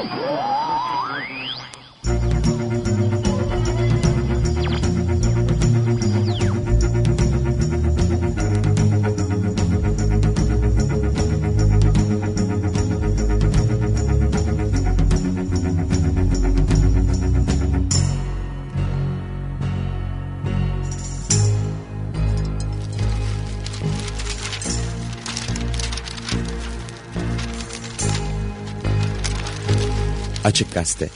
Oh! Açık Gazete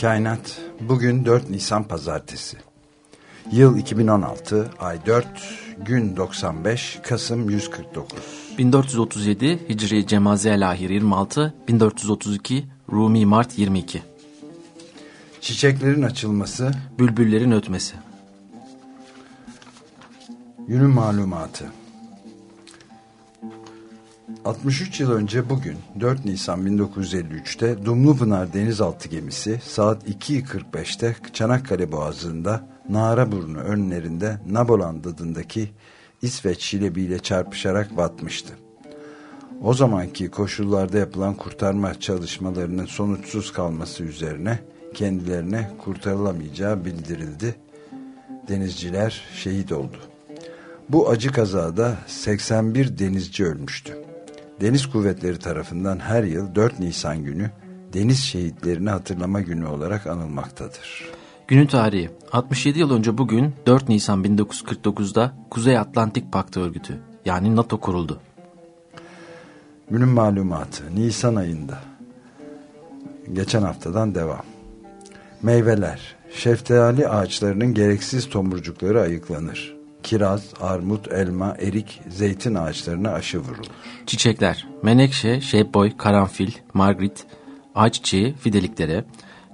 Kainat. Bugün 4 Nisan Pazartesi. Yıl 2016, ay 4, gün 95, Kasım 149. 1437 Hicri Cemaziye Lahir 26, 1432 Rumi Mart 22. Çiçeklerin açılması, Bülbüllerin ötmesi. günün malumatı. 63 yıl önce bugün 4 Nisan 1953'te Dumlupınar denizaltı gemisi saat 2.45'te Çanakkale Boğazı'nda Naraburnu önlerinde Naboland adındaki İsveç şilebiyle çarpışarak batmıştı. O zamanki koşullarda yapılan kurtarma çalışmalarının sonuçsuz kalması üzerine kendilerine kurtarılamayacağı bildirildi. Denizciler şehit oldu. Bu acı kazada 81 denizci ölmüştü. Deniz Kuvvetleri tarafından her yıl 4 Nisan günü deniz şehitlerini hatırlama günü olarak anılmaktadır. Günün tarihi 67 yıl önce bugün 4 Nisan 1949'da Kuzey Atlantik Paktı Örgütü yani NATO kuruldu. Günün malumatı Nisan ayında geçen haftadan devam. Meyveler, şeftali ağaçlarının gereksiz tomurcukları ayıklanır. Kiraz, armut, elma, erik, zeytin ağaçlarına aşı vurulur. Çiçekler, menekşe, şehboy, karanfil, margrit, ağaç çiçeği fideliklere,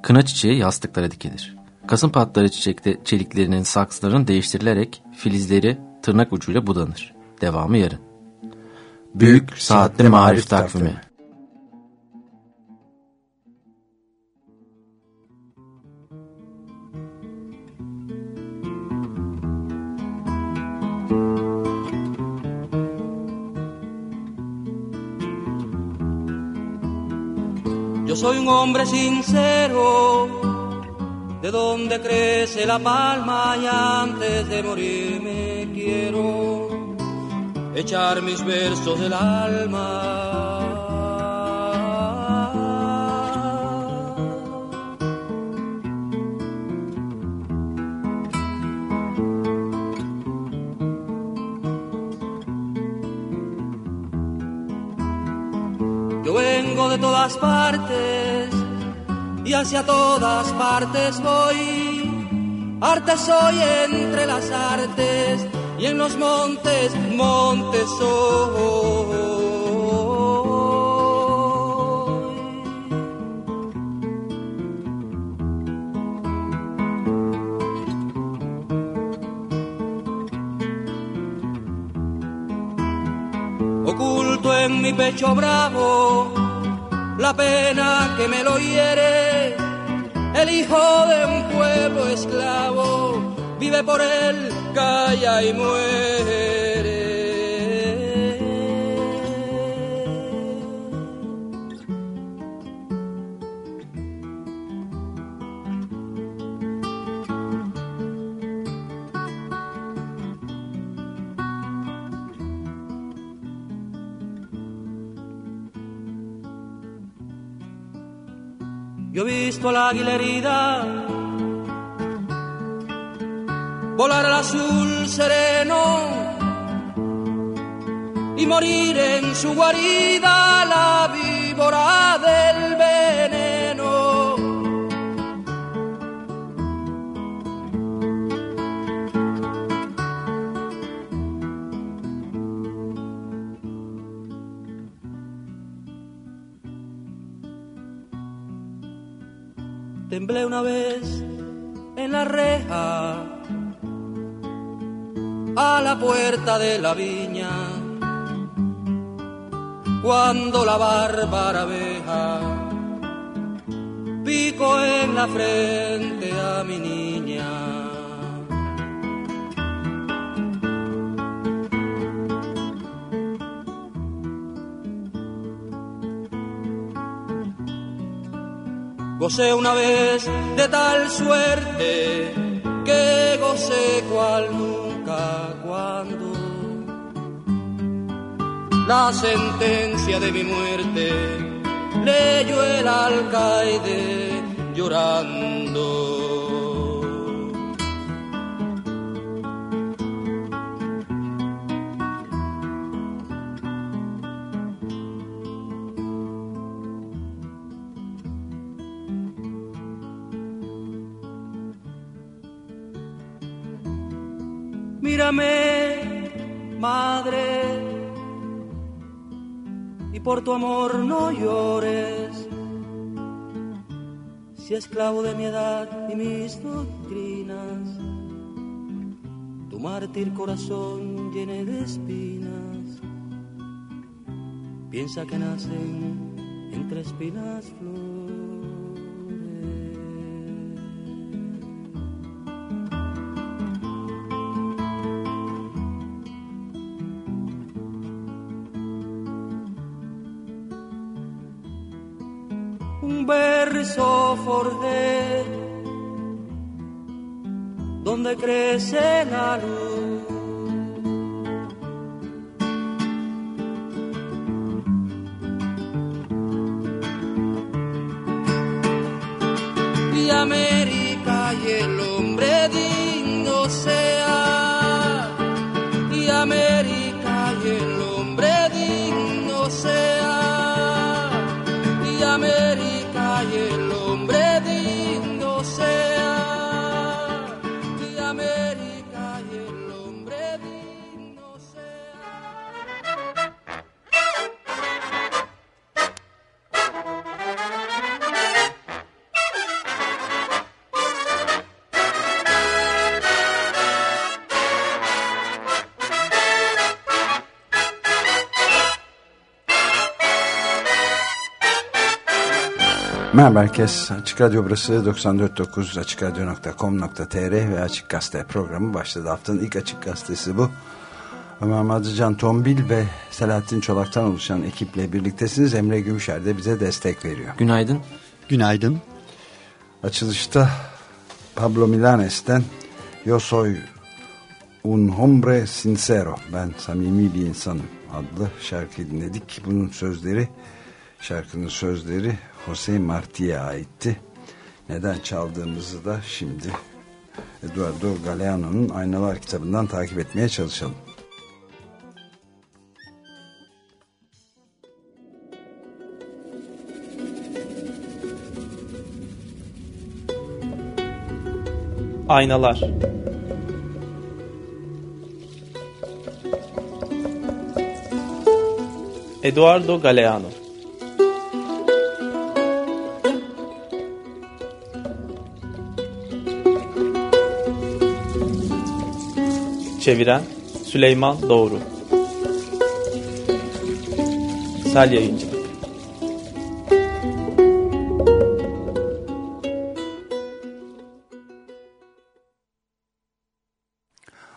kına çiçeği yastıklara dikilir. Kasım patları çiçekte çeliklerinin saksıların değiştirilerek filizleri tırnak ucuyla budanır. Devamı yarın. Büyük Saatli Marif Takvimi Yo soy un hombre sincero, de donde crece la palma y antes de morirme quiero echar mis versos del alma. Todas partes y hacia todas partes voy. Arte soy entre las artes y en los montes, montes soy. Oculto en mi pecho bravo la pena que me lo hiere, el hijo de un pueblo esclavo vive por él, calla y muere. Visto al águila volar al azul sereno. Y morir en su guarida la víbora del una vez en la reja a la puerta de la viña cuando la bárbara abeja pico en la frente a mi niña. Gocé una vez de tal suerte que gocé cual nunca cuando la sentencia de mi muerte leyó el alcaide llorando. Madre, y por tu amor no llores. Si esclavo de mi edad y mis doctrinas, tu mártir corazón llene de espinas, piensa que nacen entre espinas flores. Verso forjé donde crece la luz. Merhaba herkes. Açık Radyo burası 94.9 AçıkRadyo.com.tr ve Açık Gazete programı başladı. Haftanın ilk Açık Gazetesi bu. Ömer Madrican Tombil ve Selahattin Çolak'tan oluşan ekiple birliktesiniz. Emre Gümüşer de bize destek veriyor. Günaydın. Günaydın. Açılışta Pablo Milanes'ten Yo soy un hombre sincero. Ben samimi bir insanım adlı şarkıyı dinledik. Bunun sözleri, şarkının sözleri Jose Marti'ye aitti. Neden çaldığımızı da şimdi Eduardo Galeano'nun Aynalar kitabından takip etmeye çalışalım. Aynalar Eduardo Galeano Çeviren Süleyman Doğru. Sel Yayıncılık.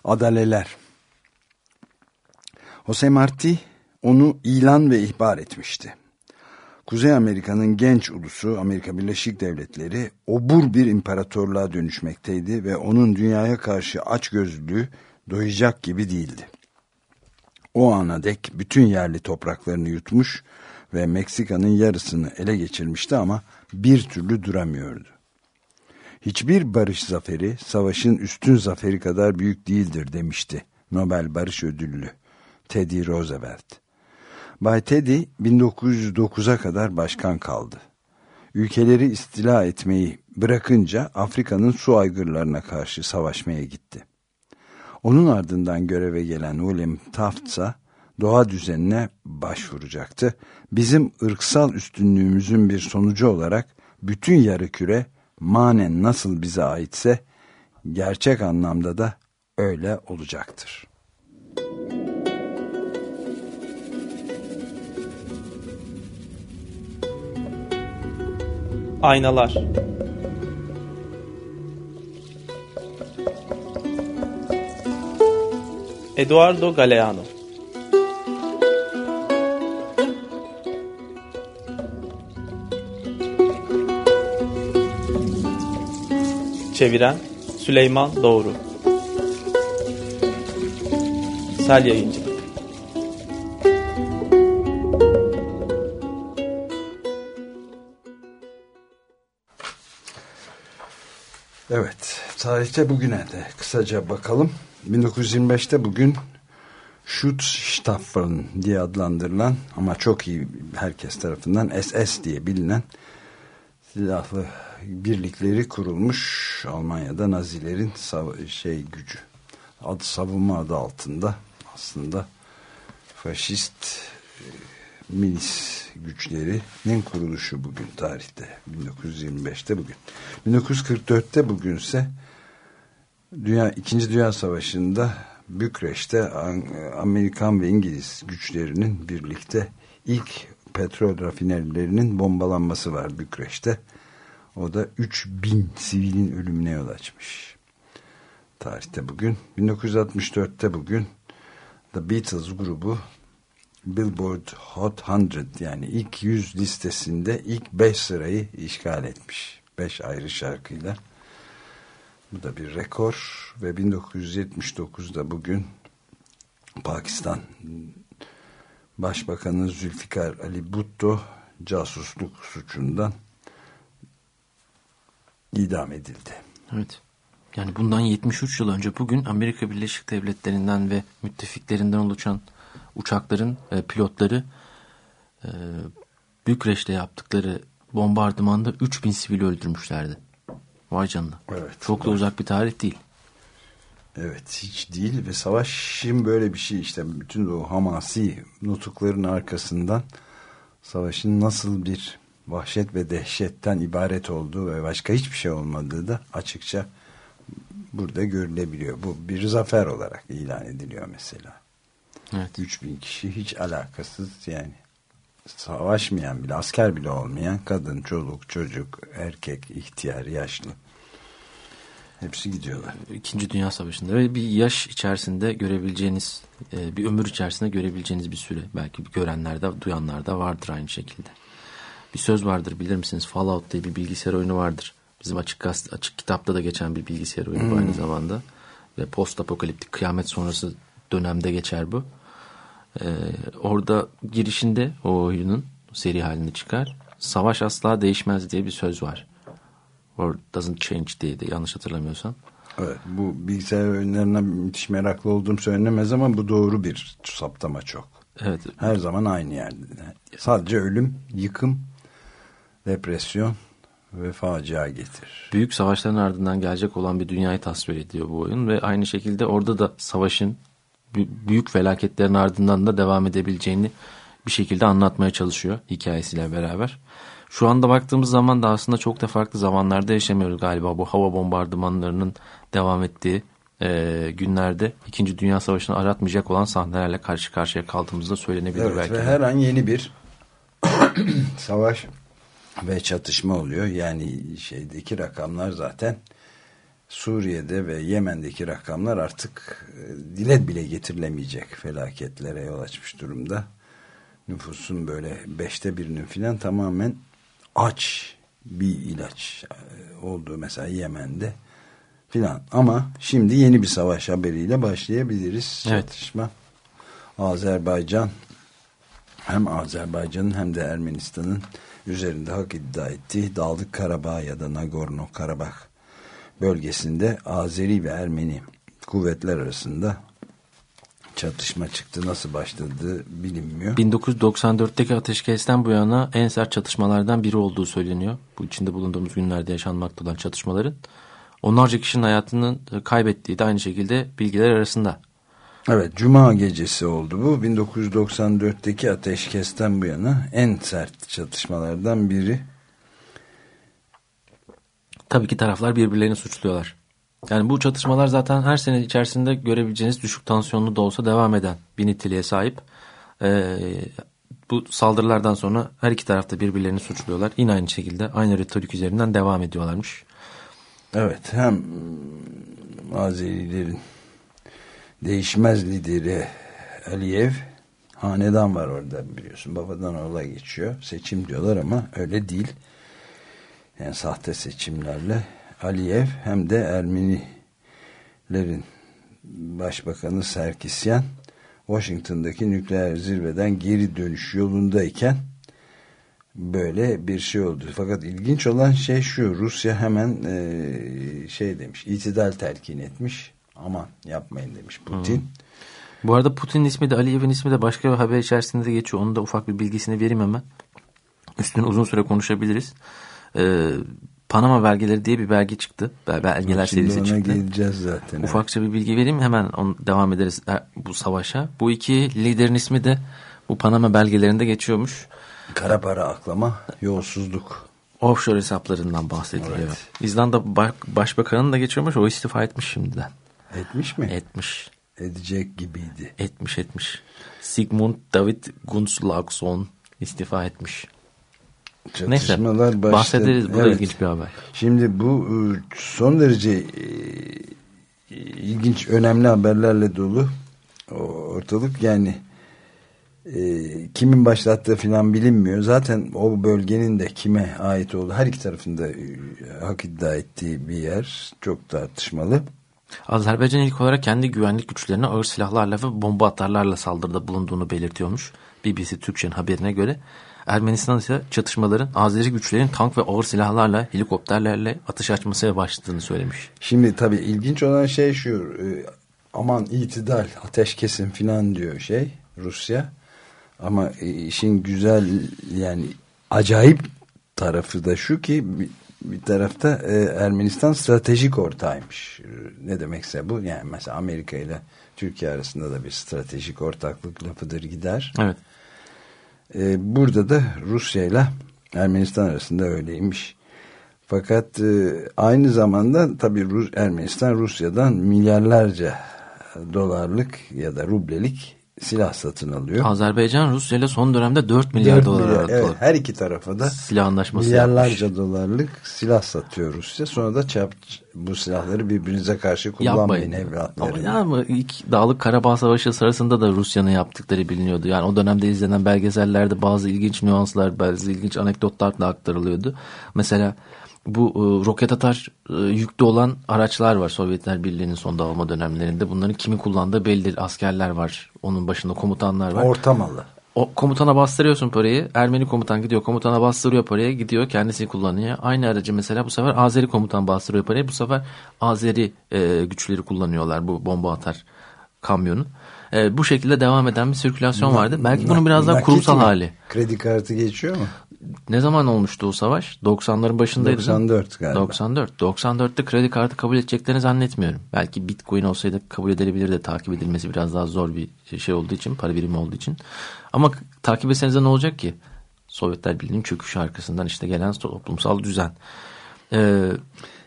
Adaleler. Jose Marti onu ilan ve ihbar etmişti. Kuzey Amerika'nın genç ulusu Amerika Birleşik Devletleri obur bir imparatorluğa dönüşmekteydi ve onun dünyaya karşı açgözlülüğü doyacak gibi değildi. O ana dek bütün yerli topraklarını yutmuş ve Meksika'nın yarısını ele geçirmişti ama bir türlü duramıyordu. Hiçbir barış zaferi savaşın üstün zaferi kadar büyük değildir demişti Nobel Barış Ödüllü Teddy Roosevelt. Bay Teddy 1909'a kadar başkan kaldı. Ülkeleri istila etmeyi bırakınca Afrika'nın su aygırlarına karşı savaşmaya gitti. Onun ardından göreve gelen William Taft ise doğa düzenine başvuracaktı. Bizim ırksal üstünlüğümüzün bir sonucu olarak bütün yarı küre manen nasıl bize aitse gerçek anlamda da öyle olacaktır. Aynalar Eduardo Galeano. Çeviren Süleyman Doğru. Sel Yayıncılık Evet, tarihte bugüne de kısaca bakalım. 1925'te bugün Schutzstaffel diye adlandırılan ama çok iyi herkes tarafından SS diye bilinen silahlı birlikleri kurulmuş Almanya'da Nazilerin şey gücü. Adı savunma adı altında aslında faşist e, milis güçlerinin kuruluşu bugün tarihte 1925'te bugün. 1944'te bugünse Dünya, İkinci Dünya Savaşı'nda Bükreş'te Amerikan ve İngiliz güçlerinin birlikte ilk petrol rafinerilerinin bombalanması var Bükreş'te. O da 3000 sivilin ölümüne yol açmış. Tarihte bugün. 1964'te bugün The Beatles grubu Billboard Hot 100 yani ilk 100 listesinde ilk 5 sırayı işgal etmiş. 5 ayrı şarkıyla. Bu da bir rekor ve 1979'da bugün Pakistan Başbakanı Zülfikar Ali Bhutto casusluk suçundan idam edildi. Evet. Yani bundan 73 yıl önce bugün Amerika Birleşik Devletleri'nden ve müttefiklerinden oluşan uçakların e, pilotları e, Bükreş'te yaptıkları bombardımanda 3000 sivil öldürmüşlerdi. Vay canına. Evet. Çok da uzak bir tarih değil. Evet hiç değil ve savaşın böyle bir şey işte bütün o hamasi nutukların arkasından savaşın nasıl bir vahşet ve dehşetten ibaret olduğu ve başka hiçbir şey olmadığı da açıkça burada görülebiliyor. Bu bir zafer olarak ilan ediliyor mesela. Evet. 3000 kişi hiç alakasız yani savaşmayan bile asker bile olmayan kadın, çoluk, çocuk, erkek, ihtiyar, yaşlı hepsi gidiyorlar. İkinci Dünya Savaşı'nda ve bir yaş içerisinde görebileceğiniz e, bir ömür içerisinde görebileceğiniz bir süre belki görenler de duyanlar da vardır aynı şekilde. Bir söz vardır bilir misiniz? Fallout diye bir bilgisayar oyunu vardır. Bizim açık gazete, açık kitapta da geçen bir bilgisayar oyunu hmm. aynı zamanda. Ve post apokaliptik kıyamet sonrası dönemde geçer bu. Ee, orada girişinde o oyunun seri halinde çıkar. Savaş asla değişmez diye bir söz var. Or doesn't change diye de yanlış hatırlamıyorsam. Evet bu bilgisayar oyunlarına müthiş meraklı olduğum söylenemez ama bu doğru bir saptama çok. Evet. Her zaman aynı yerde. Sadece ölüm, yıkım, depresyon ve facia getirir. Büyük savaşların ardından gelecek olan bir dünyayı tasvir ediyor bu oyun ve aynı şekilde orada da savaşın büyük felaketlerin ardından da devam edebileceğini bir şekilde anlatmaya çalışıyor hikayesiyle beraber. Şu anda baktığımız zaman da aslında çok da farklı zamanlarda yaşamıyoruz galiba bu hava bombardımanlarının devam ettiği e, günlerde İkinci Dünya Savaşı'nı aratmayacak olan sahnelerle karşı karşıya kaldığımızda söylenebilir evet, belki. Ve her an yeni bir savaş ve çatışma oluyor. Yani şeydeki rakamlar zaten Suriye'de ve Yemen'deki rakamlar artık e, dile bile getirilemeyecek felaketlere yol açmış durumda. Nüfusun böyle beşte birinin filan tamamen aç bir ilaç e, olduğu mesela Yemen'de filan. Ama şimdi yeni bir savaş haberiyle başlayabiliriz. Evet. Çatışma Azerbaycan hem Azerbaycan'ın hem de Ermenistan'ın üzerinde hak iddia ettiği Dağlık Karabağ ya da Nagorno Karabakh bölgesinde Azeri ve Ermeni kuvvetler arasında çatışma çıktı. Nasıl başladı bilinmiyor. 1994'teki ateşkesten bu yana en sert çatışmalardan biri olduğu söyleniyor. Bu içinde bulunduğumuz günlerde yaşanmakta olan çatışmaların. Onlarca kişinin hayatını kaybettiği de aynı şekilde bilgiler arasında. Evet, Cuma gecesi oldu bu. 1994'teki ateşkesten bu yana en sert çatışmalardan biri. Tabii ki taraflar birbirlerini suçluyorlar. Yani bu çatışmalar zaten her sene içerisinde görebileceğiniz düşük tansiyonlu da olsa devam eden bir niteliğe sahip. Ee, bu saldırılardan sonra her iki tarafta birbirlerini suçluyorlar. Yine aynı şekilde aynı retorik üzerinden devam ediyorlarmış. Evet hem Azerilerin değişmez lideri Aliyev hanedan var orada biliyorsun babadan oğula geçiyor seçim diyorlar ama öyle değil yani sahte seçimlerle Aliyev hem de Ermenilerin başbakanı Serkisyan Washington'daki nükleer zirveden geri dönüş yolundayken böyle bir şey oldu. Fakat ilginç olan şey şu Rusya hemen e, şey demiş itidal telkin etmiş aman yapmayın demiş Putin. Hmm. Bu arada Putin'in ismi de Aliyev'in ismi de başka bir haber içerisinde de geçiyor. Onun da ufak bir bilgisini vereyim hemen. Üstüne uzun süre konuşabiliriz. Ee, Panama belgeleri diye bir belge çıktı. Belgeler Şimdi serisi çıktı. geleceğiz zaten. Ufakça bir bilgi vereyim hemen on, devam ederiz e, bu savaşa. Bu iki liderin ismi de bu Panama belgelerinde geçiyormuş. Kara para aklama, yolsuzluk. Offshore hesaplarından bahsediliyor. Evet. İzlanda baş, başbakanın da geçiyormuş. O istifa etmiş şimdiden. Etmiş mi? Etmiş. Edecek gibiydi. Etmiş etmiş. Sigmund David Gunslaugson istifa etmiş. Neyse başladı. bahsederiz. Bu evet. da ilginç bir haber. Şimdi bu e, son derece e, ilginç, önemli haberlerle dolu ortalık. Yani e, kimin başlattığı filan bilinmiyor. Zaten o bölgenin de kime ait olduğu her iki tarafında hak iddia ettiği bir yer. Çok tartışmalı. Azerbaycan ilk olarak kendi güvenlik güçlerine ağır silahlarla ve bomba atarlarla saldırıda bulunduğunu belirtiyormuş. BBC Türkçe'nin haberine göre Ermenistan ise çatışmaların Azeri güçlerin tank ve ağır silahlarla, helikopterlerle atış açmasına başladığını söylemiş. Şimdi tabii ilginç olan şey şu, e, aman itidal, ateş kesin filan diyor şey Rusya. Ama e, işin güzel yani acayip tarafı da şu ki bir tarafta e, Ermenistan stratejik ortağıymış. Ne demekse bu yani mesela Amerika ile Türkiye arasında da bir stratejik ortaklık lafıdır gider. Evet. E, burada da Rusya ile Ermenistan arasında öyleymiş. Fakat e, aynı zamanda tabii Rus, Ermenistan Rusya'dan milyarlarca dolarlık ya da rublelik silah satın alıyor. Azerbaycan Rusya ile son dönemde 4 milyar 4 dolar milyar, evet, her iki tarafa da silah anlaşması milyarlarca yapmış. dolarlık silah satıyor Rusya. Sonra da çap, bu silahları birbirinize karşı kullanmayın evlatlarını. Ama yani ilk Dağlık Karabağ Savaşı sırasında da Rusya'nın yaptıkları biliniyordu. Yani o dönemde izlenen belgesellerde bazı ilginç nüanslar, bazı ilginç anekdotlar da aktarılıyordu. Mesela bu e, roket atar e, yüklü olan araçlar var Sovyetler Birliği'nin son dağılma dönemlerinde. Bunların kimi kullandığı belli değil. Askerler var. Onun başında komutanlar var. Ortamalı. O komutana bastırıyorsun parayı. Ermeni komutan gidiyor. Komutana bastırıyor parayı. Gidiyor kendisi kullanıyor. Aynı aracı mesela bu sefer Azeri komutan bastırıyor parayı. Bu sefer Azeri e, güçleri kullanıyorlar bu bomba atar kamyonu. E, bu şekilde devam eden bir sirkülasyon vardı. Belki bunun biraz daha kurumsal hali. Kredi kartı geçiyor mu? Ne zaman olmuştu o savaş? 90'ların başındaydı. 94 galiba. 94. 94'te kredi kartı kabul edeceklerini zannetmiyorum. Belki Bitcoin olsaydı kabul edilebilirdi. Takip edilmesi biraz daha zor bir şey olduğu için, para birimi olduğu için. Ama takip etseniz ne olacak ki? Sovyetler Birliği'nin çöküşü arkasından işte gelen toplumsal düzen. Ee,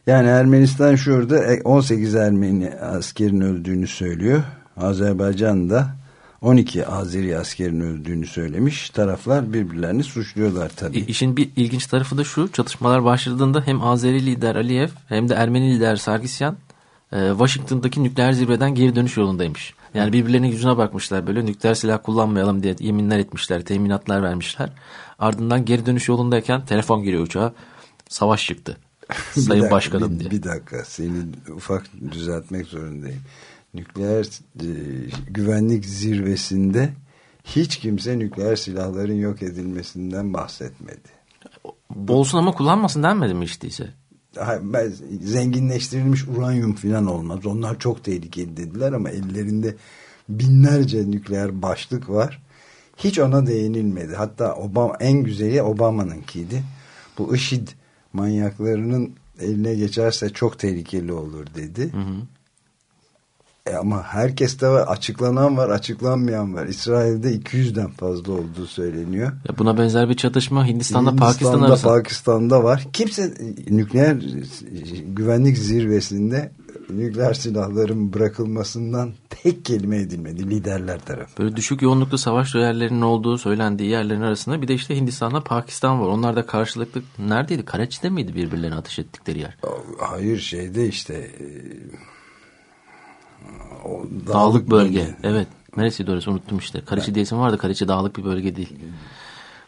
yani Ermenistan şurada 18 Ermeni askerin öldüğünü söylüyor. Azerbaycan da 12 Azeri askerin öldüğünü söylemiş. Taraflar birbirlerini suçluyorlar tabii. İşin bir ilginç tarafı da şu. Çatışmalar başladığında hem Azeri lider Aliyev hem de Ermeni lider Sargisyan e, Washington'daki nükleer zirveden geri dönüş yolundaymış. Yani birbirlerine yüzüne bakmışlar böyle nükleer silah kullanmayalım diye yeminler etmişler, teminatlar vermişler. Ardından geri dönüş yolundayken telefon giriyor uçağa. Savaş çıktı. Sayın dakika, Başkanım bir, diye. Bir dakika seni ufak düzeltmek zorundayım nükleer e, güvenlik zirvesinde hiç kimse nükleer silahların yok edilmesinden bahsetmedi. Olsun ama kullanmasın denmedi mi işteyse? Zenginleştirilmiş uranyum falan olmaz. Onlar çok tehlikeli dediler ama ellerinde binlerce nükleer başlık var. Hiç ona değinilmedi. Hatta Obama en güzeli Obama'nınkiydi. Bu IŞİD manyaklarının eline geçerse çok tehlikeli olur dedi. Hı hı E ama herkeste var. Açıklanan var, açıklanmayan var. İsrail'de 200'den fazla olduğu söyleniyor. Ya buna benzer bir çatışma Hindistan'da, Hindistan'da Pakistan arasında. Pakistan'da var. Kimse e, nükleer güvenlik zirvesinde nükleer silahların bırakılmasından tek kelime edilmedi liderler tarafı. Böyle düşük yoğunluklu savaş yerlerinin olduğu söylendiği yerlerin arasında bir de işte Hindistan'da Pakistan var. Onlar da karşılıklı neredeydi? Karachi'de miydi birbirlerine ateş ettikleri yer? Hayır şeyde işte o Dağlık bölge. Evet. Neresiydi orası unuttum işte. Karachi diye isim vardı. Karachi dağlık bir bölge değil.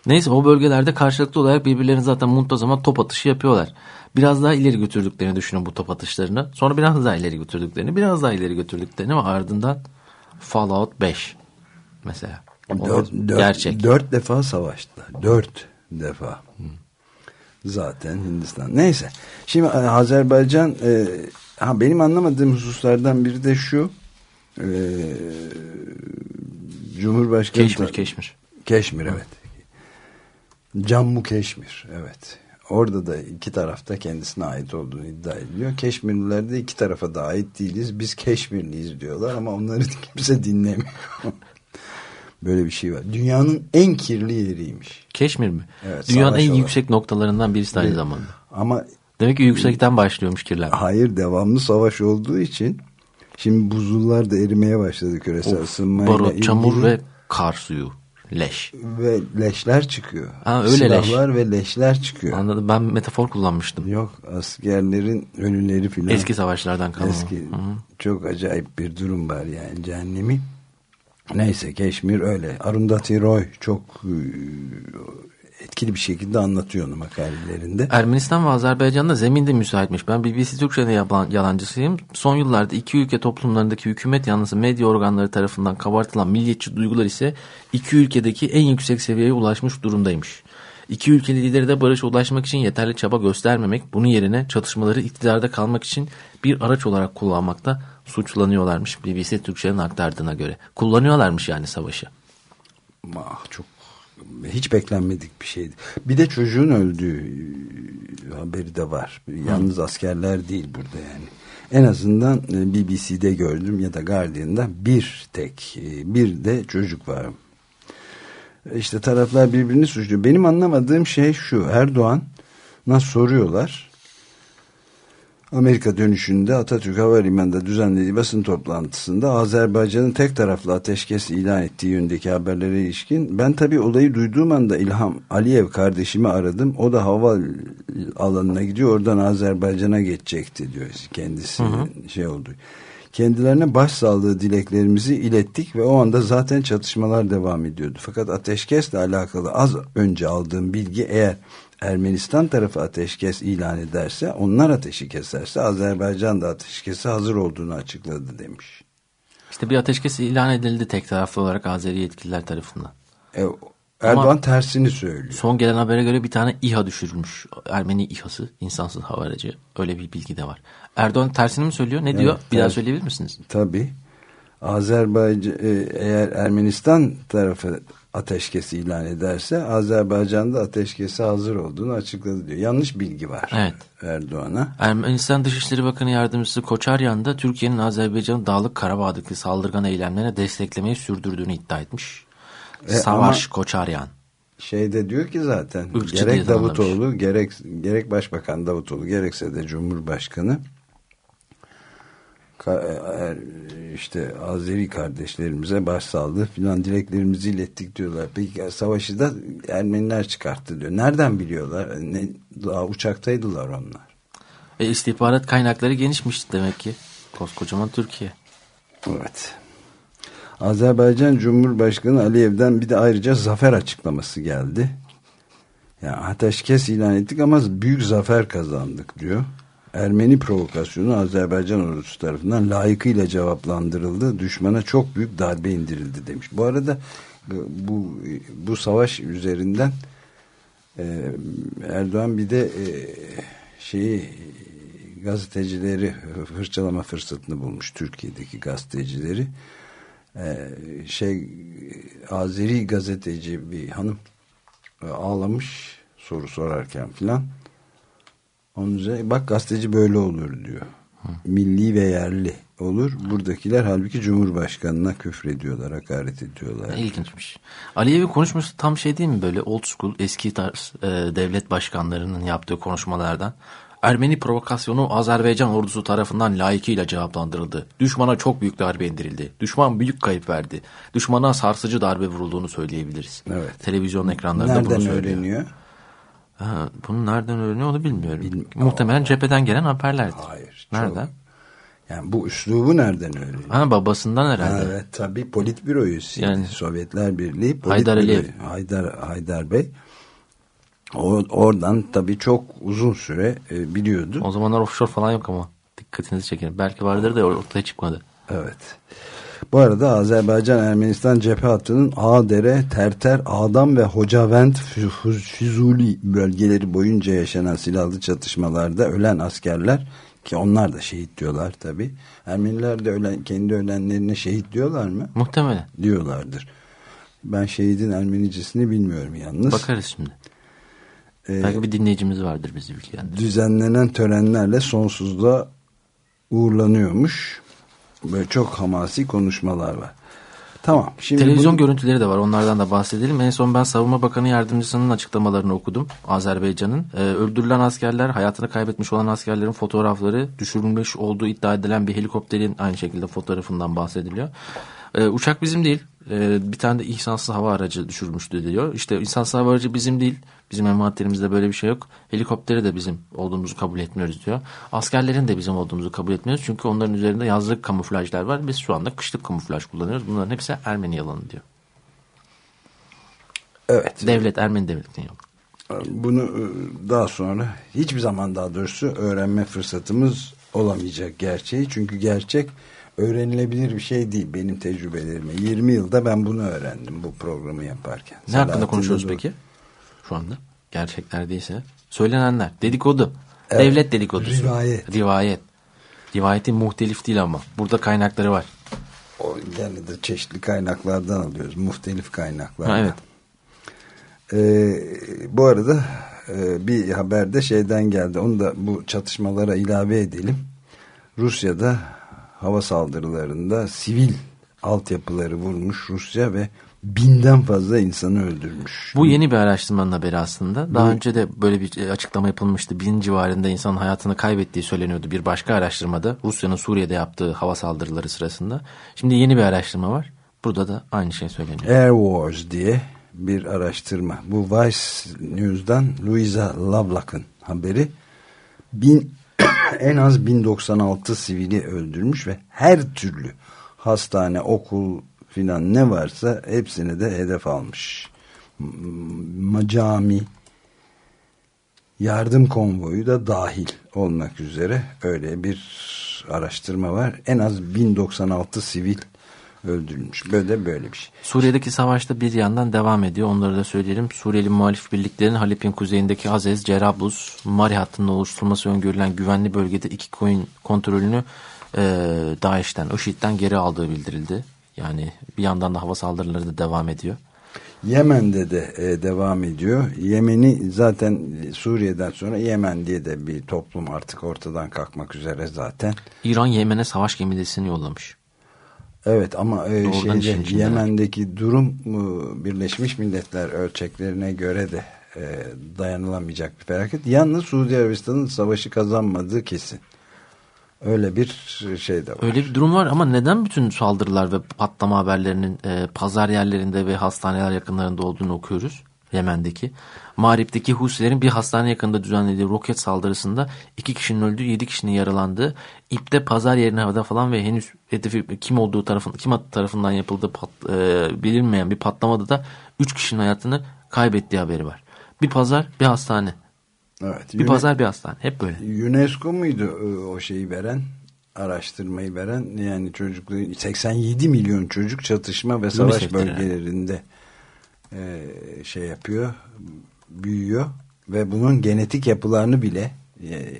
Neyse o bölgelerde karşılıklı olarak birbirlerine zaten muntazama top atışı yapıyorlar. Biraz daha ileri götürdüklerini düşünün bu top atışlarını. Sonra biraz daha ileri götürdüklerini, biraz daha ileri götürdüklerini ve ardından Fallout 5 mesela. O Dört, dört, gerçek. dört defa savaştılar. Dört defa. Zaten Hindistan. Neyse. Şimdi e, Azerbaycan e, ha, benim anlamadığım hususlardan biri de şu e, Cumhurbaşkanı Keşmir, Keşmir. Keşmir evet. Cammu Keşmir evet. Orada da iki tarafta kendisine ait olduğunu iddia ediliyor. Keşmirliler de iki tarafa da ait değiliz. Biz Keşmirliyiz diyorlar ama onları kimse dinlemiyor. Böyle bir şey var. Dünyanın en kirli yeriymiş. Keşmir mi? Evet, Dünyanın en olarak. yüksek noktalarından birisi aynı zamanda. Ama Demek ki yüksekten başlıyormuş kirlenme. hayır devamlı savaş olduğu için şimdi buzullar da erimeye başladı küresel ısınmayla Barut, ilgili. çamur ve kar suyu. Leş. ve leşler çıkıyor. Ha, öyle Silahlar ve leşler çıkıyor. Anladım. Ben metafor kullanmıştım. Yok askerlerin ölüleri filan. Eski savaşlardan kalan. Eski. Hı hı. Çok acayip bir durum var yani cehennemi. Neyse Keşmir öyle. Arundhati Roy çok e, etkili bir şekilde anlatıyor onu makalelerinde. Ermenistan ve Azerbaycan'da zemin de müsaitmiş. Ben BBC Türkçe'de yalan, yalancısıyım. Son yıllarda iki ülke toplumlarındaki hükümet yanlısı medya organları tarafından kabartılan milliyetçi duygular ise iki ülkedeki en yüksek seviyeye ulaşmış durumdaymış. İki ülke lideri de barışa ulaşmak için yeterli çaba göstermemek, bunun yerine çatışmaları iktidarda kalmak için bir araç olarak kullanmakta suçlanıyorlarmış BBC Türkçe'nin aktardığına göre. Kullanıyorlarmış yani savaşı. Ah, çok hiç beklenmedik bir şeydi. Bir de çocuğun öldüğü e, haberi de var. Yalnız askerler değil burada yani. En azından e, BBC'de gördüm ya da Guardian'da bir tek e, bir de çocuk var. İşte taraflar birbirini suçluyor. Benim anlamadığım şey şu. Erdoğan'a soruyorlar. Amerika dönüşünde Atatürk Havalimanı'nda düzenlediği basın toplantısında Azerbaycan'ın tek taraflı ateşkes ilan ettiği yönündeki haberlere ilişkin ben tabii olayı duyduğum anda İlham Aliyev kardeşimi aradım. O da hava alanına gidiyor oradan Azerbaycan'a geçecekti diyor kendisi şey oldu. Kendilerine başsağlığı dileklerimizi ilettik ve o anda zaten çatışmalar devam ediyordu. Fakat ateşkesle alakalı az önce aldığım bilgi eğer Ermenistan tarafı ateşkes ilan ederse, onlar ateşi keserse Azerbaycan da ateşkese hazır olduğunu açıkladı demiş. İşte bir ateşkes ilan edildi tek taraflı olarak Azeri yetkililer tarafından. E, Erdoğan tersini söylüyor. Son gelen habere göre bir tane İHA düşürülmüş. Ermeni İHA'sı, insansız hava aracı. Öyle bir bilgi de var. Erdoğan tersini mi söylüyor? Ne diyor? Bir daha söyleyebilir misiniz? Tabii. Azerbaycan e, eğer Ermenistan tarafı ateşkesi ilan ederse Azerbaycan'da ateşkesi hazır olduğunu açıkladı diyor. Yanlış bilgi var Evet. Erdoğan'a. Ermenistan Dışişleri Bakanı Yardımcısı Koçaryan da Türkiye'nin Azerbaycan'ın Dağlık Karabağ'daki saldırgan eylemlerine desteklemeyi sürdürdüğünü iddia etmiş. E, Savaş Koçaryan. Şeyde diyor ki zaten Irkçı gerek. Davutoğlu gerek gerek Başbakan Davutoğlu gerekse de Cumhurbaşkanı ka- işte Azeri kardeşlerimize başsağlığı filan dileklerimizi ilettik diyorlar. Peki savaşı da Ermeniler çıkarttı diyor. Nereden biliyorlar? Ne, daha uçaktaydılar onlar. E, istihbarat kaynakları genişmiş demek ki. Koskocaman Türkiye. Evet. Azerbaycan Cumhurbaşkanı Aliyev'den bir de ayrıca zafer açıklaması geldi. Yani ateşkes ilan ettik ama büyük zafer kazandık diyor. Ermeni provokasyonu Azerbaycan ordusu tarafından layıkıyla cevaplandırıldı. Düşmana çok büyük darbe indirildi demiş. Bu arada e, bu bu savaş üzerinden e, Erdoğan bir de e, şeyi gazetecileri fırçalama fırsatını bulmuş Türkiye'deki gazetecileri Ee, şey Azeri gazeteci bir hanım e, ağlamış soru sorarken filan üzerine bak gazeteci böyle olur diyor milli ve yerli olur. Buradakiler halbuki Cumhurbaşkanına küfrediyorlar, hakaret ediyorlar. İlginçmiş. Aliyev'in konuşması tam şey değil mi böyle old school eski tarz e, devlet başkanlarının yaptığı konuşmalardan. Ermeni provokasyonu Azerbaycan ordusu tarafından layıkıyla cevaplandırıldı. Düşmana çok büyük darbe indirildi. Düşman büyük kayıp verdi. Düşmana sarsıcı darbe vurulduğunu söyleyebiliriz. Evet. Televizyon ekranlarında Nereden bunu söylüyor. öğreniyor? Ha, bunu nereden öğreniyor onu bilmiyorum. Muhtemelen cepheden gelen haberlerdir. Hayır. Nereden? Çok- Yani bu üslubu nereden öğreniyor? Ha babasından herhalde. Evet tabii politbüro üyesi. Yani- Sovyetler Birliği politbüro- Haydar Aliyev. Haydar, Haydar Bey. O, oradan tabii çok uzun süre e, biliyordu. O zamanlar offshore falan yok ama dikkatinizi çekerim. Belki vardır da ortaya çıkmadı. Evet. Bu arada Azerbaycan-Ermenistan cephe hattının Ağdere, Terter, Ağdam ve Hocavent Füz- Füzuli bölgeleri boyunca yaşanan silahlı çatışmalarda ölen askerler ki onlar da şehit diyorlar tabi. Ermeniler de ölen, kendi ölenlerine şehit diyorlar mı? Muhtemelen. Diyorlardır. Ben şehidin Ermenicesini bilmiyorum yalnız. Bakarız şimdi. Ee, Belki bir dinleyicimiz vardır bizi bilgilendiren. düzenlenen törenlerle sonsuzluğa uğurlanıyormuş. Böyle çok hamasi konuşmalar var. Tamam. Şimdi Televizyon bunu- görüntüleri de var. Onlardan da bahsedelim. En son ben Savunma Bakanı Yardımcısının açıklamalarını okudum. Azerbaycan'ın. Ee, öldürülen askerler, hayatını kaybetmiş olan askerlerin fotoğrafları, düşürülmüş olduğu iddia edilen bir helikopterin aynı şekilde fotoğrafından bahsediliyor. Ee, uçak bizim değil. Ee, bir tane de insansız hava aracı düşürmüştü diyor. İşte insansız hava aracı bizim değil. Bizim envanterimizde böyle bir şey yok. Helikopteri de bizim olduğumuzu kabul etmiyoruz diyor. Askerlerin de bizim olduğumuzu kabul etmiyoruz. Çünkü onların üzerinde yazlık kamuflajlar var. Biz şu anda kışlık kamuflaj kullanıyoruz. Bunların hepsi Ermeni yalanı diyor. Evet. Devlet, Ermeni devletinin yok. Bunu e, daha sonra hiçbir zaman daha doğrusu öğrenme fırsatımız olamayacak gerçeği. Çünkü gerçek öğrenilebilir bir şey değil benim tecrübelerime. 20 yılda ben bunu öğrendim bu programı yaparken. Ne hakkında Selahattin konuşuyoruz peki? Şu anda. Gerçekler değilse. Söylenenler. Dedikodu. Evet. Devlet dedikodusu. Rivayet. Rivayet. Rivayetin muhtelif değil ama. Burada kaynakları var. O yani de çeşitli kaynaklardan alıyoruz. Muhtelif kaynaklardan. Ha, evet. Ee, bu arada e, bir haber de şeyden geldi. Onu da bu çatışmalara ilave edelim. Rusya'da hava saldırılarında sivil altyapıları vurmuş Rusya ve binden fazla insanı öldürmüş. Bu yeni bir araştırmanın haberi aslında. Daha önce de böyle bir e, açıklama yapılmıştı. Bin civarında insanın hayatını kaybettiği söyleniyordu bir başka araştırmada. Rusya'nın Suriye'de yaptığı hava saldırıları sırasında. Şimdi yeni bir araştırma var. Burada da aynı şey söyleniyor. Air Wars diye bir araştırma. Bu Vice News'dan Louisa Lovelock'ın haberi. Bin, en az 1096 sivili öldürmüş ve her türlü hastane, okul filan ne varsa hepsini de hedef almış. Cami, yardım konvoyu da dahil olmak üzere öyle bir araştırma var. En az 1096 sivil öldürülmüş. Böyle böyle bir şey. Suriye'deki savaşta bir yandan devam ediyor. Onları da söyleyelim. Suriyeli muhalif birliklerin Halep'in kuzeyindeki Azez, Cerablus, Mari hattının oluşturulması öngörülen güvenli bölgede iki koyun kontrolünü e, DAEŞ'ten, IŞİD'den geri aldığı bildirildi. Yani bir yandan da hava saldırıları da devam ediyor. Yemen'de de e, devam ediyor. Yemen'i zaten e, Suriye'den sonra Yemen diye de bir toplum artık ortadan kalkmak üzere zaten. İran Yemen'e savaş gemilisini yollamış. Evet ama e, şeyde. Yemen'deki durum e, Birleşmiş Milletler ölçeklerine göre de e, dayanılamayacak bir felaket. Yalnız Suudi Arabistan'ın savaşı kazanmadığı kesin. Öyle bir şey de var. Öyle bir durum var ama neden bütün saldırılar ve patlama haberlerinin e, pazar yerlerinde ve hastaneler yakınlarında olduğunu okuyoruz? Yemen'deki. Mağrip'teki Husilerin bir hastane yakında düzenlediği roket saldırısında iki kişinin öldüğü, yedi kişinin yaralandığı, ipte pazar yerine havada falan ve henüz hedefi kim olduğu tarafın, kim tarafından yapıldığı pat, e, bilinmeyen bir patlamada da üç kişinin hayatını kaybettiği haberi var. Bir pazar, bir hastane. Evet. Bir pazar, bir hastane. Hep böyle. UNESCO muydu e, o şeyi veren araştırmayı veren yani çocukları 87 milyon çocuk çatışma ve savaş UNICEF'tir bölgelerinde e, şey yapıyor büyüyor ve bunun genetik yapılarını bile e,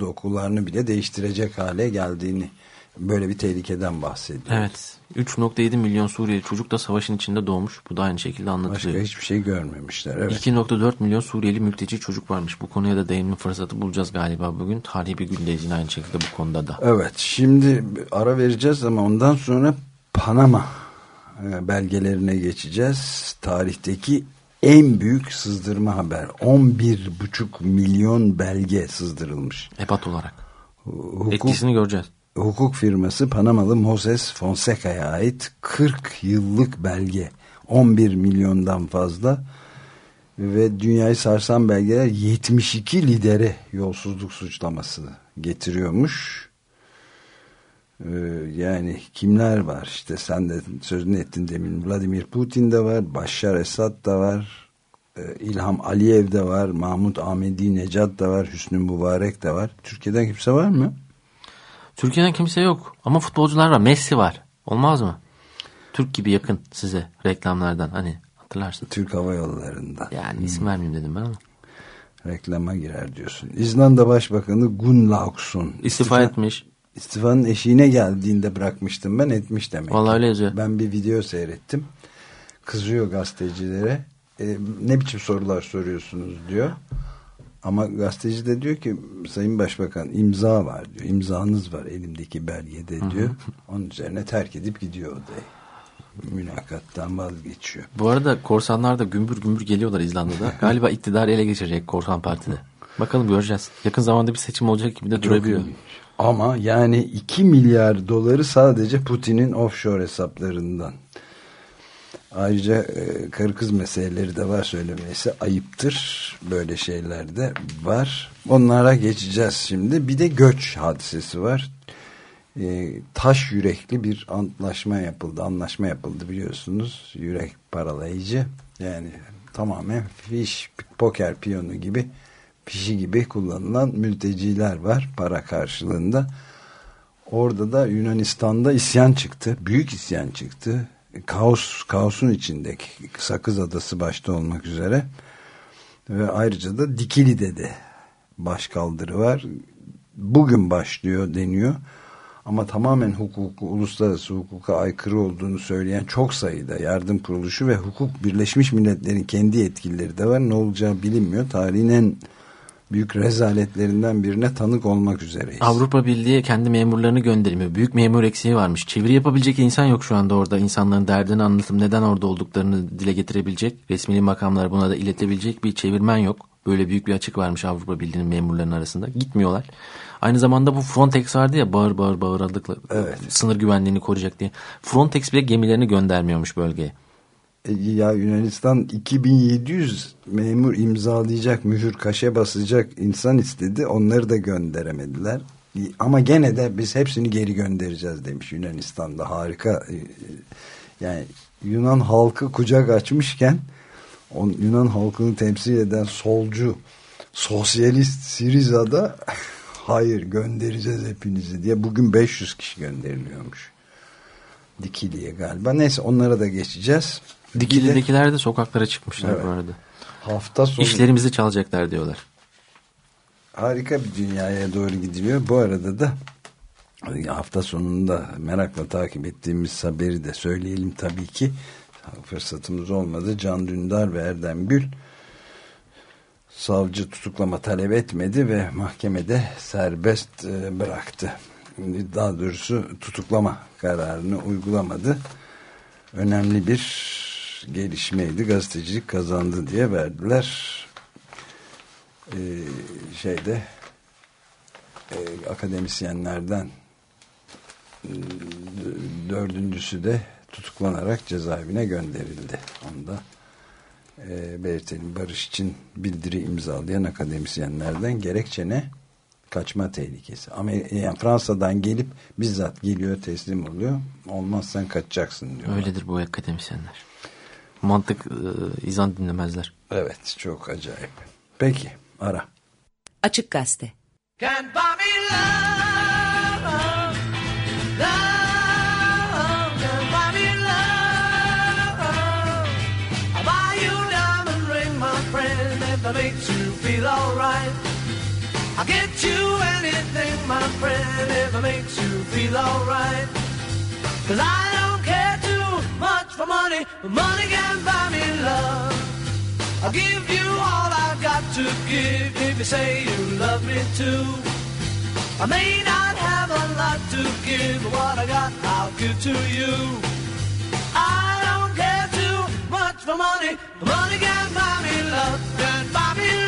dokularını bile değiştirecek hale geldiğini Böyle bir tehlikeden bahsediyor. Evet. 3.7 milyon Suriyeli çocuk da savaşın içinde doğmuş. Bu da aynı şekilde Başka anlatılıyor. hiçbir şey görmemişler. Evet. 2.4 milyon Suriyeli mülteci çocuk varmış. Bu konuya da değinme fırsatı bulacağız galiba bugün. Tarihi bir gündeyiz yine aynı şekilde bu konuda da. Evet şimdi ara vereceğiz ama ondan sonra Panama e, belgelerine geçeceğiz. Tarihteki en büyük sızdırma haber. 11,5 milyon belge sızdırılmış. Ebat olarak. Hukuk, Etkisini göreceğiz. Hukuk firması Panamalı Moses Fonseca'ya ait 40 yıllık belge. 11 milyondan fazla ve dünyayı sarsan belgeler 72 lidere yolsuzluk suçlaması getiriyormuş. Ee, yani kimler var işte sen de sözünü ettin demin Vladimir Putin de var Başar Esad da var e, İlham Aliyev de var Mahmut Ahmedi Necat da var Hüsnü Mübarek de var Türkiye'den kimse var mı? Türkiye'den kimse yok ama futbolcular var. Messi var. Olmaz mı? Türk gibi yakın size reklamlardan hani hatırlarsın. Türk Hava Yolları'nda Yani isim vermeyeyim dedim ben ama. reklama girer diyorsun. İzlanda Başbakanı Gunnlaugsson İstifa etmiş. İstifanın eşiğine geldiğinde bırakmıştım ben etmiş demek. Vallahi öyle yazıyor. Ben bir video seyrettim. Kızıyor gazetecilere. E, ne biçim sorular soruyorsunuz diyor. Ama gazeteci de diyor ki Sayın Başbakan imza var diyor. İmzanız var elimdeki belgede diyor. Onun üzerine terk edip gidiyor odayı. Mülakattan vazgeçiyor. Bu arada korsanlar da gümbür gümbür geliyorlar İzlanda'da. Galiba iktidarı ele geçirecek korsan partide. Bakalım göreceğiz. Yakın zamanda bir seçim olacak gibi de durabiliyor. Ama yani 2 milyar doları sadece Putin'in offshore hesaplarından. Ayrıca e, karı kız meseleleri de var söylemesi ayıptır. Böyle şeyler de var. Onlara geçeceğiz şimdi. Bir de göç hadisesi var. E, taş yürekli bir antlaşma yapıldı. Anlaşma yapıldı biliyorsunuz. Yürek paralayıcı. Yani tamamen fiş, poker piyonu gibi fişi gibi kullanılan mülteciler var para karşılığında. Orada da Yunanistan'da isyan çıktı. Büyük isyan çıktı. Kaos, kaosun içindeki Sakız Adası başta olmak üzere. Ve ayrıca da Dikili'de de başkaldırı var. Bugün başlıyor deniyor. Ama tamamen hukuku, uluslararası hukuka aykırı olduğunu söyleyen çok sayıda yardım kuruluşu ve hukuk Birleşmiş Milletler'in kendi yetkilileri de var. Ne olacağı bilinmiyor. Tarihin en büyük rezaletlerinden birine tanık olmak üzereyiz. Avrupa Birliği kendi memurlarını göndermiyor. Büyük memur eksiği varmış. Çeviri yapabilecek insan yok şu anda orada. İnsanların derdini anlatıp neden orada olduklarını dile getirebilecek. Resmi makamlar buna da iletebilecek bir çevirmen yok. Böyle büyük bir açık varmış Avrupa Birliği'nin memurlarının arasında. Gitmiyorlar. Aynı zamanda bu Frontex vardı ya bağır bağır bağırdıkla Evet. sınır güvenliğini koruyacak diye. Frontex bile gemilerini göndermiyormuş bölgeye. E, Ya Yunanistan 2700 memur imzalayacak, mühür kaşe basacak insan istedi. Onları da gönderemediler. E, Ama gene de biz hepsini geri göndereceğiz demiş Yunanistan'da. Harika. E, Yani Yunan halkı kucak açmışken on, Yunan halkını temsil eden solcu sosyalist Siriza'da hayır göndereceğiz hepinizi diye bugün 500 kişi gönderiliyormuş. Dikili'ye galiba. Neyse onlara da geçeceğiz. Dikili'dekiler de sokaklara çıkmışlar Evet. bu arada. hafta sonu İşlerimizi çalacaklar diyorlar. harika bir dünyaya doğru gidiliyor. Bu arada da hafta sonunda merakla takip ettiğimiz haberi de söyleyelim tabii ki. Fırsatımız olmadı. Can Dündar ve Erdem Gül savcı tutuklama talep etmedi ve mahkemede serbest e, bıraktı. Daha doğrusu tutuklama kararını uygulamadı. Önemli bir gelişmeydi. Gazetecilik kazandı diye verdiler. Ee, şeyde e, akademisyenlerden e, dördüncüsü de tutuklanarak cezaevine gönderildi. Onda e, belirtelim barış için bildiri imzalayan akademisyenlerden gerekçe ne? Kaçma tehlikesi. Ama yani Fransa'dan gelip bizzat geliyor teslim oluyor. Olmazsan kaçacaksın diyor. Öyledir bu akademisyenler. Mantık e, izan dinlemezler. Evet çok acayip. Peki ara. Açık Gazete buy me love, love. I'll that makes you feel alright. Get you anything my friend, if it makes you feel alright. Cause I much for money, but money can buy me love. I'll give you all I've got to give if you say you love me too. I may not have a lot to give, but what I got I'll give to you. I don't care too much for money, but money can buy me love, can buy me love.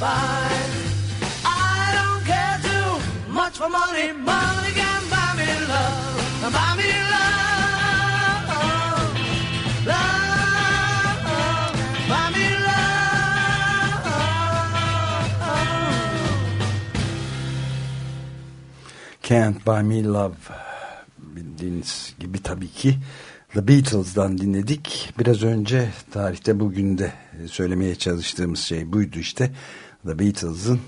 Buy. I don't care too much for money. Money can buy me. Love. Buy me love. Can't Buy Me Love bildiğiniz gibi tabii ki The Beatles'dan dinledik. Biraz önce tarihte bugün de söylemeye çalıştığımız şey buydu işte. The Beatles'ın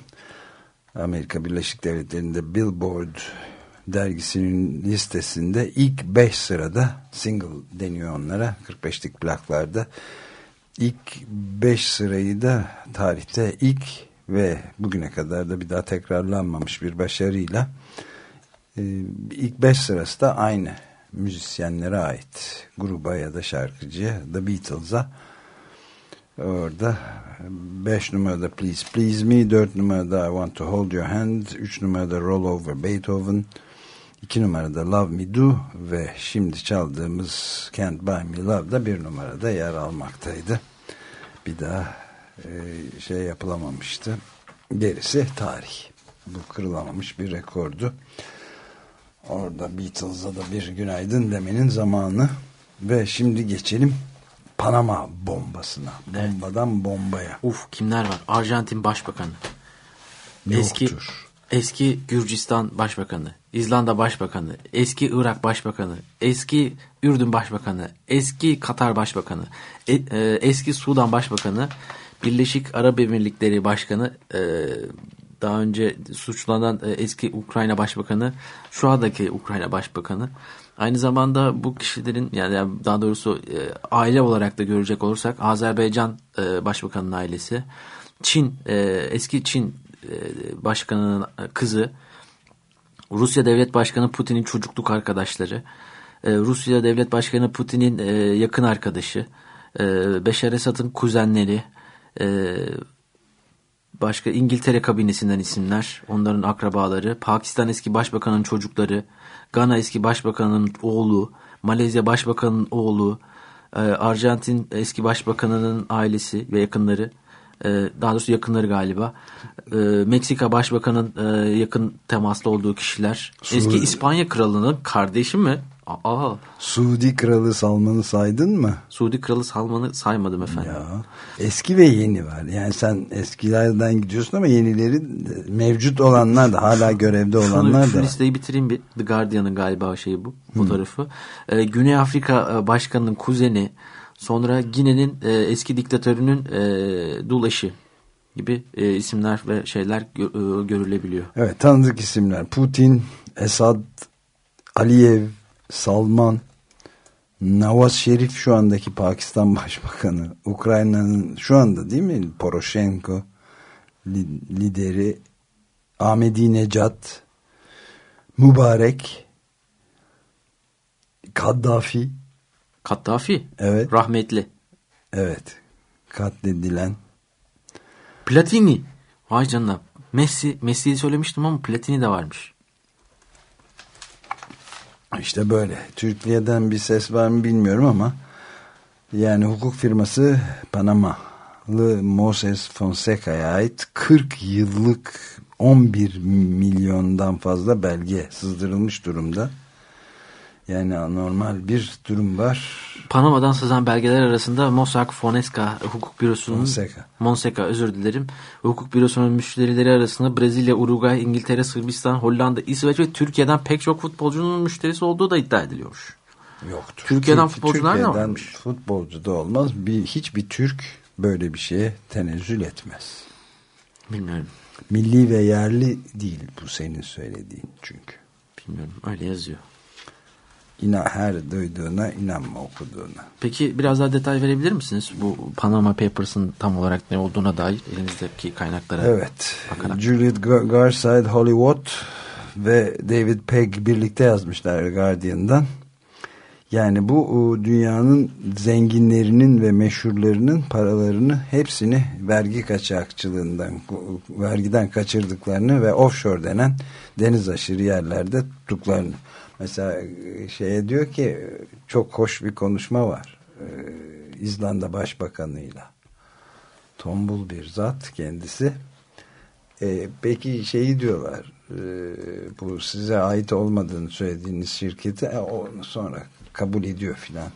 Amerika Birleşik Devletleri'nde Billboard dergisinin listesinde ilk 5 sırada single deniyor onlara. 45'lik plaklarda. İlk 5 sırayı da tarihte ilk ve bugüne kadar da bir daha tekrarlanmamış bir başarıyla ee, ilk 5 sırası da aynı müzisyenlere ait gruba ya da şarkıcıya The Beatles'a orada 5 numarada Please Please Me 4 numarada I Want to Hold Your Hand 3 numarada Roll Over Beethoven 2 numarada Love Me Do ve şimdi çaldığımız Can't Buy Me Love da bir numarada yer almaktaydı. Bir daha e, şey yapılamamıştı. Gerisi tarih. Bu kırılamamış bir rekordu. Orada Beatles'a da bir günaydın demenin zamanı. Ve şimdi geçelim Panama bombasına. Bombadan bombaya. Uf kimler var? Arjantin Başbakanı. Eski Yoktur. eski Gürcistan Başbakanı, İzlanda Başbakanı, eski Irak Başbakanı, eski Ürdün Başbakanı, eski Katar Başbakanı, e- e, eski Sudan Başbakanı, Birleşik Arap Emirlikleri Başkanı, e, daha önce suçlanan e, eski Ukrayna Başbakanı, şu andaki Ukrayna Başbakanı. Aynı zamanda bu kişilerin yani daha doğrusu e, aile olarak da görecek olursak Azerbaycan e, Başbakanı'nın ailesi, Çin e, eski Çin e, Başkanı'nın kızı, Rusya Devlet Başkanı Putin'in çocukluk arkadaşları, e, Rusya Devlet Başkanı Putin'in e, yakın arkadaşı, e, Beşar Esad'ın kuzenleri, e, başka İngiltere kabinesinden isimler, onların akrabaları, Pakistan eski başbakanın çocukları, Gana eski başbakanın oğlu, Malezya başbakanının oğlu, e, Arjantin eski başbakanının ailesi ve yakınları, e, daha doğrusu yakınları galiba, e, Meksika başbakanın e, yakın temaslı olduğu kişiler, eski İspanya kralının kardeşi mi? Aa, Suudi Kralı Salman'ı saydın mı? Suudi Kralı Salman'ı saymadım efendim. Ya eski ve yeni var. Yani sen eskilerden gidiyorsun ama yenileri mevcut olanlar da hala görevde olanlar şu da var. listeyi bitireyim bir. The Guardian'ın galiba şeyi bu. Fotoğrafı. Ee, Güney Afrika e, Başkanı'nın kuzeni. Sonra Gine'nin e, eski diktatörünün e, dul eşi gibi e, isimler ve şeyler gö- e, görülebiliyor. Evet tanıdık isimler. Putin, Esad, Aliyev, Salman, Nawaz Şerif şu andaki Pakistan Başbakanı, Ukrayna'nın şu anda değil mi Poroshenko li- lideri, Ahmedinejad, Mübarek, Kaddafi, Kaddafi. Evet. Rahmetli. Evet. Katledilen. Platini. Vay canına. Messi, Messi'yi söylemiştim ama Platini de varmış. İşte böyle. Türkiye'den bir ses var mı bilmiyorum ama yani hukuk firması Panamalı Moses Fonseca'ya ait 40 yıllık 11 milyondan fazla belge sızdırılmış durumda. Yani anormal bir durum var. Panama'dan sızan belgeler arasında Mossack Fonseca hukuk bürosunun Fonseca. Monseca özür dilerim. Hukuk bürosunun müşterileri arasında Brezilya, Uruguay, İngiltere, Sırbistan, Hollanda, İsveç ve Türkiye'den pek çok futbolcunun müşterisi olduğu da iddia ediliyormuş. Yoktur. Türkiye'den Türk- futbolcular ne Türkiye'den varmış? futbolcu da olmaz. Bir, hiçbir Türk böyle bir şeye tenezzül etmez. Bilmiyorum. Milli ve yerli değil bu senin söylediğin çünkü. Bilmiyorum. Öyle yazıyor. İna, her duyduğuna inanma okuduğuna. Peki biraz daha detay verebilir misiniz? Bu Panama Papers'ın tam olarak ne olduğuna dair elinizdeki kaynaklara. Evet. Bakarak. Juliet Gar- Garside Hollywood ve David Pegg birlikte yazmışlar Guardian'dan. Yani bu dünyanın zenginlerinin ve meşhurlarının paralarını hepsini vergi kaçakçılığından, vergiden kaçırdıklarını ve offshore denen deniz aşırı yerlerde tuttuklarını. Mesela e, şeye diyor ki çok hoş bir konuşma var. Ee, İzlanda Başbakanı'yla. Tombul bir zat kendisi. Ee, peki şeyi diyorlar e, bu size ait olmadığını söylediğiniz şirketi e, sonra kabul ediyor filan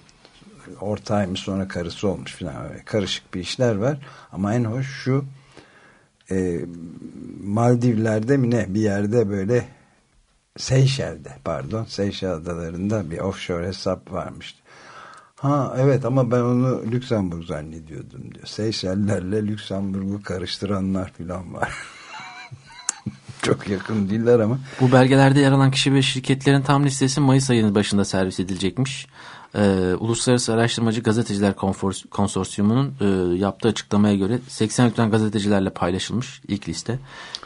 ortağıymış sonra karısı olmuş filan karışık bir işler var ama en hoş şu e, Maldivler'de mi ne bir yerde böyle Seyşel'de pardon Seyşel adalarında bir offshore hesap varmış. Ha evet ama ben onu Lüksemburg zannediyordum diyor. Seyşellerle Lüksemburg'u karıştıranlar filan var. Çok yakın değiller ama. Bu belgelerde yer alan kişi ve şirketlerin tam listesi Mayıs ayının başında servis edilecekmiş. Ee, Uluslararası Araştırmacı Gazeteciler Konsorsiyumu'nun e, yaptığı açıklamaya göre 80 ülkeden gazetecilerle paylaşılmış ilk liste.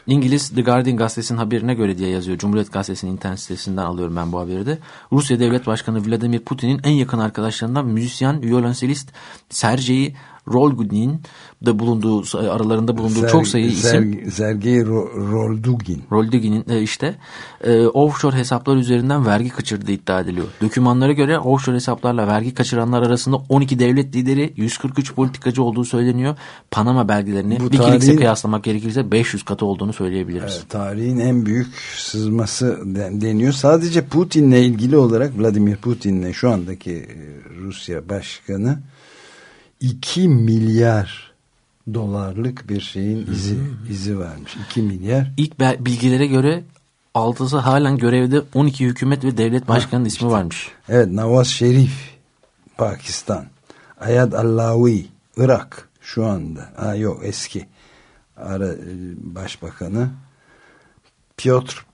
İngiliz The Guardian gazetesinin haberine göre diye yazıyor. Cumhuriyet gazetesinin internet sitesinden alıyorum ben bu haberi de. Rusya Devlet Başkanı Vladimir Putin'in en yakın arkadaşlarından müzisyen, violonselist Sergei Rolgudin'in de bulunduğu aralarında bulunduğu Ser- çok sayıda isim. Ser- Sergey Ro- Roldugin. Roldigin'in e, işte e, offshore hesaplar üzerinden vergi kaçırdığı iddia ediliyor. Dokümanlara göre offshore hesaplarla vergi kaçıranlar arasında 12 devlet lideri 143 politikacı olduğu söyleniyor. Panama belgelerini Wikileaks'e kıyaslamak gerekirse 500 katı olduğunu söyleyebiliriz. Evet, tarihin en büyük sızması de- deniyor. Sadece Putin'le ilgili olarak Vladimir Putin'le şu andaki e, Rusya başkanı 2 milyar dolarlık bir şeyin izi izi vermiş. 2 milyar. İlk bilgilere göre altısı halen görevde 12 hükümet ve devlet başkanının ismi varmış. Evet Nawaz Şerif Pakistan. Ayad Allawi Irak şu anda. Ha, yok eski. Ara, e, başbakanı Piotr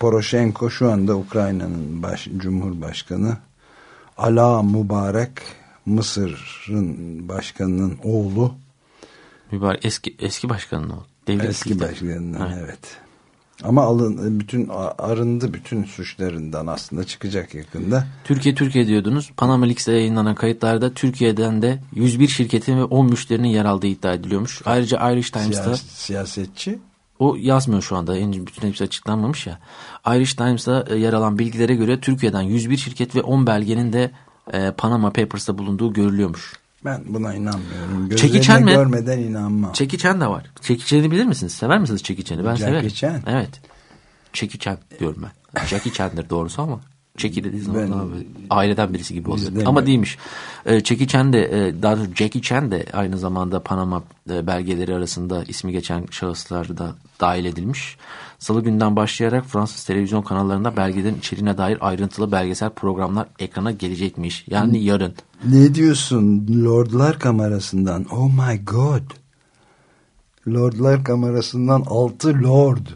Poroshenko şu anda Ukrayna'nın baş, cumhurbaşkanı. Ala Mübarek Mısır'ın başkanının oğlu. Mübarek eski eski başkanın o. Devlet Eski lideri. başkanından Evet. evet. Ama alın bütün arındı bütün suçlarından aslında çıkacak yakında. Türkiye Türkiye diyordunuz. Panama Leaks'te yayınlanan kayıtlarda Türkiye'den de 101 şirketin ve 10 müşterinin yer aldığı iddia ediliyormuş. Ayrıca Irish Times'ta Siyas- siyasetçi o yazmıyor şu anda. Bütün hepsi açıklanmamış ya. Irish Times'ta e, yer alan bilgilere göre Türkiye'den 101 şirket ve 10 belgenin de e, Panama Papers'ta bulunduğu görülüyormuş. Ben buna inanmıyorum. Gözlerine Chan mi? görmeden inanmam. Chan de var. Chan'i bilir misiniz? Sever misiniz Chan'i? Ben Jackie severim. Chan? Evet. Chan diyorum ben. Chan'dır doğrusu ama. Jackie dediği zaman Ben böyle aileden birisi gibi oluyor. izlemiyorum. Ama değilmiş. Ee, Jackie Chan de e, daha doğrusu Jackie Chan de aynı zamanda Panama e, belgeleri arasında ismi geçen şahıslar da dahil edilmiş. Salı günden başlayarak Fransız televizyon kanallarında belgelerin içeriğine dair ayrıntılı belgesel programlar ekrana gelecekmiş. Yani yarın. Ne diyorsun Lordlar kamerasından? Oh my god. Lordlar kamerasından 6 Lord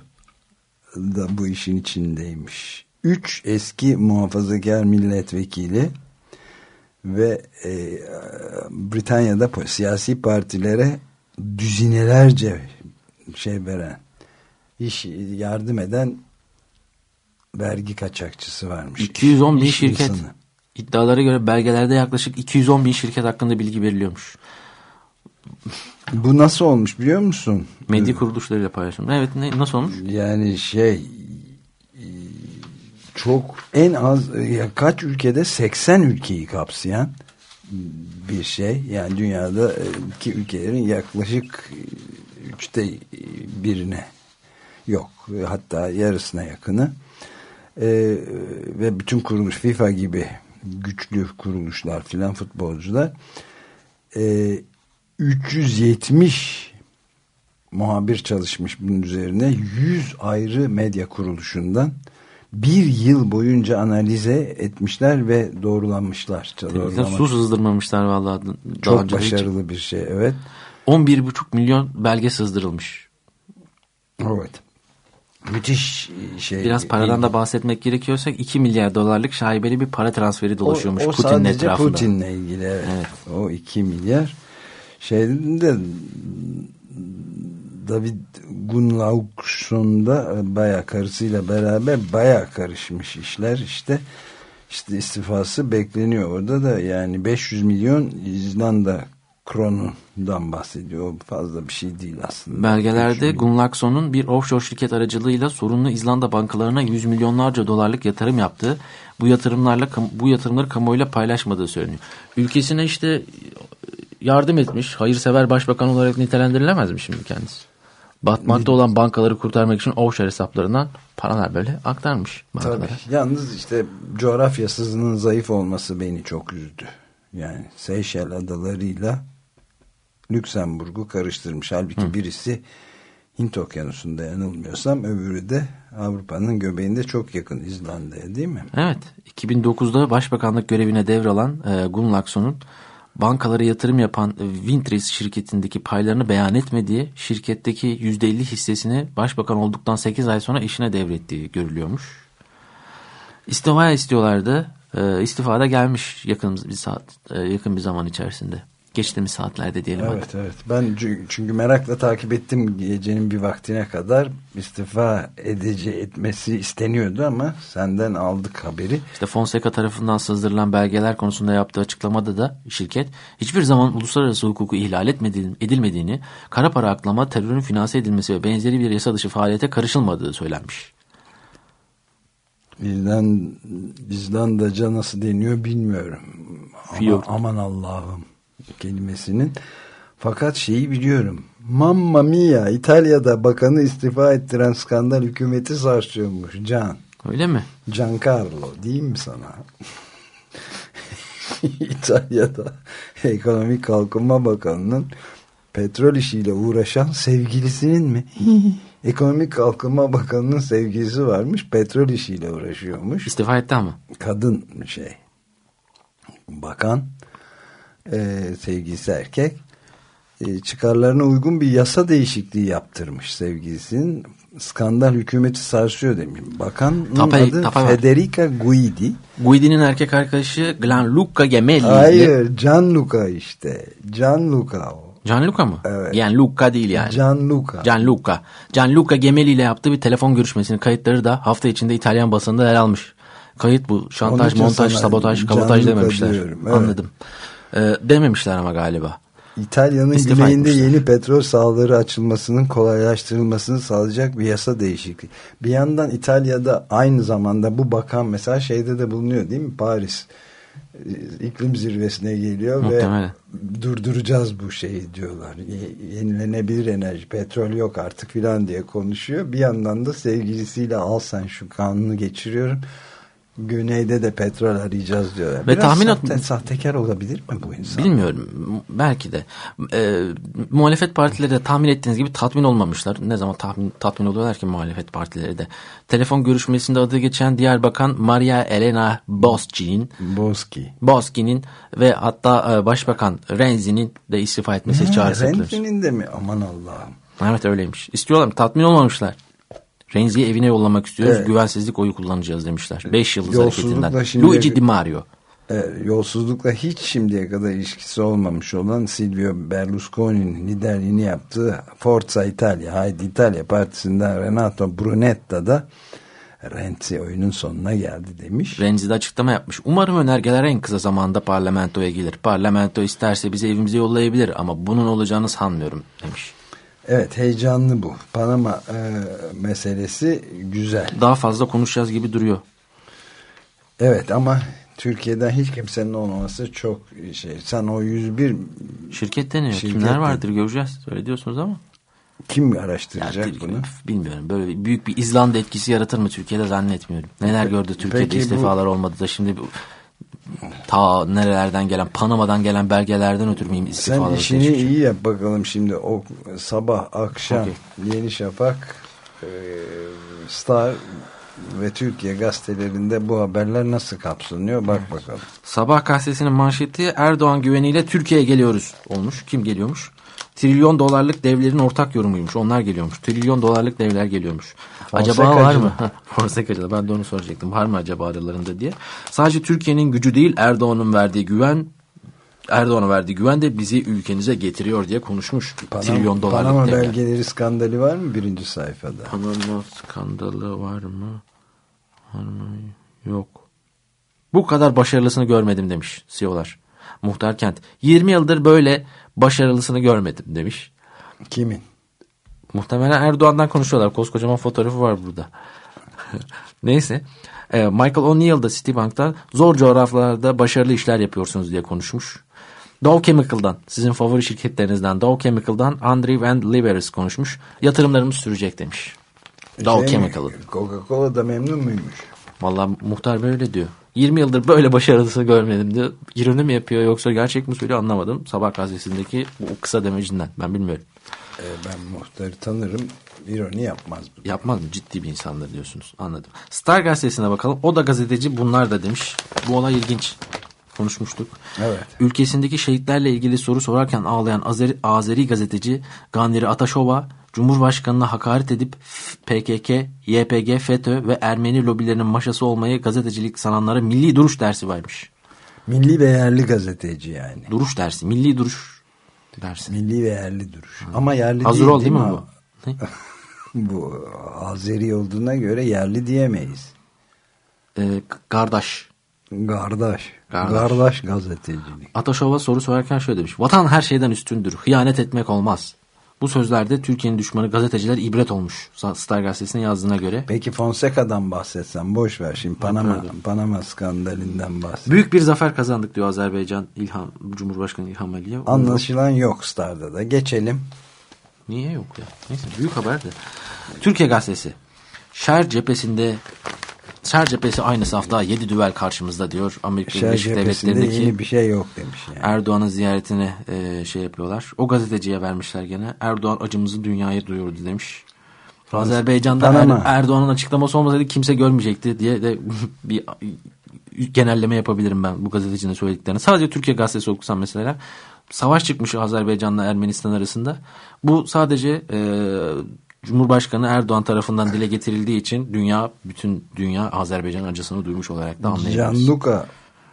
da bu işin içindeymiş. 3 eski muhafazakar milletvekili ve e, Britanya'da siyasi partilere düzinelerce şey veren iş yardım eden vergi kaçakçısı varmış. 210 bin İş şirket. insanı. İddialara göre belgelerde yaklaşık 210 bin şirket hakkında bilgi veriliyormuş. Bu nasıl olmuş biliyor musun? Medya kuruluşlarıyla paylaşım. Evet ne, nasıl olmuş? Yani şey e, çok en az ya kaç ülkede 80 ülkeyi kapsayan bir şey. Yani dünyada e, ki ülkelerin yaklaşık e, üçte birine yok. Hatta yarısına yakını. Ee, ve bütün kuruluş FIFA gibi güçlü kuruluşlar filan futbolcular e, 370 muhabir çalışmış bunun üzerine 100 ayrı medya kuruluşundan bir yıl boyunca analize etmişler ve doğrulanmışlar. Tebrikler, su sızdırmamışlar vallahi. Çok önce hiç. başarılı bir şey evet. 11,5 milyon belge sızdırılmış. Evet. Müthiş şey. Biraz paradan da bahsetmek gerekiyorsak 2 milyar dolarlık şaibeli bir para transferi dolaşıyormuş o, o Putin'in sadece etrafında. Putin'le ilgili evet. Evet. O 2 milyar. Şeyde David Gunnaugsson'da baya karısıyla beraber baya karışmış işler işte. İşte istifası bekleniyor orada da yani 500 milyon İzlanda kronundan bahsediyor. Fazla bir şey değil aslında. Belgelerde Gunlagson'un bir offshore şirket aracılığıyla sorunlu İzlanda bankalarına yüz milyonlarca dolarlık yatırım yaptığı, bu yatırımlarla bu yatırımları kamuoyuyla paylaşmadığı söyleniyor. Ülkesine işte yardım etmiş, hayırsever başbakan olarak nitelendirilemez mi şimdi kendisi? Batmakta olan bankaları kurtarmak için offshore hesaplarından paralar böyle aktarmış bankalara. Tabii. Yalnız işte coğrafyasızının zayıf olması beni çok üzdü. Yani Seyşel adalarıyla Lüksemburg'u karıştırmış. Halbuki birisi Hint okyanusunda yanılmıyorsam öbürü de Avrupa'nın göbeğinde çok yakın İzlanda'ya değil mi? Evet, 2009'da başbakanlık görevine devralan e, Gunlagsson'un bankalara yatırım yapan Wintris şirketindeki paylarını beyan etmediği, şirketteki %50 hissesini başbakan olduktan 8 ay sonra eşine devrettiği görülüyormuş. İstifa istiyorlardı. E, istifada gelmiş yakın bir saat, e, yakın bir zaman içerisinde. Geçtiğimiz saatlerde diyelim hadi. Evet evet. Ben çü- çünkü merakla takip ettim gecenin bir vaktine kadar istifa edici etmesi isteniyordu ama senden aldık haberi. İşte Fonseca tarafından sızdırılan belgeler konusunda yaptığı açıklamada da şirket hiçbir zaman uluslararası hukuku ihlal etmediğini, edilmediğini, kara para aklama, terörün finanse edilmesi ve benzeri bir yasa dışı faaliyete karışılmadığı söylenmiş. İzland, İzlandaca nasıl deniyor bilmiyorum. Ama, aman Allah'ım kelimesinin. Fakat şeyi biliyorum. Mamma mia İtalya'da bakanı istifa ettiren skandal hükümeti sarsıyormuş Can. Öyle mi? Giancarlo değil mi sana? İtalya'da Ekonomik Kalkınma Bakanı'nın petrol işiyle uğraşan sevgilisinin mi? Ekonomik Kalkınma Bakanı'nın sevgilisi varmış petrol işiyle uğraşıyormuş. İstifa etti ama. Kadın şey bakan e, sevgilisi erkek e, çıkarlarına uygun bir yasa değişikliği yaptırmış sevgilisinin skandal hükümeti sarsıyor demiş. Bakanın Tapay- adı var. Federica Guidi. Guidi'nin erkek arkadaşı Gianluca Gemelli. Hayır Gianluca işte. Gianluca o. Gianluca mı? Evet. Gianluca değil yani. Gianluca. Gianluca. Gianluca Gemelli ile yaptığı bir telefon görüşmesinin kayıtları da hafta içinde İtalyan basında yer almış. Kayıt bu. Şantaj, montaj, sabotaj, kabotaj dememişler. diyorum, evet. Anladım. Ee, dememişler ama galiba. İtalya'nın güneyinde etmişler. yeni petrol sahaları açılmasının kolaylaştırılmasını sağlayacak bir yasa değişikliği. Bir yandan İtalya'da aynı zamanda bu bakan mesela şeyde de bulunuyor değil mi? Paris e, iklim zirvesine geliyor Muhtemelen. ve durduracağız bu şeyi diyorlar. Ye- Yenilenebilir enerji, petrol yok artık filan diye konuşuyor. Bir yandan da sevgilisiyle al sen şu kanunu geçiriyorum. Güneyde de petrol arayacağız diyorlar. Ve Biraz tahmin sahte, sahtekar olabilir mi bu insan? Bilmiyorum. Belki de. Ee, muhalefet partileri de tahmin ettiğiniz gibi tatmin olmamışlar. Ne zaman tahmin, tatmin oluyorlar ki muhalefet partileri de. Telefon görüşmesinde adı geçen diğer bakan Maria Elena Boschi'nin Boski. Boschi'nin ve hatta e, Başbakan Renzi'nin de istifa etmesi çağrısı. Renzi'nin de mi? Aman Allah'ım. Evet öyleymiş. İstiyorlar mı? Tatmin olmamışlar. Renzi'yi evine yollamak istiyoruz. Evet. Güvensizlik oyu kullanacağız demişler. 5 yıldız hareketinden. şimdi- Luigi Di Mario. e, yolsuzlukla hiç şimdiye kadar ilişkisi olmamış olan Silvio Berlusconi'nin liderliğini yaptığı Forza Italia, Haydi İtalya Partisi'nden Renato Brunetta da Renzi oyunun sonuna geldi demiş. Renzi de açıklama yapmış. Umarım önergeler en kısa zamanda parlamentoya gelir. Parlamento isterse bizi evimize yollayabilir ama bunun olacağını sanmıyorum demiş. Evet heyecanlı bu. Panama e, meselesi güzel. Daha fazla konuşacağız gibi duruyor. Evet ama Türkiye'den hiç kimsenin olmaması çok şey. Sen o 101 Şirket deniyor. Şirket Kimler vardır göreceğiz. Öyle diyorsunuz ama. kim araştıracak Yani bunu? Bilmiyorum. Böyle büyük bir İzlanda etkisi yaratır mı Türkiye'de zannetmiyorum. Neler gördü Türkiye'de peki bu- istifalar olmadı da şimdi bu- ta nerelerden gelen Panama'dan gelen belgelerden ötürü müyüm Sen istifaları işini iyi yap bakalım şimdi o sabah akşam Okey. Yeni Şafak e, Star ve Türkiye gazetelerinde bu haberler nasıl kapsanıyor bak bakalım. Sabah gazetesinin manşeti Erdoğan güveniyle Türkiye'ye geliyoruz olmuş. Kim geliyormuş? Trilyon dolarlık devlerin ortak yorumuymuş. Onlar geliyormuş. Trilyon dolarlık devler geliyormuş. Acaba var Fonsekacı mı? mı? Heh, Fonsekacı. Ben de onu soracaktım. Var mı acaba aralarında diye. Sadece Türkiye'nin gücü değil Erdoğan'ın verdiği güven Erdoğan'a verdiği güven de bizi ülkenize getiriyor diye konuşmuş. Trilyon dolarlık Panama devler. belgeleri skandali var mı birinci sayfada? Panama skandalı var mı? Var mı? Yok. Bu kadar başarılısını görmedim demiş CEO'lar. Muhtar Kent. 20 yıldır böyle başarılısını görmedim demiş. Kimin? Muhtemelen Erdoğan'dan konuşuyorlar. Koskocaman fotoğrafı var burada. Neyse. Ee, Michael O'Neill da Citibank'ta zor coğrafyalarda başarılı işler yapıyorsunuz diye konuşmuş. Dow Chemical'dan, sizin favori şirketlerinizden Dow Chemical'dan Andrew Van Liveris konuşmuş. Yatırımlarımız sürecek demiş. Dow Şey mi? Chemical'ın. Coca-Cola da memnun muymuş? Vallahi muhtar böyle diyor. 20 yıldır böyle başarılısını görmedim diyor. İroni mi yapıyor yoksa gerçek mi söylüyor anlamadım. Sabah gazetesindeki bu kısa demecinden ben bilmiyorum. Ee, ben muhtarı tanırım. İroni yapmaz bu. Yapmaz mı? Ciddi bir insandır diyorsunuz. Anladım. Star gazetesine bakalım. O da gazeteci bunlar da demiş. Bu olay ilginç. Konuşmuştuk. Evet. Ülkesindeki şehitlerle ilgili soru sorarken ağlayan Azeri, Azeri gazeteci Gandiri Ataşova Cumhurbaşkanına hakaret edip PKK, YPG, FETÖ ve Ermeni lobilerinin maşası olmayı gazetecilik sananlara milli duruş dersi vermiş. Milli ve yerli gazeteci yani. Duruş dersi, milli duruş dersi. Milli ve yerli duruş. Ama yerli Hazır değil, ol değil mi mi bu? Bu Azeri olduğuna göre yerli diyemeyiz. Ee, kardeş. Kardeş. Kardeş. Kardeş gazetecilik. Ataşova soru sorarken şöyle demiş. Vatan her şeyden üstündür. Hıyanet etmek olmaz. Bu sözlerde Türkiye'nin düşmanı gazeteciler ibret olmuş. Star gazetesinin yazdığına göre. Peki Fonseca'dan bahsetsen boş ver şimdi Panama, pardon. Panama skandalinden bahset. Büyük bir zafer kazandık diyor Azerbaycan İlham Cumhurbaşkanı İlham Aliyev. Anlaşılan yok Star'da da. Geçelim. Niye yok ya? Neyse büyük haber de. Türkiye gazetesi. Şer cephesinde Şer cephesi aynı safta 7 düvel karşımızda diyor. Amerika Şer Birleşik Devletleri'ndeki yeni bir şey yok demiş yani. Erdoğan'ın ziyaretine e, şey yapıyorlar. O gazeteciye vermişler gene. Erdoğan acımızı dünyaya duyurdu demiş. Azerbaycan'da Panama. Er- Erdoğan'ın açıklaması olmasaydı kimse görmeyecekti diye de bir genelleme yapabilirim ben bu gazetecinin söylediklerini. Sadece Türkiye gazetesi okusam mesela savaş çıkmış Azerbaycan'la Ermenistan arasında. Bu sadece e, Cumhurbaşkanı Erdoğan tarafından dile getirildiği için dünya bütün dünya Azerbaycan acısını duymuş olarak da anlayabiliriz. Gianluca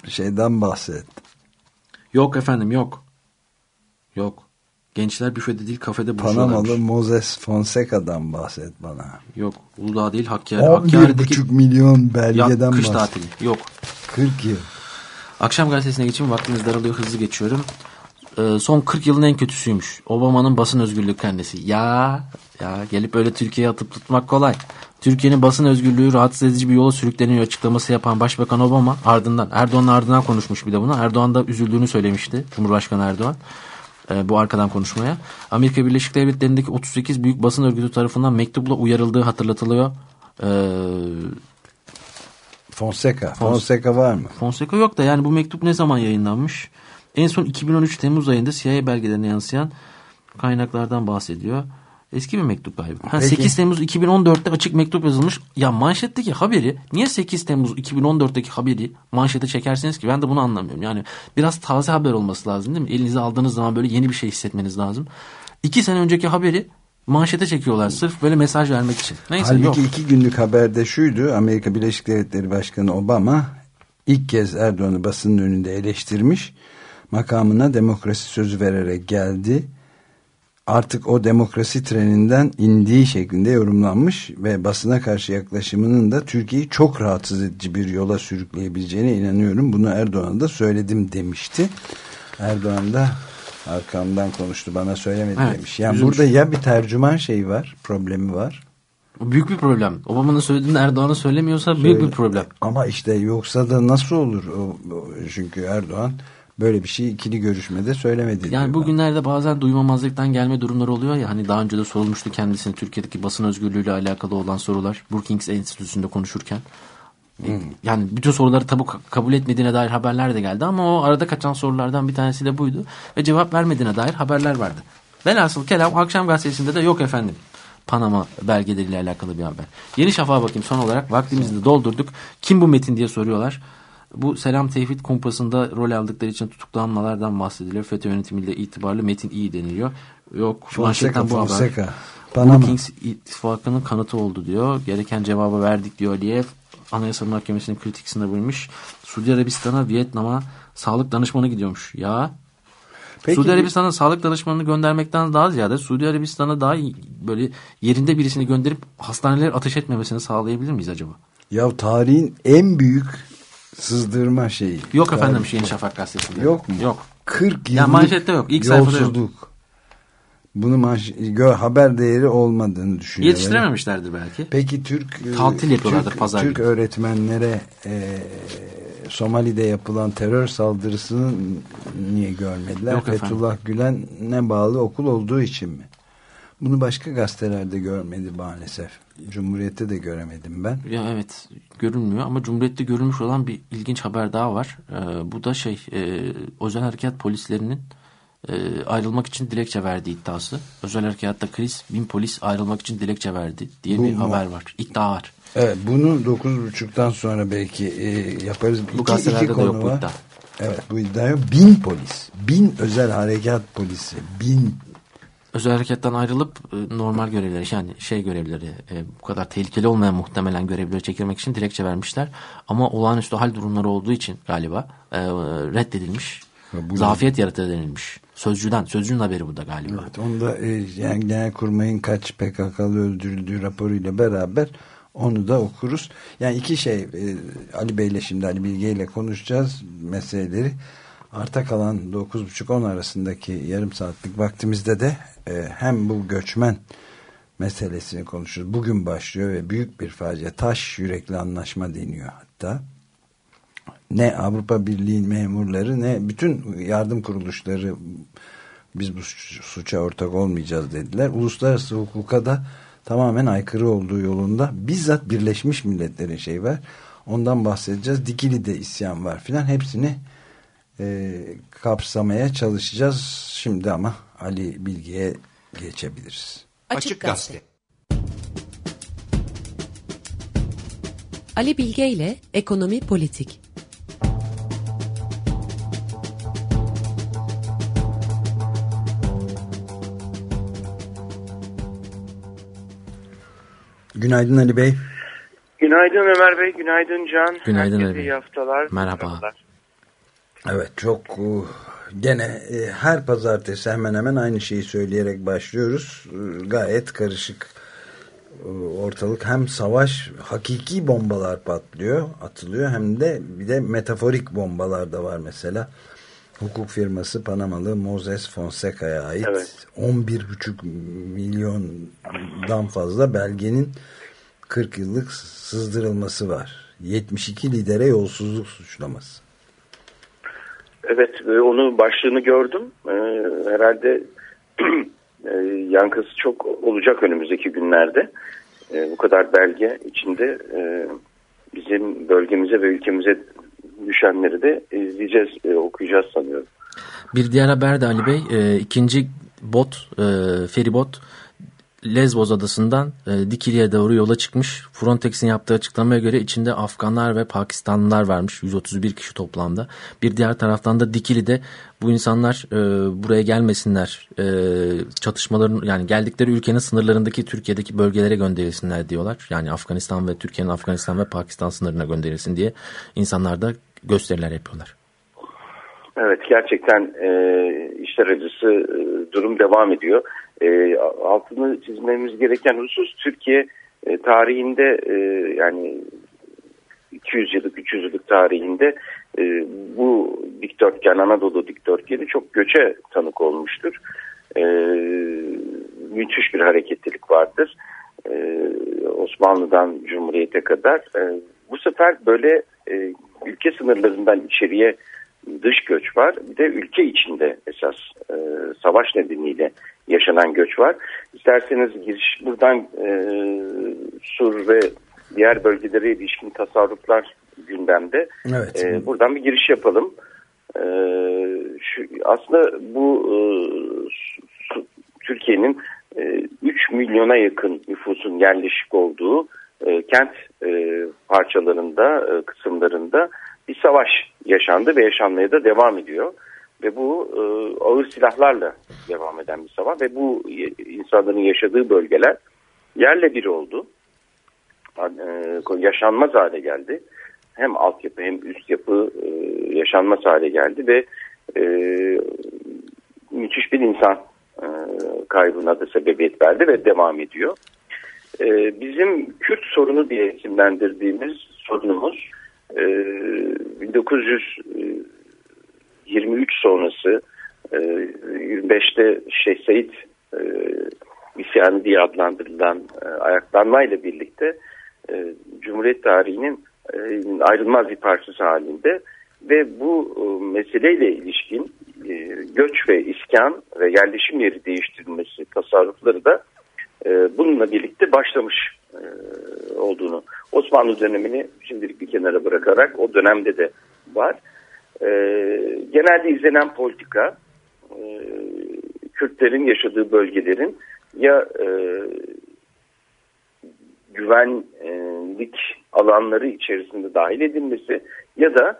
şeyden bahset. Yok efendim yok. Yok. Gençler büfede değil kafede buluşuyorlarmış. Panamalı Moses Fonseca'dan bahset bana. Yok. Uludağ değil Hakkari. Hakkari'deki 11,5 milyon ya, belgeden kış bahset. tatili. Yok. 40 yıl. Akşam gazetesine geçeyim. Vaktimiz daralıyor. Hızlı geçiyorum. Ee, son 40 yılın en kötüsüymüş. Obama'nın basın özgürlüğü karnesi. Ya ya gelip öyle Türkiye'ye atıp tutmak kolay. Türkiye'nin basın özgürlüğü rahatsız edici bir yola sürükleniyor açıklaması yapan Başbakan Obama ardından Erdoğan'ın ardından konuşmuş bir de buna. Erdoğan da üzüldüğünü söylemişti. Cumhurbaşkanı Erdoğan. Ee, bu arkadan konuşmaya. Amerika Birleşik Devletleri'ndeki 38 büyük basın örgütü tarafından mektupla uyarıldığı hatırlatılıyor. Ee, Fonseca. Fonseca var mı? Fonseca yok da yani bu mektup ne zaman yayınlanmış? En son 2013 Temmuz ayında CIA belgelerine yansıyan kaynaklardan bahsediyor. Eski bir mektup galiba. Ha, Peki. 8 Temmuz 2014'te açık mektup yazılmış. Ya manşetteki haberi niye 8 Temmuz 2014'teki haberi manşete çekersiniz ki? Ben de bunu anlamıyorum. Yani biraz taze haber olması lazım değil mi? Elinize aldığınız zaman böyle yeni bir şey hissetmeniz lazım. 2 sene önceki haberi manşete çekiyorlar sırf böyle mesaj vermek için. Neyse Halbuki yok. iki günlük haberde şuydu. Amerika Birleşik Devletleri Başkanı Obama ilk kez Erdoğan'ı basının önünde eleştirmiş. Makamına demokrasi sözü vererek geldi. artık o demokrasi treninden indiği şeklinde yorumlanmış ve basına karşı yaklaşımının da Türkiye'yi çok rahatsız edici bir yola sürükleyebileceğine inanıyorum. Bunu Erdoğan'a da söyledim demişti. Erdoğan da arkamdan konuştu bana söylemedi Evet, demiş. Yani üzülmüş. burada ya bir tercüman şeyi var, problemi var. Büyük bir problem. Obama'nın söylediğini Erdoğan'a söylemiyorsa büyük bir problem. Ama işte yoksa da nasıl olur? O, o- çünkü Erdoğan böyle bir şey ikili görüşmede söylemedi. Yani bugünlerde bazen duymamazlıktan gelme durumları oluyor ya hani daha önce de sorulmuştu kendisine Türkiye'deki basın özgürlüğüyle alakalı olan sorular Brookings Enstitüsü'nde konuşurken. E, Yani bütün soruları tabu kabul etmediğine dair haberler de geldi ama o arada kaçan sorulardan bir tanesi de buydu ve cevap vermediğine dair haberler vardı. Velhasıl kelam akşam gazetesinde de yok efendim. Panama belgeleriyle alakalı bir haber. Yeni Şafak'a bakayım son olarak vaktimizi de doldurduk. Kim bu Metin diye soruyorlar. Bu Selam Tevhid kumpasında rol aldıkları için tutuklanmalardan bahsediliyor. FETÖ yönetimiyle itibarlı Metin iyi deniliyor. Yok manşetten bu haber. Panama. Brookings ittifakının kanıtı oldu diyor. Gereken cevabı verdik diyor Aliyev. Anayasa Mahkemesi'nin kritik kısmına bölünmüş. Suudi Arabistan'a, Vietnam'a sağlık danışmanı gidiyormuş. Ya Peki Suudi Arabistan'a sağlık danışmanını göndermekten daha ziyade Suudi Arabistan'a daha böyle yerinde birisini gönderip hastaneler ateş etmemesini sağlayabilir miyiz acaba? Ya tarihin en büyük sızdırma şeyi. Yok Tarih- efendim Yeni Şafak gazetesinde. Yok mu? Yok. 40 Ya yıllık manşette yok, ilk sayfada yok. yolsuzluk. Bunu manş haber değeri olmadığını düşünüyorum. Yetiştirememişlerdir belki. Peki Türk e, Tatil yapıyorlardır Türk, pazar Türk günü. öğretmenlere e, Somali'de yapılan terör saldırısını niye görmediler? Yok. Fethullah Gülen'e bağlı okul olduğu için mi? Bunu başka gazetelerde görmedi maalesef. Cumhuriyet'te de göremedim ben. Ya evet görünmüyor ama Cumhuriyet'te görülmüş olan bir ilginç haber daha var. Ee, bu da şey e, özel harekat polislerinin e, ayrılmak için dilekçe verdiği iddiası. Özel harekatta kriz bin polis ayrılmak için dilekçe verdi diye Bu bir mu? haber var. İddia var. Evet bunu 9.30'dan sonra belki e, yaparız. Bu gazetelerde de yok bu iddia. Evet bu iddia yok. Bin polis. Bin özel harekat polisi. Bin. Özel harekattan ayrılıp e, normal görevleri yani şey görevleri e, bu kadar tehlikeli olmayan muhtemelen görevleri çekilmek için dilekçe vermişler. Ama olağanüstü hal durumları olduğu için galiba e, reddedilmiş. bu- Zafiyet yaratır denilmiş. Sözcüden, sözcünün haberi bu da galiba. Evet, onda e, yani Genelkurmay'ın kaç PKK'lı öldürüldüğü raporuyla beraber onu da okuruz. Yani iki şey Ali Bey'le şimdi Ali Bilge ile konuşacağız meseleleri. Arta kalan 9.30-10 arasındaki yarım saatlik vaktimizde de e, hem bu göçmen meselesini konuşuruz. Bugün başlıyor ve büyük bir facia. Taş yürekli anlaşma deniyor hatta ne Avrupa Birliği memurları ne bütün yardım kuruluşları biz bu suç- suça ortak olmayacağız dediler. Uluslararası hukuka da tamamen aykırı olduğu yolunda bizzat Birleşmiş Milletler'in şey var. Ondan bahsedeceğiz. Dikili'de isyan var filan. Hepsini e, kapsamaya çalışacağız. Şimdi ama Ali Bilge'ye geçebiliriz. Açık Gazete. Ali Bilge ile Ekonomi Politik. Günaydın Ali Bey. Günaydın Ömer Bey, günaydın Can. Günaydın Herkese Ali Bey. iyi haftalar. Merhaba. Merhabalar. Evet çok uh, gene e, her pazartesi hemen hemen aynı şeyi söyleyerek başlıyoruz. E, Gayet karışık e, ortalık hem savaş hakiki bombalar patlıyor atılıyor hem de bir de metaforik bombalar da var mesela. Hukuk firması Panamalı Moses Fonseca'ya ait Evet. 11,5 milyondan fazla belgenin 40 yıllık sızdırılması var. 72 lidere yolsuzluk suçlaması. Evet, e, onu başlığını gördüm. E, herhalde e, yankısı çok olacak önümüzdeki günlerde. Bu kadar belge içinde bizim bölgemize ve ülkemize düşenleri de izleyeceğiz, okuyacağız sanıyorum. Bir diğer haber de Ali Bey ikinci bot feribot Lesbos adasından e, Dikili'ye doğru yola çıkmış. Frontex'in yaptığı açıklamaya göre içinde Afganlar ve Pakistanlılar varmış. 131 kişi toplamda. Bir diğer taraftan da Dikili'de bu insanlar e, buraya gelmesinler. E, çatışmaların yani geldikleri ülkenin sınırlarındaki Türkiye'deki bölgelere gönderilsinler diyorlar. Yani Afganistan ve Türkiye'nin Afganistan ve Pakistan sınırına gönderilsin diye insanlar da gösteriler yapıyorlar. Evet gerçekten e, işler acısı e, durum devam ediyor. E, altını çizmemiz gereken husus Türkiye e, tarihinde e, yani 200 yıllık 300 yıllık tarihinde e, bu dikdörtgen Anadolu dikdörtgeni çok göçe tanık olmuştur. E, müthiş bir hareketlilik vardır. E, Osmanlı'dan Cumhuriyet'e kadar. E, bu sefer böyle e, ülke sınırlarından içeriye dış göç var. Bir de ülke içinde esas e, savaş nedeniyle yaşanan göç var. İsterseniz giriş buradan e, Sur ve diğer bölgelere ilişkin tasarruflar gündemde. Evet. E, buradan bir giriş yapalım. E, şu, aslında bu e, Türkiye'nin e, 3 milyona yakın nüfusun yerleşik olduğu e, kent e, parçalarında, e, kısımlarında bir savaş yaşandı ve yaşanmaya da devam ediyor. Ve bu e, ağır silahlarla devam eden bir savaş ve bu insanların yaşadığı bölgeler yerle bir oldu. E, yaşanmaz hale geldi. Hem altyapı hem üst yapı e, yaşanmaz hale geldi ve e, müthiş bir insan e, kaybına da sebebiyet verdi ve devam ediyor. E, bizim Kürt sorunu diye isimlendirdiğimiz sorunumuz e, 1923 sonrası e, 25'te Şeyh Said e, isyanı diye adlandırılan e, ayaklanmayla birlikte e, Cumhuriyet tarihinin e, ayrılmaz bir parçası halinde ve bu e, meseleyle ilişkin e, göç ve iskan ve yerleşim yeri değiştirilmesi tasarrufları da e, bununla birlikte başlamış e, olduğunu Osmanlı dönemini şimdilik bir kenara bırakarak o dönemde de var. E, genelde izlenen politika e, Kürtlerin yaşadığı bölgelerin ya e, güvenlik alanları içerisinde dahil edilmesi ya da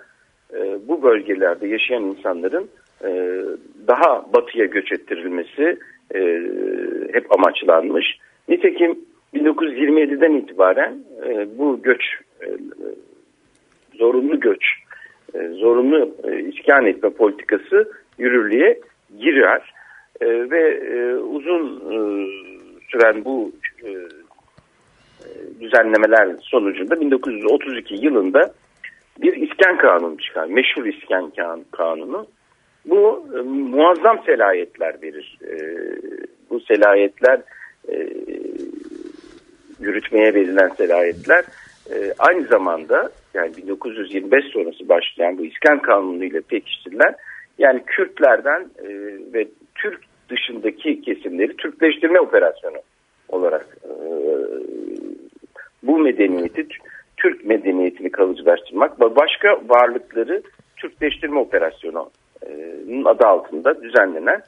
e, bu bölgelerde yaşayan insanların e, daha batıya göç ettirilmesi e, hep amaçlanmış. Nitekim 1927'den itibaren e, bu göç e, zorunlu göç zorunlu e, iskan etme politikası yürürlüğe girer E, ve e, uzun e, süren bu e, düzenlemeler sonucunda 1932 yılında bir iskan kanunu çıkar. Meşhur iskan kan- kanunu. Bu e, muazzam selayetler verir. E, bu selayetler e, yürütmeye verilen selayetler e, aynı zamanda yani 1925 sonrası başlayan bu iskan kanunu ile pekiştirilen yani Kürtlerden e, ve Türk dışındaki kesimleri Türkleştirme operasyonu olarak e, bu medeniyeti Türk medeniyetini kalıcılaştırmak ve başka varlıkları Türkleştirme operasyonu e, adı altında düzenlenen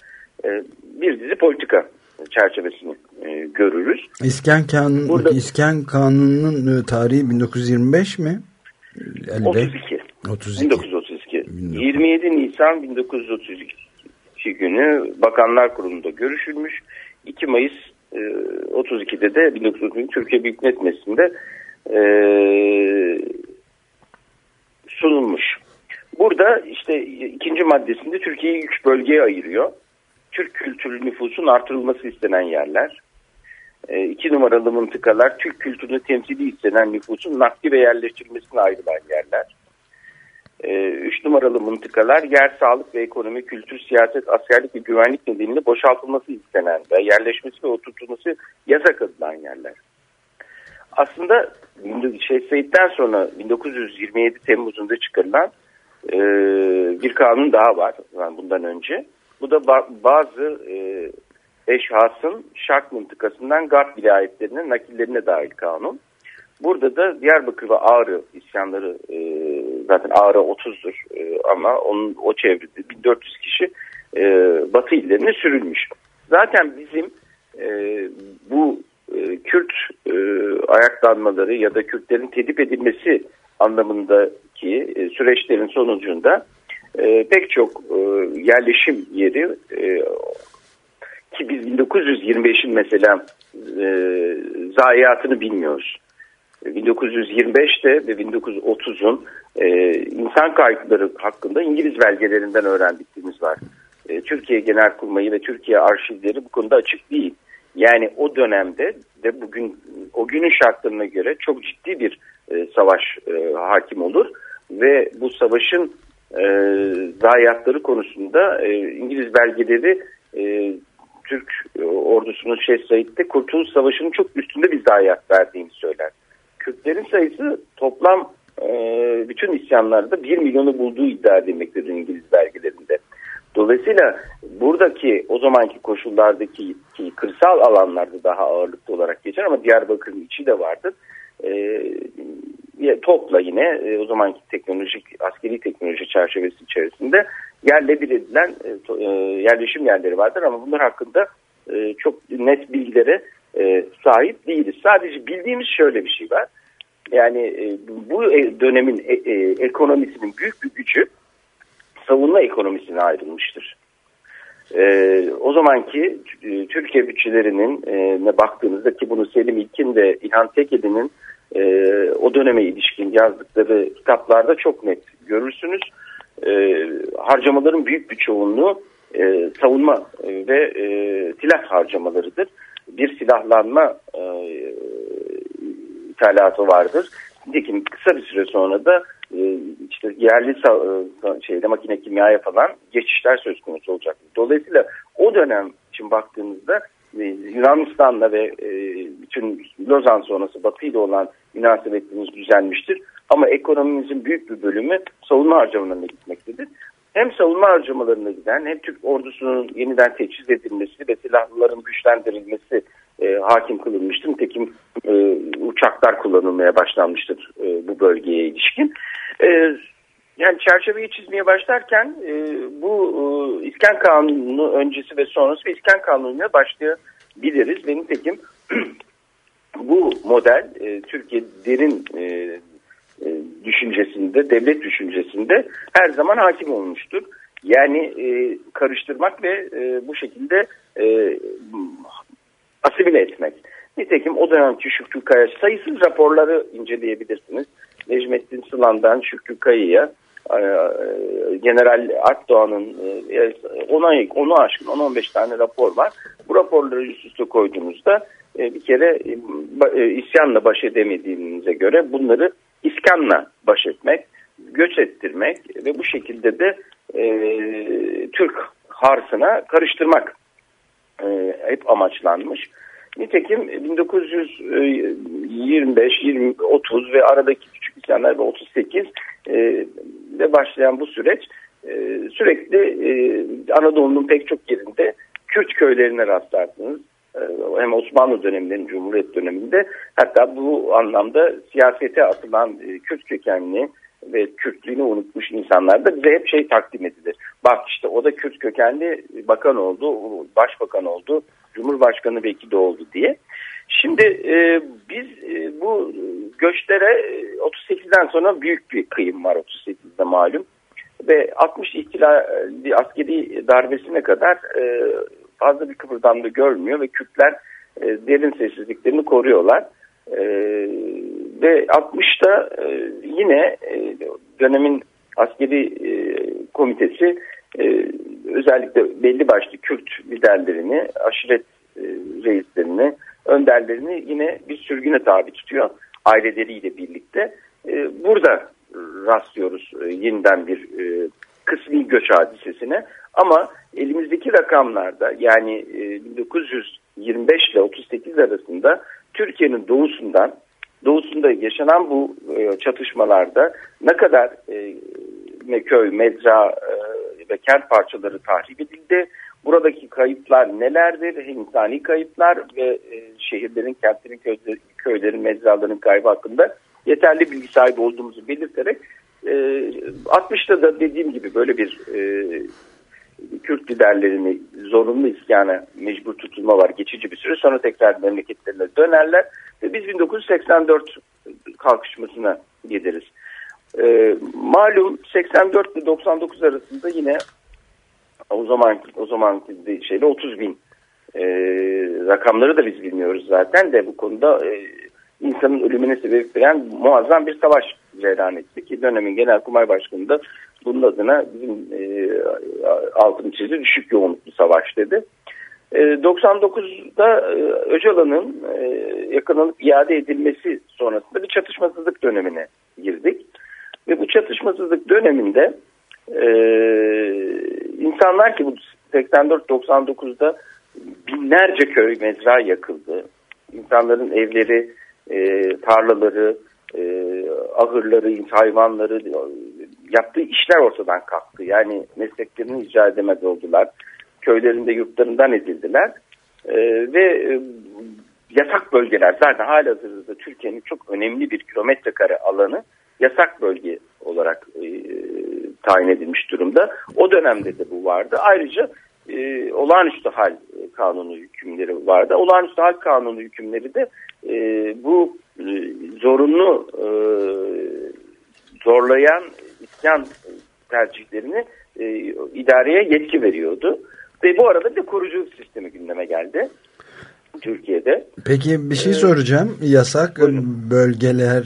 e, bir dizi politika çerçevesini e, görürüz. İskan, kanun, Burada- İskan Kanunu'nun e, tarihi 1925 mi? Ali Bey? 32. 32. 1932. 27 Nisan 1932 günü Bakanlar Kurulu'nda görüşülmüş. 2 Mayıs e, 32'de de 1932 Türkiye Büyük Millet Meclisi'nde e, sunulmuş. Burada işte ikinci maddesinde Türkiye'yi üç bölgeye ayırıyor. Türk kültürlü nüfusun artırılması istenen yerler. E, iki numaralı mıntıkalar Türk kültürünü temsili istenen nüfusun nakli ve yerleştirilmesine ayrılan yerler. E, üç numaralı mıntıkalar yer, sağlık ve ekonomi, kültür, siyaset, askerlik ve güvenlik nedeniyle boşaltılması istenen ve yerleşmesi ve oturtulması yasak edilen yerler. Aslında şey Seyit'ten sonra 1927 Temmuz'unda çıkarılan e, bir kanun daha var yani bundan önce. Bu da ba- bazı e, eşhasın şark mıntıkasından Garp vilayetlerine nakillerine dahil kanun. Burada da Diyarbakır ve Ağrı isyanları e, zaten Ağrı 30'dur e, ama onun o çevrede 1400 kişi e, Batı illerine sürülmüş. Zaten bizim e, bu e, Kürt e, ayaklanmaları ya da Kürtlerin tedip edilmesi anlamındaki e, süreçlerin sonucunda e, pek çok e, yerleşim yeri e, ki biz 1925'in mesela e, zayiatını bilmiyoruz. 1925'te ve 1930'un e, insan kayıpları hakkında İngiliz belgelerinden öğrendiklerimiz var. e, Türkiye Genelkurmayı ve Türkiye arşivleri bu konuda açık değil. Yani o dönemde de bugün o günün şartlarına göre çok ciddi bir e, savaş e, hakim olur ve bu savaşın e, zayiatları konusunda e, İngiliz belgeleri e, Türk ordusunun Şeyh Said'de Kurtuluş Savaşı'nın çok üstünde bir zayiat verdiğini söyler. Kürtlerin sayısı toplam e, bütün isyanlarda 1 milyonu bulduğu iddia edilmektedir İngiliz belgelerinde. Dolayısıyla buradaki o zamanki koşullardaki ki kırsal alanlarda daha ağırlıklı olarak geçer ama Diyarbakır'ın içi de vardır. E, topla yine e, o zamanki teknolojik askeri teknoloji çerçevesi içerisinde yerle bir edilen e, e, yerleşim yerleri vardır ama bunlar hakkında e, çok net bilgilere e, sahip değiliz. Sadece bildiğimiz şöyle bir şey var. Yani e, bu e, dönemin e, e, ekonomisinin büyük bir gücü savunma ekonomisine ayrılmıştır. Ee, o zamanki e, Türkiye bütçelerinin e, baktığınızda ki bunu Selim İlkin ve İlhan Tekeli'nin e, o döneme ilişkin yazdıkları kitaplarda çok net görürsünüz. E, harcamaların büyük bir çoğunluğu e, savunma e, ve e, silah harcamalarıdır. Bir silahlanma e, ithalatı vardır. Nitekim kısa bir süre sonra da e, işte yerli e, şeyde makine kimyaya falan geçişler söz konusu olacak. Dolayısıyla o dönem için baktığımızda e, Yunanistan'la ve bütün Lozan sonrası Batı ile olan münasebetimiz düzenmiştir. Ama ekonomimizin büyük bir bölümü savunma harcamalarına gitmektedir. Hem savunma harcamalarına giden hem Türk ordusunun yeniden teçhiz edilmesi ve silahlıların güçlendirilmesi e, hakim kılınmıştır. Nitekim e, uçaklar kullanılmaya başlanmıştır e, bu bölgeye ilişkin. E, yani çerçeveyi çizmeye başlarken e, bu e, İskan Kanunu öncesi ve sonrası ve İskan Kanunu'na başlayabiliriz. Ve nitekim bu model e, Türkiye derin e, e, düşüncesinde, devlet düşüncesinde her zaman hakim olmuştur. Yani e, karıştırmak ve e, bu şekilde e, asimile etmek. Nitekim o dönemki Şükrü Kaya sayısız raporları inceleyebilirsiniz. Necmettin Sılan'dan Şükrü Kaya'ya e, General Akdoğan'ın e, ona, onu aşkın 10-15 tane rapor var. Bu raporları üst üste koyduğunuzda e, bir kere isyanla baş edemediğinize göre bunları iskanla baş etmek, göç ettirmek ve bu şekilde de e, Türk harsına karıştırmak e, hep amaçlanmış. Nitekim 1925, 20, 30 ve aradaki küçük isyanlar ve 38 e, ve başlayan bu süreç e, sürekli e, Anadolu'nun pek çok yerinde Kürt köylerine rastlarsınız. Hem Osmanlı döneminde hem Cumhuriyet döneminde hatta bu anlamda siyasete atılan Kürt kökenli ve Kürtlüğünü unutmuş insanlar da bize hep şey takdim edilir. Bak işte o da Kürt kökenli bakan oldu, başbakan oldu, cumhurbaşkanı belki de oldu diye. Şimdi e, biz e, bu göçlere 38'den sonra büyük bir kıyım var 38'de malum. Ve 60 ihtilali askeri darbesine kadar e, fazla bir kıpırdamda görmüyor ve Kürtler e, derin sessizliklerini koruyorlar. E, ve 60'ta e, yine e, dönemin askeri e, komitesi e, özellikle belli başlı Kürt liderlerini, aşiret e, reislerini, önderlerini yine bir sürgüne tabi tutuyor aileleriyle birlikte. E, burada rastlıyoruz e, yeniden bir e, kısmi göç hadisesine ama elimizdeki rakamlarda yani e, 1925 ile 38 arasında Türkiye'nin doğusundan doğusunda yaşanan bu e, çatışmalarda ne kadar e, köy, mezra e, ve kent parçaları tahrip edildi. Buradaki kayıplar nelerdir? İnsani kayıplar ve e, şehirlerin, kentlerin, köylerin, köylerin, mezraların kaybı hakkında yeterli bilgi sahibi olduğumuzu belirterek e, 60'ta da dediğim gibi böyle bir Kürt liderlerini zorunlu isyana mecbur tutulma var geçici bir süre sonra tekrar memleketlerine dönerler ve biz 1984 kalkışmasına geliriz. E, malum 84 ile 99 arasında yine o zaman o zaman şeyle 30 bin e, rakamları da biz bilmiyoruz zaten de bu konuda e, insanın ölümüne sebep veren muazzam bir savaş cereyan etti ki dönemin Genelkurmay Başkanı da bunun adına bizim e, altın çizi düşük yoğunluklu savaş dedi. E, 99'da e, Öcalan'ın e, yakalanıp iade edilmesi sonrasında bir çatışmasızlık dönemine girdik. Ve bu çatışmasızlık döneminde e, insanlar ki bu 84-99'da binlerce köy mezra yakıldı. İnsanların evleri, e, tarlaları, e, ahırları, hayvanları, yaptığı işler ortadan kalktı. Yani mesleklerini icra edemez oldular. Köylerinde yurtlarından edildiler. E, ve e, yasak bölgeler zaten hala hazırda Türkiye'nin çok önemli bir kilometre kare alanı yasak bölge olarak e, tayin edilmiş durumda. O dönemde de bu vardı. Ayrıca e, olağanüstü hal kanunu hükümleri vardı. Olağanüstü hal kanunu hükümleri de e, bu e, zorunlu e, zorlayan isyan tercihlerini e, idareye yetki veriyordu. Ve bu arada bir koruculuk sistemi gündeme geldi. Türkiye'de. Peki bir şey Ee, soracağım. Yasak buyurun. bölgelere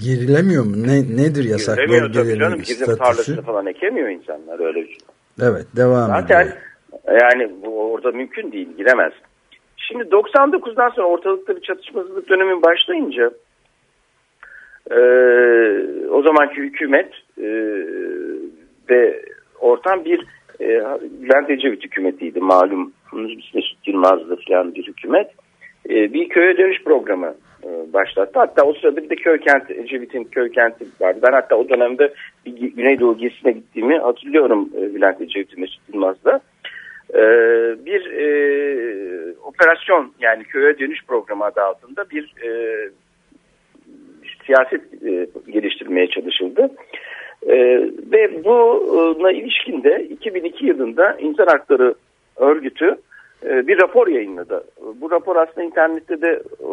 girilemiyor mu? Ne, nedir yasak bölgelerin canım. Statüsü? tarlasını falan ekemiyor insanlar öyle. bir şey. Evet devam Zaten ediyor. yani bu orada mümkün değil giremez. Şimdi 99'dan sonra ortalıkta bir çatışmasızlık dönemi başlayınca e, o zamanki hükümet e, ve ortam bir e, Bülent Ecevit hükümetiydi malum. Mesut Yılmaz'dı falan bir hükümet. E, bir köye dönüş programı e, başlattı. Hatta o sırada bir de köy kenti, Ecevit'in köy kenti vardı. Ben hatta o dönemde bir Gü- Güneydoğu gezisine gittiğimi hatırlıyorum e, Bülent Ecevit Mesut Yılmaz'la. E, bir e, operasyon yani köye dönüş programı adı altında bir e, siyaset e, geliştirmeye çalışıldı. E, ve buna ilişkin de 2002 yılında İnsan Hakları Örgütü e, bir rapor yayınladı. Bu rapor aslında internette de e,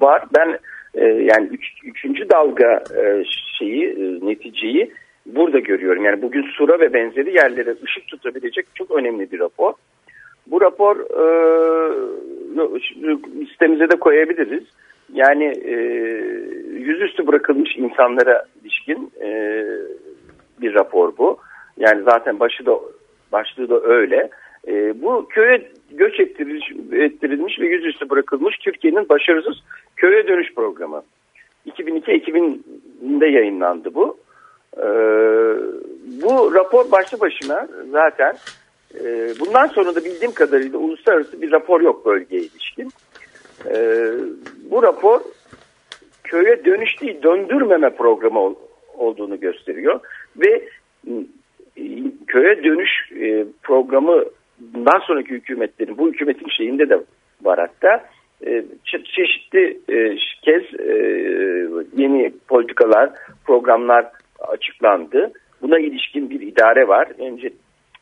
var. Ben e, yani üç, üçüncü dalga e, şeyi e, neticeyi burada görüyorum. Yani bugün Sura ve benzeri yerlere ışık tutabilecek çok önemli bir rapor. Bu rapor e, listemize de koyabiliriz. Yani e, yüzüstü bırakılmış insanlara ilişkin e, bir rapor bu. Yani zaten başı da başlığı da öyle. E, bu köye göç ettirilmiş, ettirilmiş ve yüzüstü bırakılmış Türkiye'nin başarısız köye dönüş programı. 2002-2000'de yayınlandı bu. E, bu rapor başlı başına zaten e, bundan sonra da bildiğim kadarıyla uluslararası bir rapor yok bölgeye ilişkin. E, bu rapor köye dönüş döndürmeme programı ol- olduğunu gösteriyor ve e, köye dönüş e, programı bundan sonraki hükümetlerin bu hükümetin şeyinde de var hatta e, çe- çeşitli e, kez e, yeni politikalar programlar açıklandı. Buna ilişkin bir idare var. Önce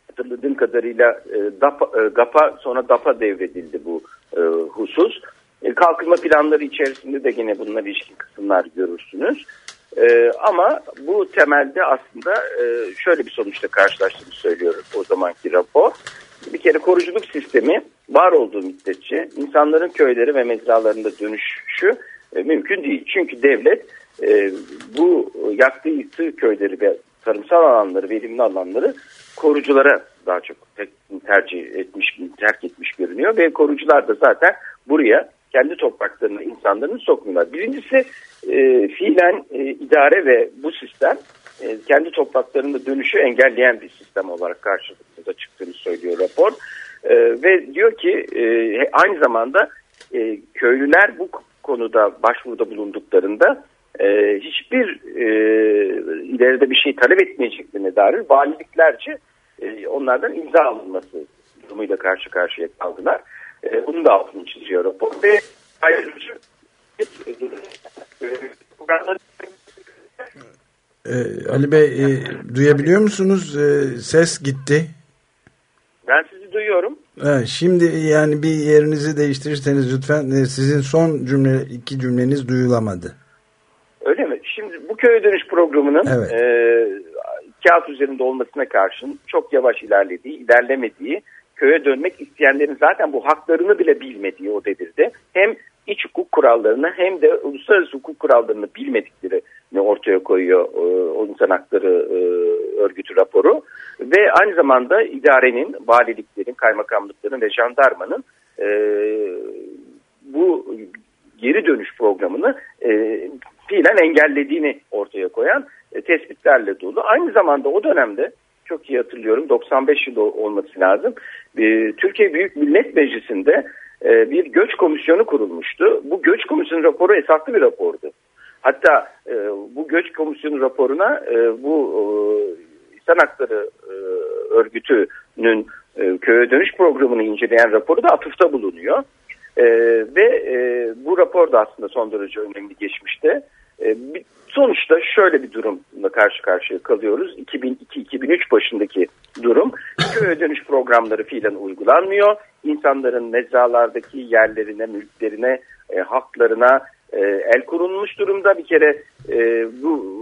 hatırladığım kadarıyla e, DAPA, e, GAP'a sonra DAP'a devredildi bu e, husus. E, kalkınma planları içerisinde de yine bununla ilişkin kısımlar görürsünüz. E, ama bu temelde aslında e, şöyle bir sonuçta karşılaştığını söylüyor o zamanki rapor. Bir kere koruculuk sistemi var olduğu müddetçe insanların köyleri ve mezralarında dönüşü e, mümkün değil. Çünkü devlet e, bu yaktığı yıktığı köyleri ve tarımsal alanları, verimli alanları koruculara daha çok te- tercih etmiş, terk etmiş görünüyor ve korucular da zaten buraya kendi topraklarına insanlarını sokmuyorlar. Birincisi e, fiilen e, idare ve bu sistem e, kendi topraklarında dönüşü engelleyen bir sistem olarak karşımıza çıktığını söylüyor rapor. E, ve diyor ki e, aynı zamanda e, köylüler bu konuda başvuruda bulunduklarında e, hiçbir e, ileride bir şey talep etmeyeceklerine dair valiliklerce e, onlardan imza alınması durumuyla karşı karşıya kaldılar. E, bunun da altını çiziyor rapor ve ayrıca Ee, Ali Bey e, duyabiliyor musunuz? Ee, ses gitti. ben sizi duyuyorum. Evet, şimdi yani bir yerinizi değiştirirseniz lütfen e, sizin son cümle iki cümleniz duyulamadı. Öyle mi? Şimdi bu köye dönüş programının Evet. e, kağıt üzerinde olmasına karşın çok yavaş ilerlediği, ilerlemediği, köye dönmek isteyenlerin zaten bu haklarını bile bilmediği o devirde hem iç hukuk kurallarını hem de uluslararası hukuk kurallarını bilmedikleri ortaya koyuyor e, o insan hakları e, örgütü raporu ve aynı zamanda idarenin, valiliklerin, kaymakamlıkların ve jandarmanın e, bu geri dönüş programını fiilen engellediğini ortaya koyan tespitlerle dolu. Aynı zamanda o dönemde çok iyi hatırlıyorum 95 yıl olması lazım. E, Türkiye Büyük Millet Meclisi'nde e, bir göç komisyonu kurulmuştu. Bu göç komisyonu raporu esaslı bir rapordu. Hatta e, bu göç komisyonu raporuna e, bu e, Hakları Örgütü'nün köye dönüş programını inceleyen raporu da atıfta bulunuyor. E, ve e, bu rapor da aslında son derece önemli geçmişte. E, sonuçta şöyle bir durumla karşı karşıya kalıyoruz. 2002-2003 başındaki durum köye dönüş programları fiilen uygulanmıyor. İnsanların mezralardaki yerlerine, mülklerine, e, haklarına e, el kurulmuş durumda. Bir kere e, bu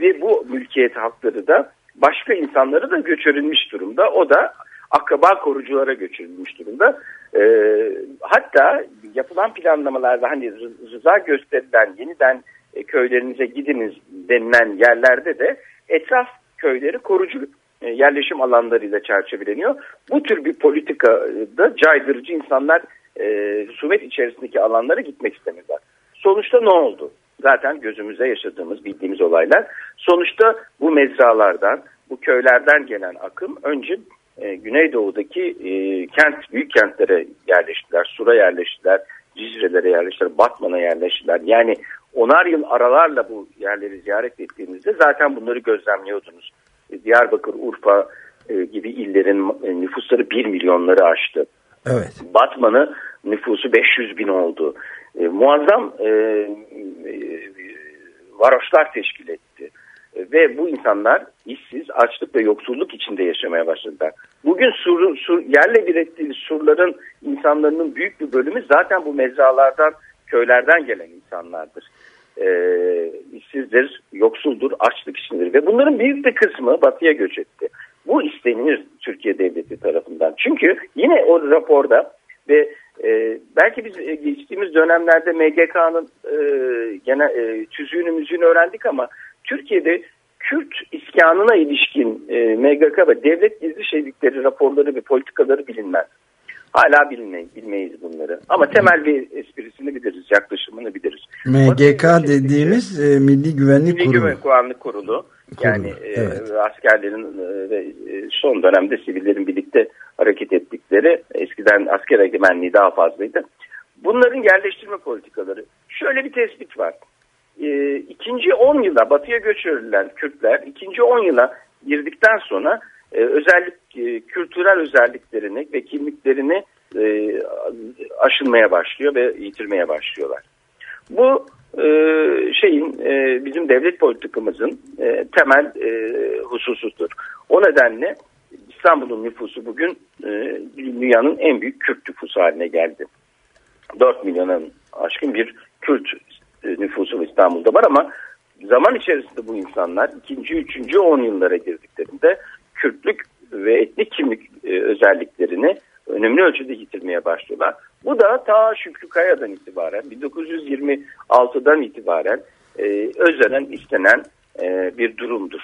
ve bu mülkiyet hakları da başka insanları da göçürülmüş durumda. O da akraba koruculara göçürülmüş durumda. E, hatta yapılan planlamalarda hani rıza gösterilen yeniden e, köylerinize gidiniz denilen yerlerde de etraf köyleri korucu e, yerleşim alanlarıyla çerçeveleniyor. Bu tür bir politikada caydırıcı insanlar e, husumet içerisindeki alanlara gitmek istemiyorlar. Sonuçta ne oldu? Zaten gözümüzde yaşadığımız, bildiğimiz olaylar. Sonuçta bu mezralardan, bu köylerden gelen akım önce e, Güneydoğu'daki e, kent, büyük kentlere yerleştiler, Sur'a yerleştiler, Cizre'lere yerleştiler, Batman'a yerleştiler. Yani onar yıl aralarla bu yerleri ziyaret ettiğinizde zaten bunları gözlemliyordunuz. E, Diyarbakır, Urfa e, gibi illerin e, nüfusları 1 milyonları aştı. Evet. Batman'ı nüfusu 500 bin oldu. E, muazzam e, e, varoşlar teşkil etti. E, ve bu insanlar işsiz, açlık ve yoksulluk içinde yaşamaya başladılar. Bugün sur, sur, yerle bir ettiğimiz surların insanların büyük bir bölümü zaten bu mezralardan, köylerden gelen insanlardır. E, işsizdir, yoksuldur, açlık içindedir. Ve bunların büyük bir kısmı batıya göç etti. Bu istenir Türkiye Devleti tarafından. Çünkü yine o raporda ve e, belki biz e, geçtiğimiz dönemlerde MGK'nın e, gene e, tüzüğünü müziğini öğrendik ama Türkiye'de Kürt iskanına ilişkin e, MGK ve devlet gizli şeylikleri, raporları ve politikaları bilinmez. Hala bilmeyiz, bilmeyiz bunları. Ama temel bir esprisini biliriz, yaklaşımını biliriz. MGK dediğimiz e, Milli Güvenlik Milli Kurulu. Güvenlik Kurulu. Kurulu. Yani e, evet. askerlerin e, ve e, son dönemde sivillerin birlikte hareket ettikleri eskiden asker egemenliği daha fazlaydı. Bunların yerleştirme politikaları. Şöyle bir tespit var. E, ikinci 10 yıla batıya göçürülen Kürtler ikinci 10 yıla girdikten sonra e, özellik e, kültürel özelliklerini ve kimliklerini e, aşılmaya başlıyor ve yitirmeye başlıyorlar. Bu e, şeyin bizim devlet politikamızın temel hususudur. O nedenle İstanbul'un nüfusu bugün dünyanın en büyük Kürt nüfusu haline geldi. 4 milyonun aşkın bir Kürt nüfusu İstanbul'da var ama zaman içerisinde bu insanlar ikinci, üçüncü, on yıllara girdiklerinde Kürtlük ve etnik kimlik e, özelliklerini önemli ölçüde yitirmeye başlıyorlar. Bu da ta Şükrü Kaya'dan itibaren 1926'dan itibaren e, özlenen istenen e, bir durumdur.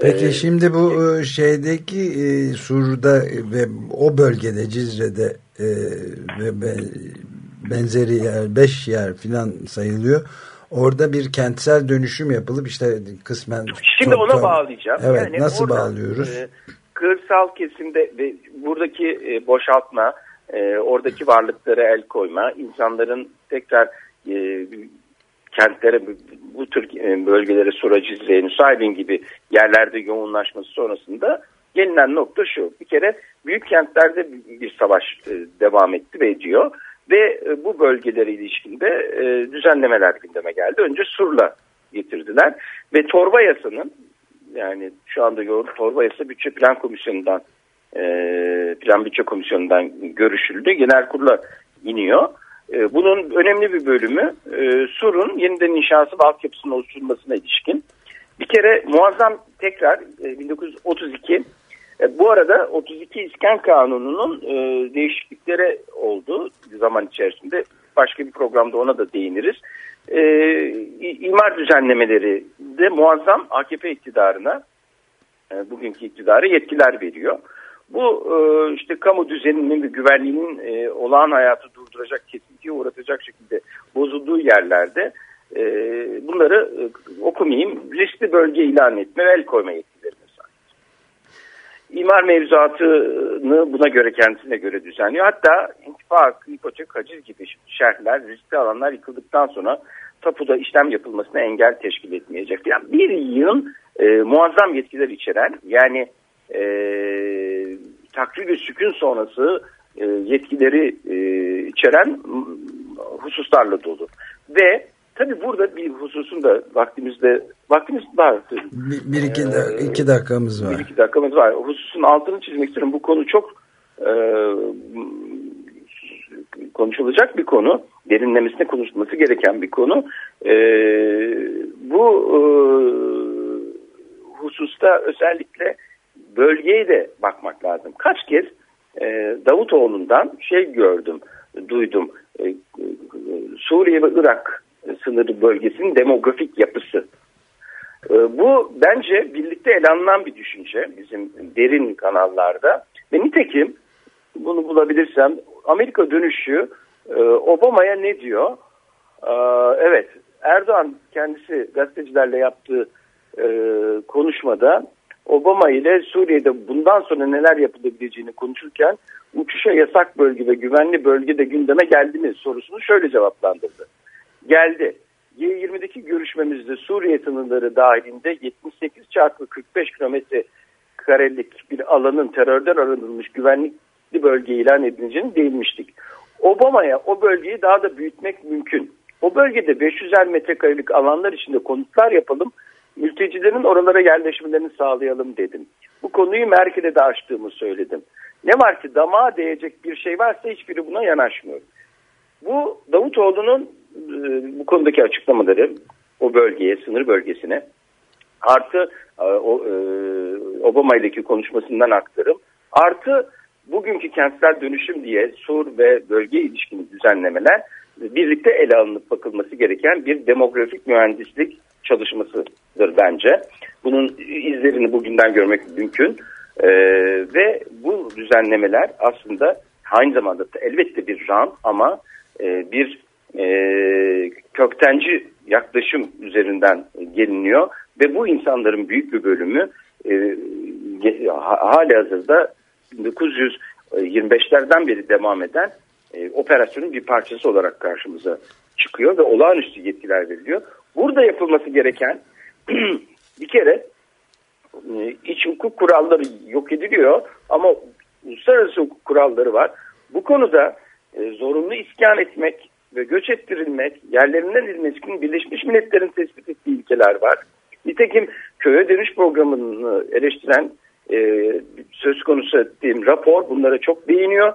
Peki Ee, şimdi bu e, şeydeki e, Sur'da ve o bölgede Cizre'de e, ve be- benzeri yer, beş yer filan sayılıyor. Orada bir kentsel dönüşüm yapılıp işte kısmen Şimdi çok- ona çok- bağlayacağım. Evet Yani nasıl orada, bağlıyoruz? e, kırsal kesimde ve buradaki e, boşaltma, e, oradaki varlıklara el koyma, insanların tekrar e, kentlere bu, tür e, bölgelere Sura Cizre'ye, Nusaybin gibi yerlerde yoğunlaşması sonrasında gelinen nokta şu. Bir kere büyük kentlerde bir savaş e, devam etti ve ediyor. Ve e, bu bölgelere ilişkinde e, düzenlemeler gündeme geldi. Önce Sur'la getirdiler ve torba yasanın yani şu anda yoğun torba yasa bütçe plan komisyonundan e, plan bütçe komisyonundan görüşüldü. Genel kurula iniyor. E, bunun önemli bir bölümü e, Sur'un yeniden inşası ve altyapısının oluşturulmasına ilişkin. Bir kere muazzam tekrar e, 1932 e, bu arada 32 İskan Kanunu'nun e, değişiklikleri oldu zaman içerisinde. Başka bir programda ona da değiniriz. E, imar düzenlemeleri de muazzam AKP iktidarına e, bugünkü iktidara yetkiler veriyor. Bu e, işte kamu düzeninin ve güvenliğinin olağan hayatı durduracak, kesintiye uğratacak şekilde bozulduğu yerlerde bunları e, okumayayım, riskli bölge ilan etme el koyma yetkilerine sahip. İmar mevzuatını buna göre kendisine göre düzenliyor. Hatta intifa hakkı, ipotek, haciz gibi şerhler, riskli alanlar yıkıldıktan sonra tapuda işlem yapılmasına engel teşkil etmeyecek. Yani bir yığın e, muazzam yetkiler içeren yani e, takrir sükun sonrası e, yetkileri e, içeren hususlarla dolu. Ve tabi burada bir hususun da vaktimizde vaktimiz var. Bir, bir iki, da- iki dakikamız var. Bir iki dakikamız var. O hususun altını çizmek istiyorum. Bu konu çok e, konuşulacak bir konu. Derinlemesine konuşulması gereken bir konu. E, bu e, hususta özellikle bölgeye de bakmak lazım. Kaç kez e, Davutoğlu'ndan şey gördüm, duydum. E, e, Suriye ve Irak sınırı bölgesinin demografik yapısı. E, Bu bence birlikte ele alınan bir düşünce bizim derin kanallarda. Ve nitekim bunu bulabilirsem Amerika dönüşü e, Obama'ya ne diyor? E, Evet Erdoğan kendisi gazetecilerle yaptığı e, konuşmada Obama ile Suriye'de bundan sonra neler yapılabileceğini konuşurken uçuşa yasak bölge ve güvenli bölge de gündeme geldi mi sorusunu şöyle cevaplandırdı. Geldi. G20'deki görüşmemizde Suriye sınırları dahilinde 78 çarpı 45 kilometre karelik bir alanın terörden arındırılmış güvenlikli bölge ilan edileceğini değinmiştik. Obama'ya o bölgeyi daha da büyütmek mümkün. O bölgede 500'er metrekarelik alanlar içinde konutlar yapalım, mültecilerin oralara yerleşmelerini sağlayalım dedim. Bu konuyu Merkel'e de açtığımı söyledim. Ne var ki damağa değecek bir şey varsa hiçbiri buna yanaşmıyor. Bu Davutoğlu'nun bu konudaki açıklamaları o bölgeye, sınır bölgesine artı e, o, e, Obama ile'ki konuşmasından aktarım artı bugünkü kentsel dönüşüm diye sur ve bölge ilişkin düzenlemeler birlikte ele alınıp bakılması gereken bir demografik mühendislik çalışmasıdır bence. Bunun izlerini bugünden görmek mümkün. Ee, ve bu düzenlemeler aslında aynı zamanda da elbette bir rant ama e, bir e, köktenci yaklaşım üzerinden geliniyor ve bu insanların büyük bir bölümü e, hali hazırda 1925'lerden beri devam eden e, operasyonun bir parçası olarak karşımıza çıkıyor ve olağanüstü yetkiler veriliyor. Burada yapılması gereken bir kere e, iç hukuk kuralları yok ediliyor ama uluslararası hukuk kuralları var. Bu konuda e, zorunlu iskan etmek ve göç ettirilmek, yerlerinden edilmek Birleşmiş Milletler'in tespit ettiği ilkeler var. Nitekim köye dönüş programını eleştiren e, söz konusu ettiğim rapor bunlara çok değiniyor.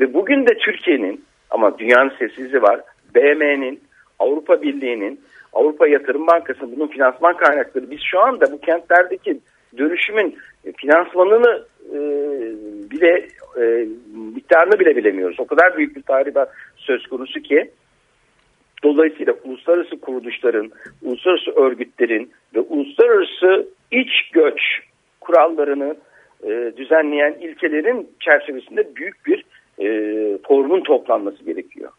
Ve bugün de Türkiye'nin ama dünyanın sessizliği var. BM'nin, Avrupa Birliği'nin, Avrupa Yatırım Bankası'nın bunun finansman kaynakları. Biz şu anda bu kentlerdeki dönüşümün finansmanını e, bile e, miktarını bile bilemiyoruz. O kadar büyük bir tahribat söz konusu ki Dolayısıyla uluslararası kuruluşların, uluslararası örgütlerin ve uluslararası iç göç kurallarını e, düzenleyen ilkelerin çerçevesinde büyük bir e, formun toplanması gerekiyor.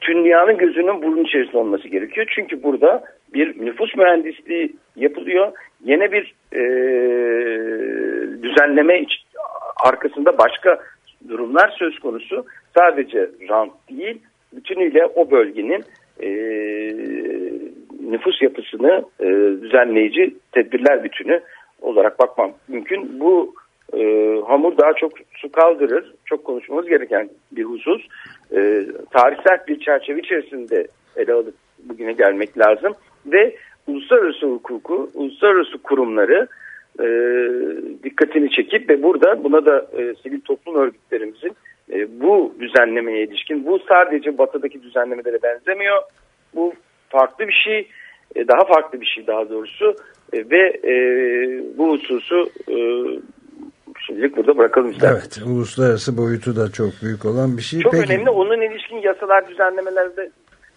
Dünyanın gözünün burun içerisinde olması gerekiyor. Çünkü burada bir nüfus mühendisliği yapılıyor. Yine bir e, düzenleme arkasında başka durumlar söz konusu. Sadece rant değil, bütünüyle o bölgenin e, nüfus yapısını e, düzenleyici tedbirler bütünü olarak bakmam mümkün. Bu e, hamur daha çok su kaldırır. Çok konuşmamız gereken bir husus. E, tarihsel bir çerçeve içerisinde ele alıp bugüne gelmek lazım. Ve uluslararası hukuku, uluslararası kurumları e, dikkatini çekip ve burada buna da e, sivil toplum örgütlerimizin bu düzenlemeye ilişkin, bu sadece batıdaki düzenlemelere benzemiyor. Bu farklı bir şey, e, daha farklı bir şey daha doğrusu E, ve e, bu hususu e, Şimdilik burada bırakalım istedim. Evet, uluslararası boyutu da çok büyük olan bir şey. Çok Peki, önemli. Onun ilişkin yasalar düzenlemelerde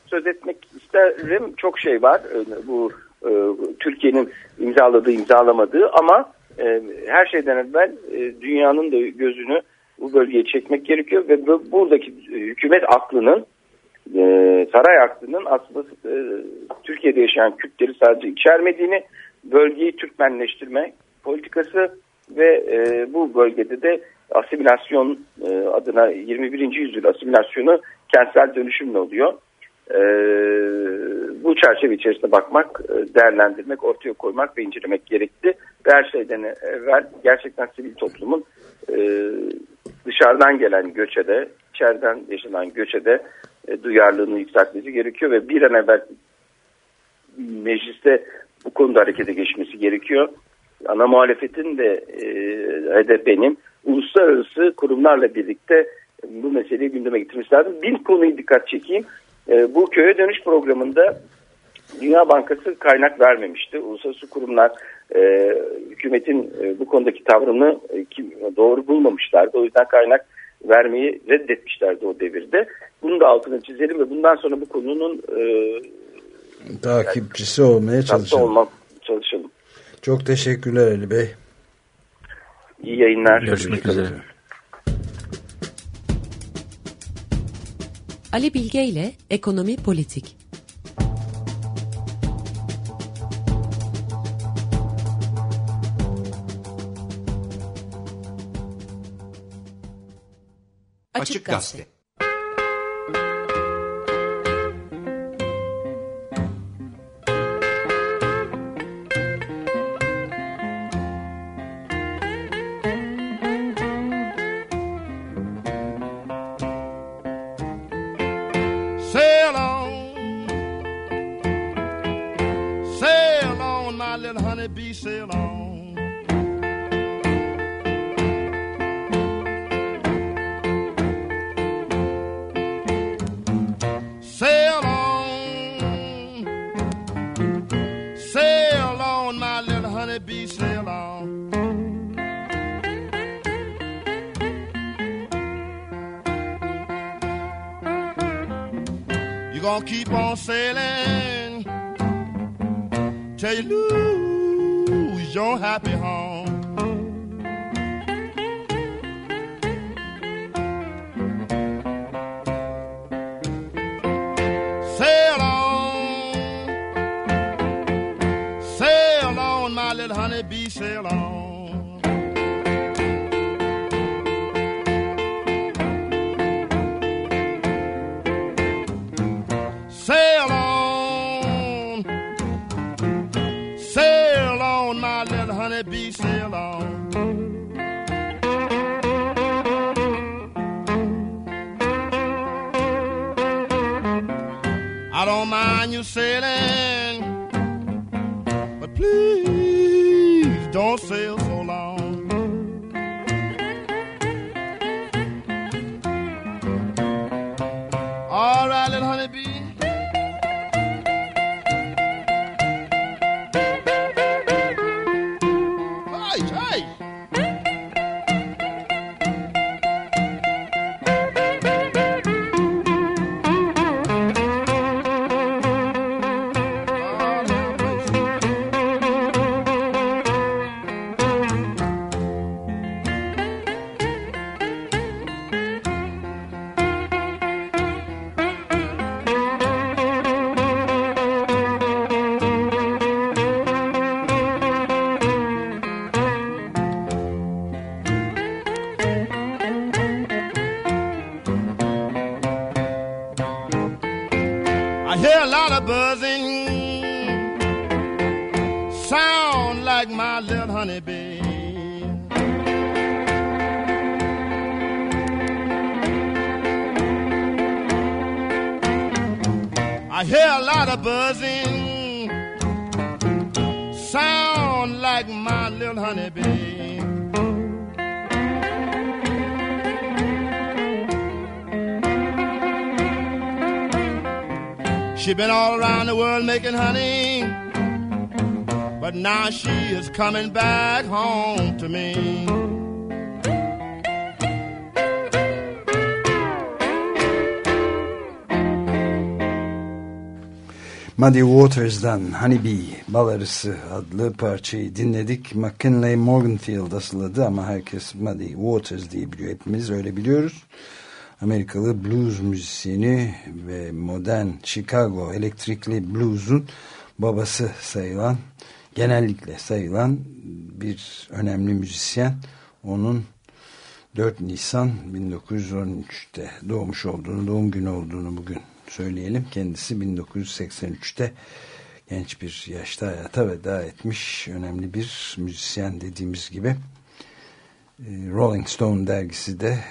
söz etmek isterim. Çok şey var. Bu e, Türkiye'nin imzaladığı, imzalamadığı ama e, her şeyden evvel e, dünyanın da gözünü bu bölgeye çekmek gerekiyor ve bu- buradaki hükümet aklının e, saray aklının aslında e, Türkiye'de yaşayan Kürtleri sadece içermediğini, bölgeyi Türkmenleştirme politikası ve e, bu bölgede de asimilasyon e, adına 21. yüzyıl asimilasyonu kentsel dönüşümle oluyor. E, bu çerçeve içerisinde bakmak, e, değerlendirmek, ortaya koymak ve incelemek gerekli. Ve her şeyden evvel gerçekten sivil toplumun e, dışarıdan gelen göçe de, içeriden yaşanan göçe de e, duyarlılığını yükseltmesi gerekiyor ve bir an evvel mecliste bu konuda harekete geçmesi gerekiyor. Ana muhalefetin de e, HDP'nin uluslararası kurumlarla birlikte bu meseleyi gündeme getirmesi lazım. Bir konuyu dikkat çekeyim. E, bu köye dönüş programında Dünya Bankası kaynak vermemişti. Uluslararası kurumlar e, hükümetin e, bu konudaki tavrını e, kim, doğru bulmamışlardı. O yüzden kaynak vermeyi reddetmişlerdi o devirde. Bunu da altını çizelim ve bundan sonra bu konunun e, takipçisi olmaya tatlı çalışalım. olmak çalışalım. Çok teşekkürler Ali Bey. İyi yayınlar. Görüşmek üzere. Ali Bilge ile Ekonomi Politik. Açık Gazete. I'll say hear a buzzing, sound like my little honeybee. She been all around the world making honey, but now she is coming back home to me. Muddy Waters'dan Honeybee Bal Arısı adlı parçayı dinledik. McKinley Morganfield asıladı ama herkes Muddy Waters diye biliyor. Hepimiz öyle biliyoruz. Amerikalı blues müzisyeni ve modern Chicago elektrikli blues'un babası sayılan, genellikle sayılan bir önemli müzisyen. Onun 4 Nisan 1913'te doğmuş olduğunu, doğum günü olduğunu bugün söyleyelim. Kendisi 1983'te genç bir yaşta hayata veda etmiş önemli bir müzisyen dediğimiz gibi. E, Rolling Stone dergisi de e,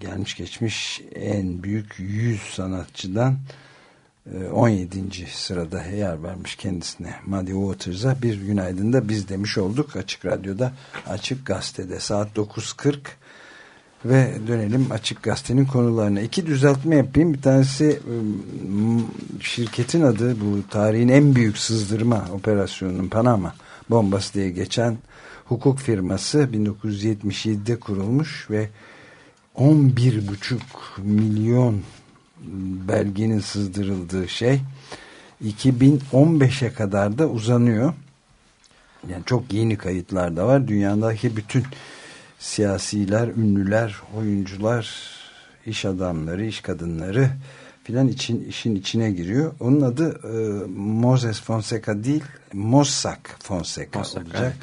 gelmiş geçmiş en büyük 100 sanatçıdan 17. E, sırada yer vermiş kendisine Muddy Waters'a bir günaydın da biz demiş olduk Açık Radyo'da Açık Gazete'de saat 9.40 ve dönelim Açık Gazete'nin konularına. İki düzeltme yapayım. Bir tanesi şirketin adı bu tarihin en büyük sızdırma operasyonunun Panama bombası diye geçen hukuk firması 1977'de kurulmuş ve 11,5 milyon belgenin sızdırıldığı şey 2015'e kadar da uzanıyor. Yani çok yeni kayıtlar da var. Dünyadaki bütün siyasiler, ünlüler, oyuncular, iş adamları, iş kadınları filan için işin içine giriyor. Onun adı e, Moses Fonseca değil, Mossack Fonseca Mossack, olacak. Evet.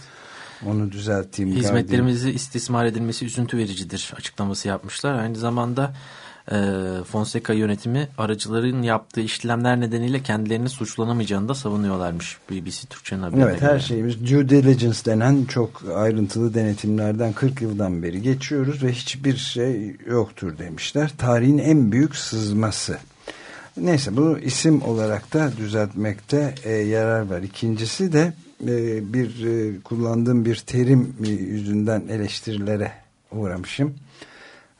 Onu düzelteyim. Hizmetlerimizi istismar edilmesi üzüntü vericidir açıklaması yapmışlar. Aynı zamanda Fonseca yönetimi aracıların yaptığı işlemler nedeniyle kendilerini suçlanamayacağını da savunuyorlarmış BBC Türkçe'nin haberine Evet her şeyimiz due diligence denen çok ayrıntılı denetimlerden 40 yıldan beri geçiyoruz ve hiçbir şey yoktur demişler. Tarihin en büyük sızması. Neyse bu isim olarak da düzeltmekte e, yarar var. İkincisi de e, bir e, kullandığım bir terim e, yüzünden eleştirilere uğramışım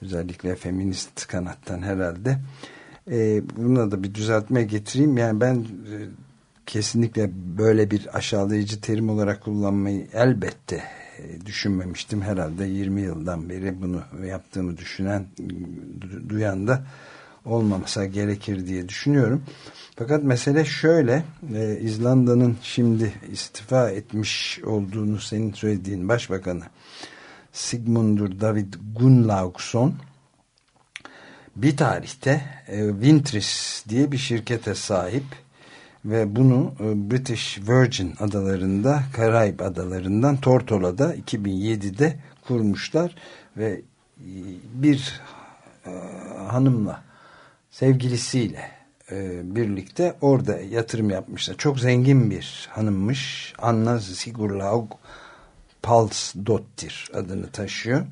Özellikle feminist kanattan herhalde. E, buna da bir düzeltme getireyim. Yani ben e, kesinlikle böyle bir aşağılayıcı terim olarak kullanmayı elbette e, düşünmemiştim. Herhalde 20 yıldan beri bunu yaptığımı düşünen, duyan da olmamasa gerekir diye düşünüyorum. Fakat mesele şöyle, e, İzlanda'nın şimdi istifa etmiş olduğunu senin söylediğin başbakanı Sigmundur David Gunnlaugsson bir tarihte e, Wintris diye bir şirkete sahip ve bunu e, British Virgin adalarında Karayip adalarından Tortola'da 2007'de kurmuşlar ve e, bir e, hanımla sevgilisiyle birlikte orada yatırım yapmışlar. Çok zengin bir hanımmış. Anna Sigurlaug Pulse Dottir adını taşıyor.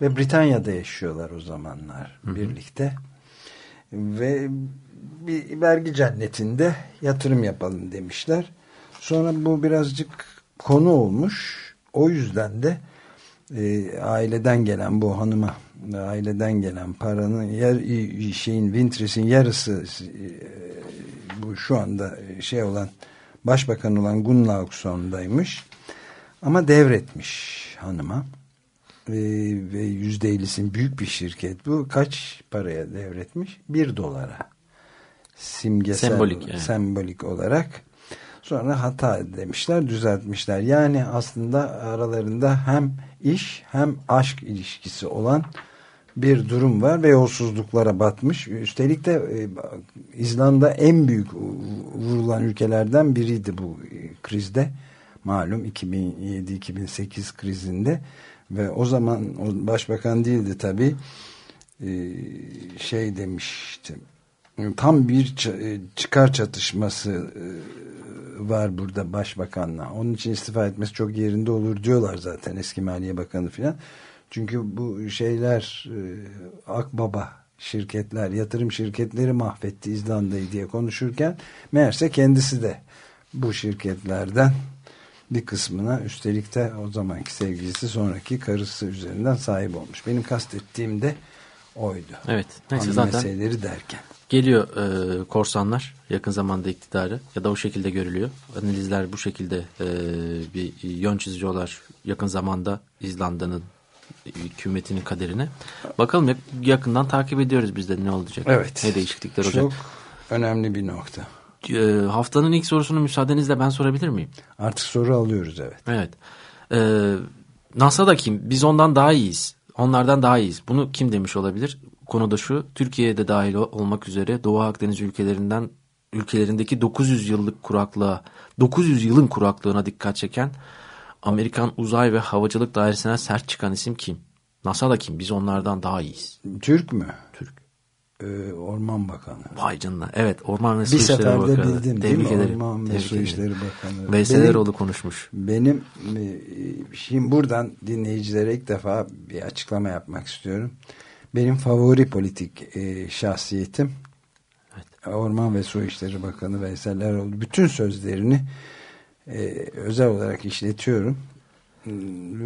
Ve Britanya'da yaşıyorlar o zamanlar hı hı. birlikte. Ve bir vergi cennetinde yatırım yapalım demişler. Sonra bu birazcık konu olmuş. O yüzden de e, aileden gelen bu hanıma aileden gelen paranın yer, şeyin Wintris'in yarısı e, bu şu anda şey olan başbakan olan Gunnlaugson'daymış. Ama devretmiş hanıma. Ee, ve yüzde ellisin büyük bir şirket bu. Kaç paraya devretmiş? Bir dolara. Simgesel, sembolik, yani. sembolik olarak. Sonra hata demişler, düzeltmişler. Yani aslında aralarında hem iş hem aşk ilişkisi olan bir durum var ve yolsuzluklara batmış. Üstelik de e, İzlanda en büyük vurulan ülkelerden biriydi bu e, krizde malum 2007-2008 krizinde ve o zaman o başbakan değildi tabi ee, şey demişti tam bir e, çıkar çatışması e, var burada başbakanla. Onun için istifa etmesi çok yerinde olur diyorlar zaten eski maliye bakanı filan. Çünkü bu şeyler e, Akbaba şirketler yatırım şirketleri mahvetti İzlanda'yı diye konuşurken meğerse kendisi de bu şirketlerden bir kısmına üstelik de o zamanki sevgilisi sonraki karısı üzerinden sahip olmuş. Benim kastettiğim de oydu. Evet. Neyse zaten meseleleri derken. Geliyor e, korsanlar yakın zamanda iktidarı ya da o şekilde görülüyor. Analizler bu şekilde e, bir yön çiziyorlar yakın zamanda İzlanda'nın hükümetinin kaderine. Bakalım yakından takip ediyoruz biz de ne olacak. Evet. Ne değişiklikler olacak. Çok önemli bir nokta. Ee, haftanın ilk sorusunu müsaadenizle ben sorabilir miyim? Artık soru alıyoruz evet. Evet. Ee, NASA da kim? Biz ondan daha iyiyiz. Onlardan daha iyiyiz. Bunu kim demiş olabilir? Konuda şu. Türkiye'de dahil olmak üzere Doğu Akdeniz ülkelerinden ülkelerindeki 900 yıllık kuraklığa, 900 yılın kuraklığına dikkat çeken Amerikan Uzay ve Havacılık Dairesi'ne sert çıkan isim kim? NASA da kim? Biz onlardan daha iyiyiz. Türk mü? Türk. Ee, Orman Bakanı. Vay canına. Evet Orman ve Su Bir İşleri seferde Bakanı. bildin değil mi? ederim. Orman ve Su. İşleri Bakanı. Veysel Eroğlu konuşmuş. Benim e, şimdi buradan dinleyicilere ilk defa bir açıklama yapmak istiyorum. Benim favori politik e, şahsiyetim Orman ve Su İşleri Bakanı Veysel Eroğlu. Bütün sözlerini e, özel olarak işletiyorum.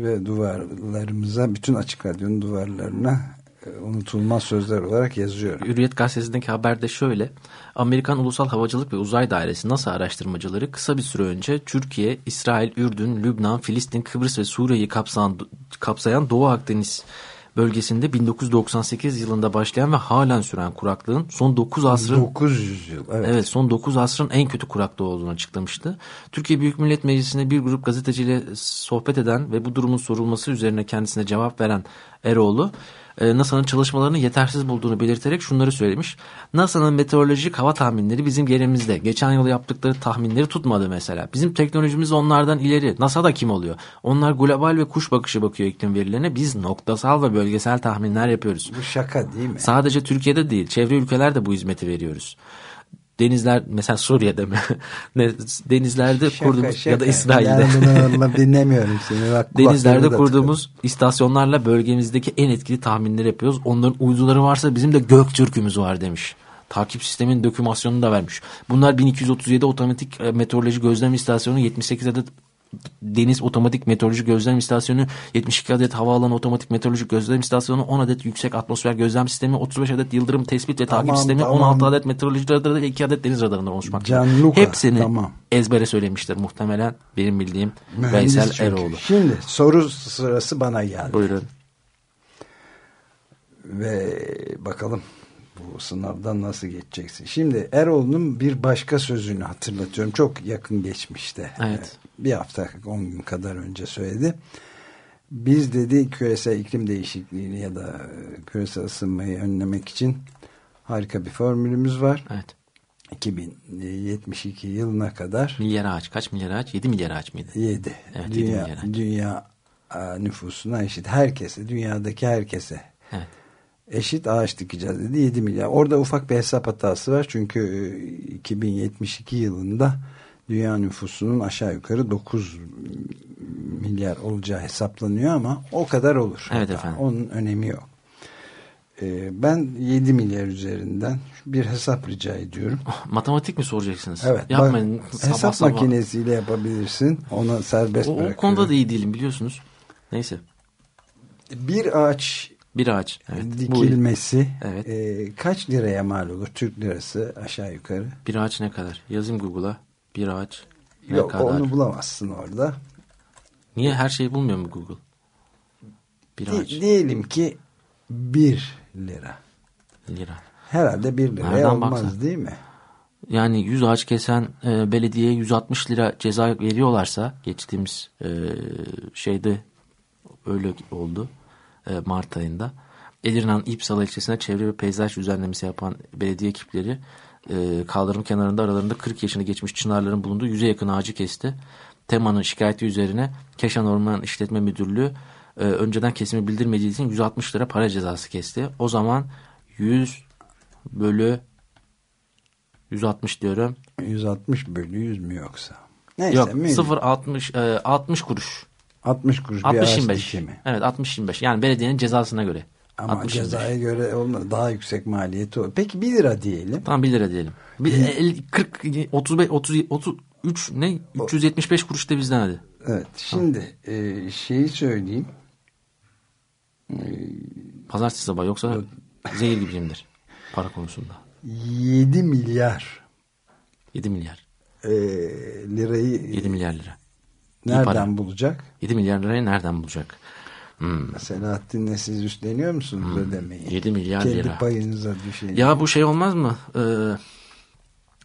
Ve duvarlarımıza, bütün açık radyonun duvarlarına unutulmaz sözler olarak yazıyorum. Hürriyet gazetesindeki haberde şöyle. Amerikan Ulusal Havacılık ve Uzay Dairesi NASA araştırmacıları kısa bir süre önce Türkiye, İsrail, Ürdün, Lübnan, Filistin, Kıbrıs ve Suriye'yi kapsayan, kapsayan Doğu Akdeniz bölgesinde 1998 yılında başlayan ve halen süren kuraklığın son 9 asrın 900 yıl. Evet. Evet son 9 asrın en kötü kuraklığı olduğunu açıklamıştı. Türkiye Büyük Millet Meclisi'nde bir grup gazeteciyle sohbet eden ve bu durumun sorulması üzerine kendisine cevap veren Eroğlu e, NASA'nın çalışmalarını yetersiz bulduğunu belirterek şunları söylemiş. NASA'nın meteorolojik hava tahminleri bizim gerimizde. Geçen yıl yaptıkları tahminleri tutmadı mesela. Bizim teknolojimiz onlardan ileri. NASA da kim oluyor? Onlar global ve kuş bakışı bakıyor iklim verilerine. Biz noktasal ve bölgesel tahminler yapıyoruz. Bu şaka değil mi? Sadece Türkiye'de değil, çevre ülkelerde bu hizmeti veriyoruz. Denizler mesela Suriye'de mi? Denizlerde Şaka, kurduğumuz şaka. ya da İsrail'de. Yani dinlemiyorum seni. Bak, Denizlerde kurduğumuz istasyonlarla bölgemizdeki en etkili tahminleri yapıyoruz. Onların uyduları varsa bizim de Göktürk'ümüz var demiş. Takip sistemin dokümasyonunu da vermiş. Bunlar 1237 otomatik e, meteoroloji gözlem istasyonu, 78 adet deniz otomatik meteoroloji gözlem istasyonu, 72 adet havaalanı otomatik meteoroloji gözlem istasyonu, 10 adet yüksek atmosfer gözlem sistemi, 35 adet yıldırım tespit ve takip Tamam, sistemi, tamam. 16 adet meteoroloji radarı, 2 adet deniz radarından oluşmaktadır. Gianluca, Hepsini tamam. ezbere söylemiştir muhtemelen benim bildiğim Mühendis Veysel çünkü. Eroğlu. Şimdi soru sırası bana geldi. Buyurun. Ve bakalım bu sınavdan nasıl geçeceksin. Şimdi Eroğlu'nun bir başka sözünü hatırlatıyorum. Çok yakın geçmişte. Evet. Ee, Bir hafta 10 gün kadar önce söyledi. Biz dedi küresel iklim değişikliğini ya da e, küresel ısınmayı önlemek için harika bir formülümüz var. Evet. 2072 yılına kadar Milyar ağaç. Kaç milyar ağaç? 7 milyar ağaç mıydı? 7. Evet, dünya, milyar ağaç. dünya e, nüfusuna eşit. Herkese, dünyadaki herkese Evet. Eşit ağaç dikeceğiz dedi 7 milyar. Orada ufak bir hesap hatası var çünkü e, 2072 yılında dünya nüfusunun aşağı yukarı 9 milyar olacağı hesaplanıyor ama o kadar olur. Evet Hatta efendim. Onun önemi yok. E, ben 7 milyar üzerinden bir hesap rica ediyorum. Matematik mi soracaksınız? Evet. Yapmayın. bak, Sabah hesap sabah. makinesiyle yapabilirsin. Ona serbest O, o bırakıyorum. konuda da iyi değilim biliyorsunuz. Neyse. Bir ağaç Bir ağaç. Evet. Bu dikilmesi Evet. e, kaç liraya mal olur? Türk lirası aşağı yukarı. bir ağaç ne kadar? Yazayım Google'a. Bir ağaç ne Yok kadar? onu bulamazsın orada. Niye her şeyi bulmuyor mu Google? Bir ağaç. diyelim ki 1 lira. Lira. Herhalde 1 liraya Nereden olmaz baksan. değil mi? Yani 100 ağaç kesen e, belediyeye 160 lira ceza veriyorlarsa geçtiğimiz e, şeyde öyle oldu Mart ayında. Edirne'nin İpsala ilçesine çevre ve peyzaj düzenlemesi yapan belediye ekipleri e, kaldırım kenarında aralarında 40 yaşını geçmiş çınarların bulunduğu yüze yakın ağacı kesti. Temanın şikayeti üzerine Keşan Orman İşletme Müdürlüğü e, önceden kesimi bildirmediği için 160 lira para cezası kesti. O zaman 100 bölü 160 diyorum. 160 bölü 100 mü yoksa? Neyse. Yok mühim. 0 60 e, 60 kuruş. 60 kuruş bir 60 ağaç 25. dikimi. Evet 60 25. Yani belediyenin cezasına göre. Ama 60 25. cezaya göre olmadı. Daha yüksek maliyeti olur. Peki 1 lira diyelim. Tamam 1 lira diyelim. Bir, el- 40 35 30 33 ne 375 kuruş da bizden hadi. Evet. Şimdi e, şeyi söyleyeyim. Pazartesi sabahı yoksa zehir gibiyimdir para konusunda. 7 milyar 7 milyar. e, lirayı 7 milyar lira. İyi para. nereden bulacak? 7 milyar lirayı nereden bulacak? Hmm. Selahattin'le siz üstleniyor musunuz ödemeyi? 7 milyar Kendi lira. payınıza düşen. Ya bu şey olmaz mı? Ee,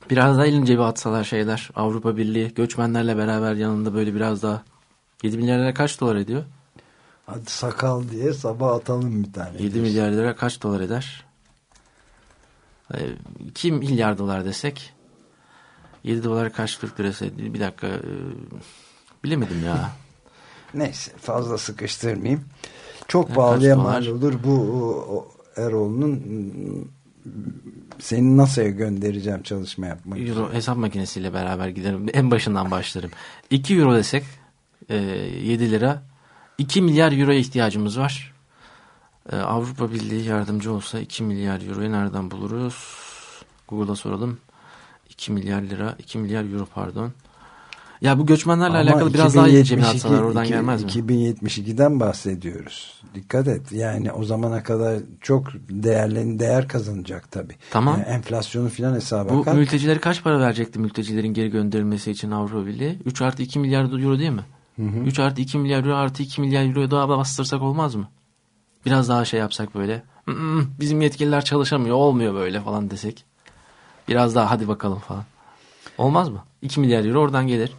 Biraz daha elin cebi atsalar şeyler. Avrupa Birliği göçmenlerle beraber yanında böyle biraz daha 7 milyar lira kaç dolar ediyor? Hadi sakal diye sabah atalım bir tane. 7 milyar lira kaç dolar eder? Ee, 2 milyar dolar desek 7 dolar kaç Türk lirası? Bir dakika e, bilemedim ya. Neyse fazla sıkıştırmayayım. Çok pahalıya mal olur. Bu Erol'un seni NASA'ya göndereceğim çalışma yapmak için. Euro hesap makinesiyle beraber giderim. En başından başlarım. 2 euro desek e, 7 lira. 2 milyar euroya ihtiyacımız var. E, Avrupa Birliği yardımcı olsa 2 milyar euroyu nereden buluruz? Google'a soralım. 2 milyar lira, 2 milyar euro pardon. Ya bu göçmenlerle Ama alakalı biraz daha iyi cebine 2072 atsalar oradan iki- gelmez mi? 2072'den bahsediyoruz. Dikkat et. Yani o zamana kadar çok değerlen değer kazanacak tabii. Tamam. Yani enflasyonu filan hesaba Bu kat. mültecileri kaç para verecekti mültecilerin geri gönderilmesi için Avrupa Birliği? 3 artı 2 milyar euro değil mi? 3 artı 2 milyar euro artı 2 milyar euroya daha bastırsak olmaz mı? Biraz daha şey yapsak böyle. "Mm, Bizim yetkililer çalışamıyor olmuyor böyle falan desek. Biraz daha hadi bakalım falan. Olmaz mı? 2 milyar euro oradan gelir.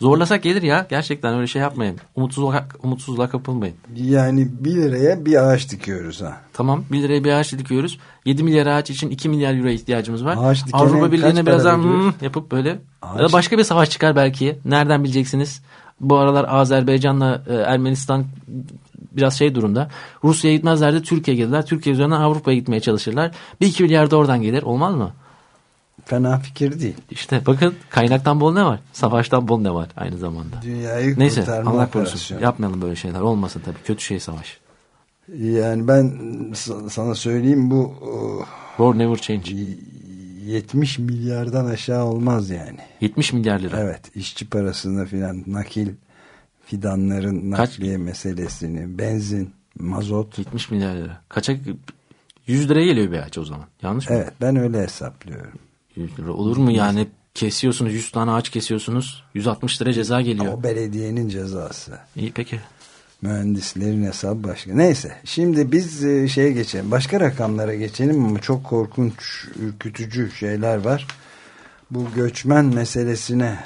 Zorlasak gelir ya. Gerçekten öyle şey yapmayın. Umutsuzluğa, umutsuzluğa kapılmayın. Yani 1 liraya bir ağaç dikiyoruz ha. Tamam 1 liraya bir ağaç dikiyoruz. 7 milyar ağaç için 2 milyar euro ihtiyacımız var. Ağaç Avrupa Birliği'ne biraz hmm yapıp böyle. Ağaç- Ya da başka bir savaş çıkar belki. Nereden bileceksiniz? Bu aralar Azerbaycan'la e, Ermenistan biraz şey durumda. Rusya'ya gitmezler de Türkiye'ye gelirler. Türkiye üzerinden Avrupa'ya gitmeye çalışırlar. Bir iki milyar da oradan gelir. Olmaz mı? Fena fikir değil. İşte bakın kaynaktan bol ne var? Savaştan bol ne var aynı zamanda. Dünyayı Neyse kurtarma Allah operasyonu. Yapmayalım böyle şeyler. Olmasın tabii. Kötü şey savaş. Yani ben sa- sana söyleyeyim bu War never change. 70 milyardan aşağı olmaz yani. 70 milyar lira. Evet işçi parasını filan nakil fidanların Kaç- nakliye meselesini benzin mazot 70 milyar lira. Kaça 100 liraya geliyor bir ağaç o zaman. Yanlış mı? evet ben öyle hesaplıyorum. 100 lira. Olur mu yani kesiyorsunuz 100 tane ağaç kesiyorsunuz 160 lira ceza geliyor. O belediyenin cezası. İyi peki. Mühendislerin hesabı başka. Neyse şimdi biz e, şeye geçelim. Başka rakamlara geçelim ama çok korkunç, ürkütücü şeyler var. Bu göçmen meselesine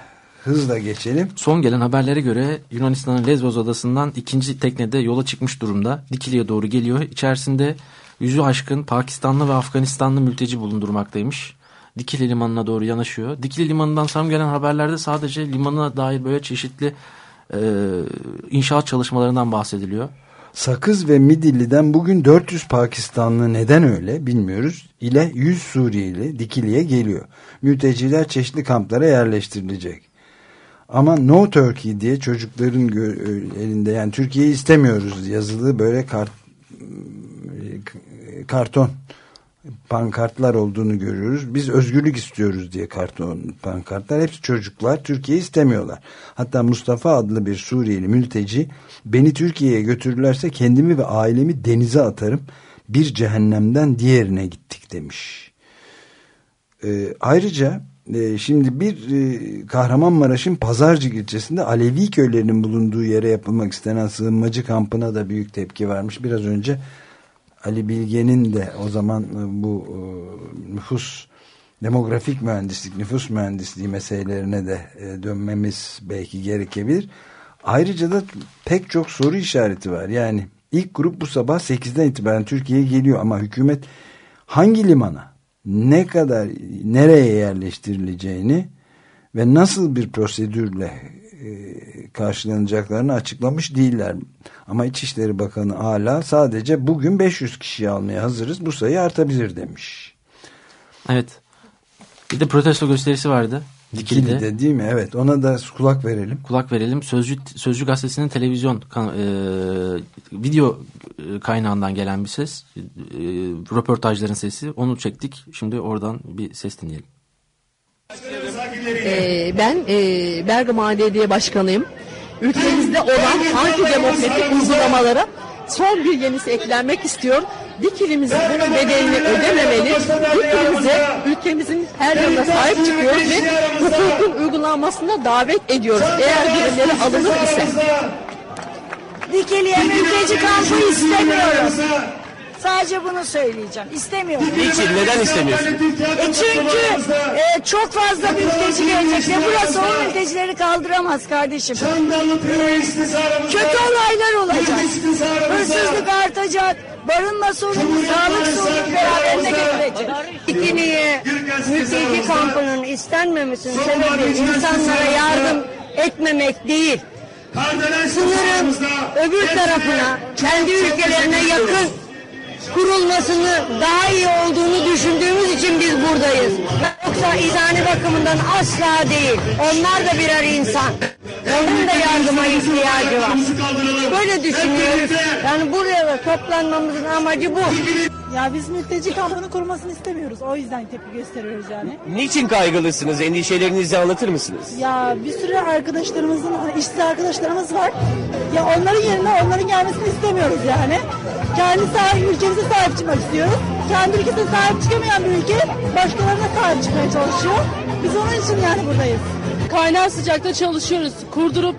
hızla geçelim. Son gelen haberlere göre Yunanistan'ın Lesbos adasından ikinci teknede yola çıkmış durumda. Dikili'ye doğru geliyor. İçerisinde yüzü aşkın Pakistanlı ve Afganistanlı mülteci bulundurmaktaymış. Dikili limanına doğru yanaşıyor. Dikili limanından son gelen haberlerde sadece limana dair böyle çeşitli e, inşaat çalışmalarından bahsediliyor. Sakız ve Midilli'den bugün 400 Pakistanlı neden öyle bilmiyoruz ile 100 Suriyeli Dikili'ye geliyor. Mülteciler çeşitli kamplara yerleştirilecek. Ama No Turkey diye çocukların gö- elinde yani Türkiye'yi istemiyoruz yazılı böyle kart, karton pankartlar olduğunu görüyoruz. Biz özgürlük istiyoruz diye karton pankartlar. Hepsi çocuklar. Türkiye'yi istemiyorlar. Hatta Mustafa adlı bir Suriyeli mülteci beni Türkiye'ye götürürlerse kendimi ve ailemi denize atarım. Bir cehennemden diğerine gittik demiş. Ee, ayrıca e, şimdi bir e, Kahramanmaraş'ın Pazarcık ilçesinde Alevi köylerinin bulunduğu yere yapılmak istenen sığınmacı kampına da büyük tepki varmış. Biraz önce Ali Bilge'nin de o zaman e, bu e, nüfus demografik mühendislik, nüfus mühendisliği meselelerine de e, dönmemiz belki gerekebilir. Ayrıca da pek çok soru işareti var. Yani ilk grup bu sabah 8'den itibaren Türkiye'ye geliyor ama hükümet hangi limana, ne kadar, nereye yerleştirileceğini ve nasıl bir prosedürle karşılanacaklarını açıklamış değiller. Ama İçişleri Bakanı hala sadece bugün 500 kişi almaya hazırız bu sayı artabilir demiş. Evet. Bir de protesto gösterisi vardı. Dikili'de. Dikili'de değil mi? Evet ona da kulak verelim. Kulak verelim. Sözcü, Sözcü gazetesinin televizyon kan- e, video e, kaynağından gelen bir ses. E, röportajların sesi. Onu çektik. Şimdi oradan bir ses dinleyelim. Ee, ben e, Bergama Belediye Başkanıyım. Ülkemizde olan antidemokratik uygulamalara son bir yenisi eklenmek istiyor. Dikilimiz bunun bedelini ödememeli. Dikilimize ülkemizin her yanına sahip çıkıyoruz ve hukukun uygulanmasına davet ediyoruz. Eğer birileri alınır ise. Dikili'ye mülteci kampı istemiyoruz. Sadece bunu söyleyeceğim. İstemiyorum. Niçin? Neden istemiyorsun? E çünkü e, çok fazla mülteci gelecek ve burası o mültecileri kaldıramaz kardeşim. Kötü olaylar olacak. Hırsızlık artacak. Barınma sorunu, sağlık sorunu beraberinde getirecek. Pikniğe mülteci kampının istenmemesinin sebebi insanlara yardım etmemek değil. Sınırın öbür tarafına, kendi ülkelerine yakın kurulmasını daha iyi olduğunu düşündüğümüz için biz buradayız. Yoksa izani bakımından asla değil. Onlar da birer insan. Onların da yardıma ihtiyacı var. Böyle düşünüyoruz. Yani buraya toplanmamızın amacı bu. Ya biz mülteci kampını kurmasını istemiyoruz. O yüzden tepki gösteriyoruz yani. Niçin kaygılısınız? Endişelerinizi anlatır mısınız? Ya bir sürü arkadaşlarımızın, işsiz arkadaşlarımız var. Ya onların yerine onların gelmesini istemiyoruz yani. Kendi sahip, ülkemize sahip çıkmak istiyoruz. Kendi ülkesine sahip çıkamayan bir ülke başkalarına sahip çıkmaya çalışıyor. Biz onun için yani buradayız. Kaynar sıcakta çalışıyoruz. Kurdurup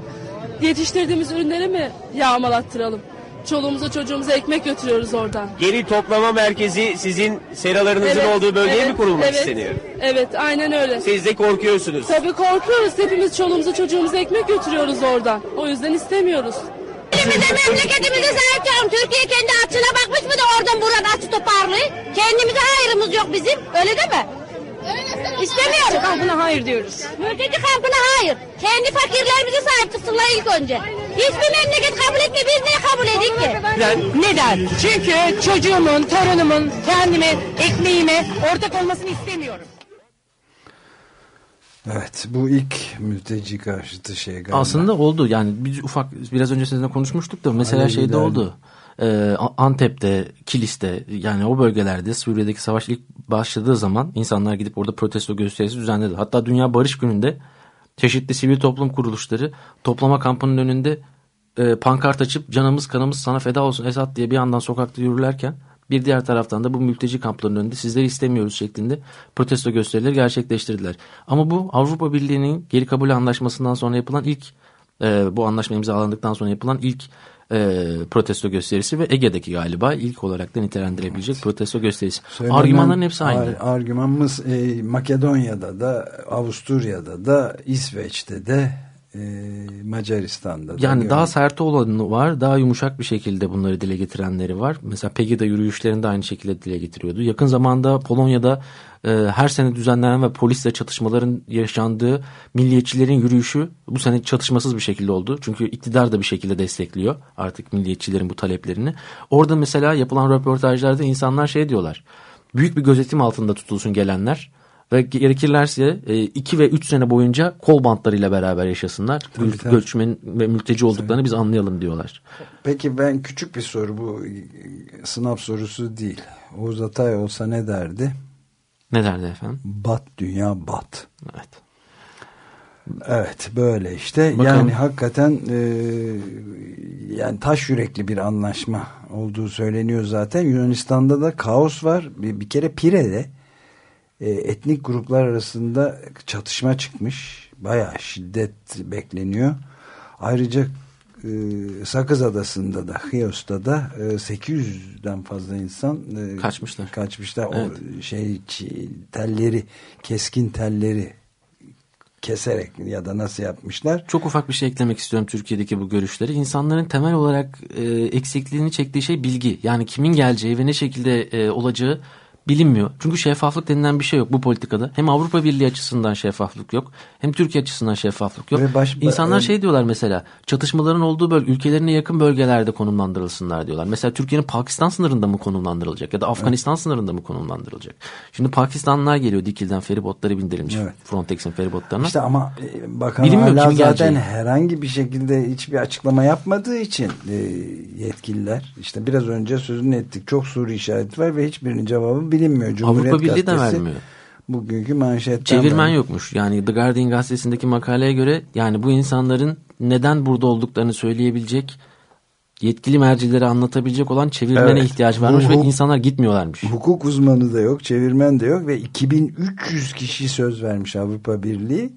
yetiştirdiğimiz ürünleri mi yağmalattıralım? Çoluğumuza çocuğumuza ekmek götürüyoruz oradan. Geri toplama merkezi sizin seralarınızın Evet, olduğu bölgeye evet, mi kurulmak evet, isteniyor? Evet aynen öyle. Siz de korkuyorsunuz. Tabii korkuyoruz. Hepimiz çoluğumuza çocuğumuza ekmek götürüyoruz oradan. O yüzden istemiyoruz. Elimize memleketimize sahip çıkalım. Türkiye kendi açına bakmış mı da oradan buradan açı toparlıyor. Kendimize hayrımız yok bizim. Öyle değil mi? İstemiyoruz. Mülteci kampına hayır diyoruz. Mülteci kampına hayır. Kendi fakirlerimize sahip çıksınlar ilk önce. Hiçbir memleket kabul etmiyor. Biz niye kabul edik ki? Neden? Çünkü çocuğumun, torunumun, kendimin, ekmeğime ortak olmasını istemiyorum. Evet bu ilk mülteci karşıtı şey galiba. Aslında oldu yani bir ufak biraz önce sizinle konuşmuştuk da mesela Aleviler- şeyde oldu. A- Antep'te, Kilis'te yani o bölgelerde Suriye'deki savaş ilk başladığı zaman insanlar gidip orada protesto gösterisi düzenledi. Hatta Dünya Barış Günü'nde çeşitli sivil toplum kuruluşları toplama kampının önünde e, pankart açıp canımız kanımız sana feda olsun Esat diye bir yandan sokakta yürürlerken bir diğer taraftan da bu mülteci kamplarının önünde sizleri istemiyoruz şeklinde protesto gösterileri gerçekleştirdiler. Ama bu Avrupa Birliği'nin geri kabul anlaşmasından sonra yapılan ilk e, bu anlaşma imzalandıktan sonra yapılan ilk e, protesto gösterisi ve Ege'deki galiba ilk olarak da nitelendirebilecek protesto gösterisi. Söylenen Argümanların hepsi aynı. ar- argümanımız e, Makedonya'da da Avusturya'da da İsveç'te de e, Macaristan'da da. Yani daha sert olanı var, daha yumuşak bir şekilde bunları dile getirenleri var. Mesela Pegida yürüyüşlerinde aynı şekilde dile getiriyordu. Yakın zamanda Polonya'da e, her sene düzenlenen ve polisle çatışmaların yaşandığı milliyetçilerin yürüyüşü bu sene çatışmasız bir şekilde oldu. Çünkü iktidar da bir şekilde destekliyor artık milliyetçilerin bu taleplerini. Orada mesela yapılan röportajlarda insanlar şey diyorlar. Büyük bir gözetim altında tutulsun gelenler ve gerekirlerse 2 ve 3 sene boyunca kol bantlarıyla beraber yaşasınlar. Tabii, tabii. Göçmen ve mülteci olduklarını biz anlayalım diyorlar. Peki ben küçük bir soru bu e, sınav sorusu değil. Oğuz Atay olsa ne derdi? Ne derdi efendim? Bat dünya bat. Evet. Evet böyle işte Bakalım. yani hakikaten e, yani taş yürekli bir anlaşma olduğu söyleniyor zaten Yunanistan'da da kaos var bir, bir kere Pire'de e, etnik gruplar arasında çatışma çıkmış bayağı şiddet bekleniyor ayrıca e, Sakız Adası'nda da Chios'ta da e, 800'den fazla insan e, Kaçmışlar. kaçmışlar Evet. o şey telleri keskin telleri keserek ya da nasıl yapmışlar. Çok ufak bir şey eklemek istiyorum Türkiye'deki bu görüşleri. İnsanların temel olarak e, eksikliğini çektiği şey bilgi. Yani kimin geleceği ve ne şekilde e, olacağı bilinmiyor. Çünkü şeffaflık denilen bir şey yok bu politikada. Hem Avrupa Birliği açısından şeffaflık yok. Hem Türkiye açısından şeffaflık yok. Ve baş- İnsanlar e- şey diyorlar mesela çatışmaların olduğu bölge ülkelerine yakın bölgelerde konumlandırılsınlar diyorlar. Mesela Türkiye'nin Pakistan sınırında mı konumlandırılacak ya da Afganistan sınırında mı konumlandırılacak? Şimdi Pakistanlılar geliyor Dikil'den feribotları bindirilmiş. Evet. Frontex'in feribotlarına. İşte ama e, bakan Bilinmiyor hala zaten geleceği. herhangi bir şekilde hiçbir açıklama yapmadığı için e, yetkililer işte biraz önce sözünü ettik çok soru işareti var ve hiçbirinin cevabı bilinmiyor. Cumhuriyet Avrupa Birliği de vermiyor. Bugünkü manşetten Çevirmen var. yokmuş. Yani The Guardian gazetesindeki makaleye göre yani bu insanların neden burada olduklarını söyleyebilecek yetkili mercileri anlatabilecek olan çevirmene Evet. ihtiyaç varmış Bu ve insanlar gitmiyorlarmış. Hukuk uzmanı da yok, çevirmen de yok ve 2300 kişi söz vermiş Avrupa Birliği.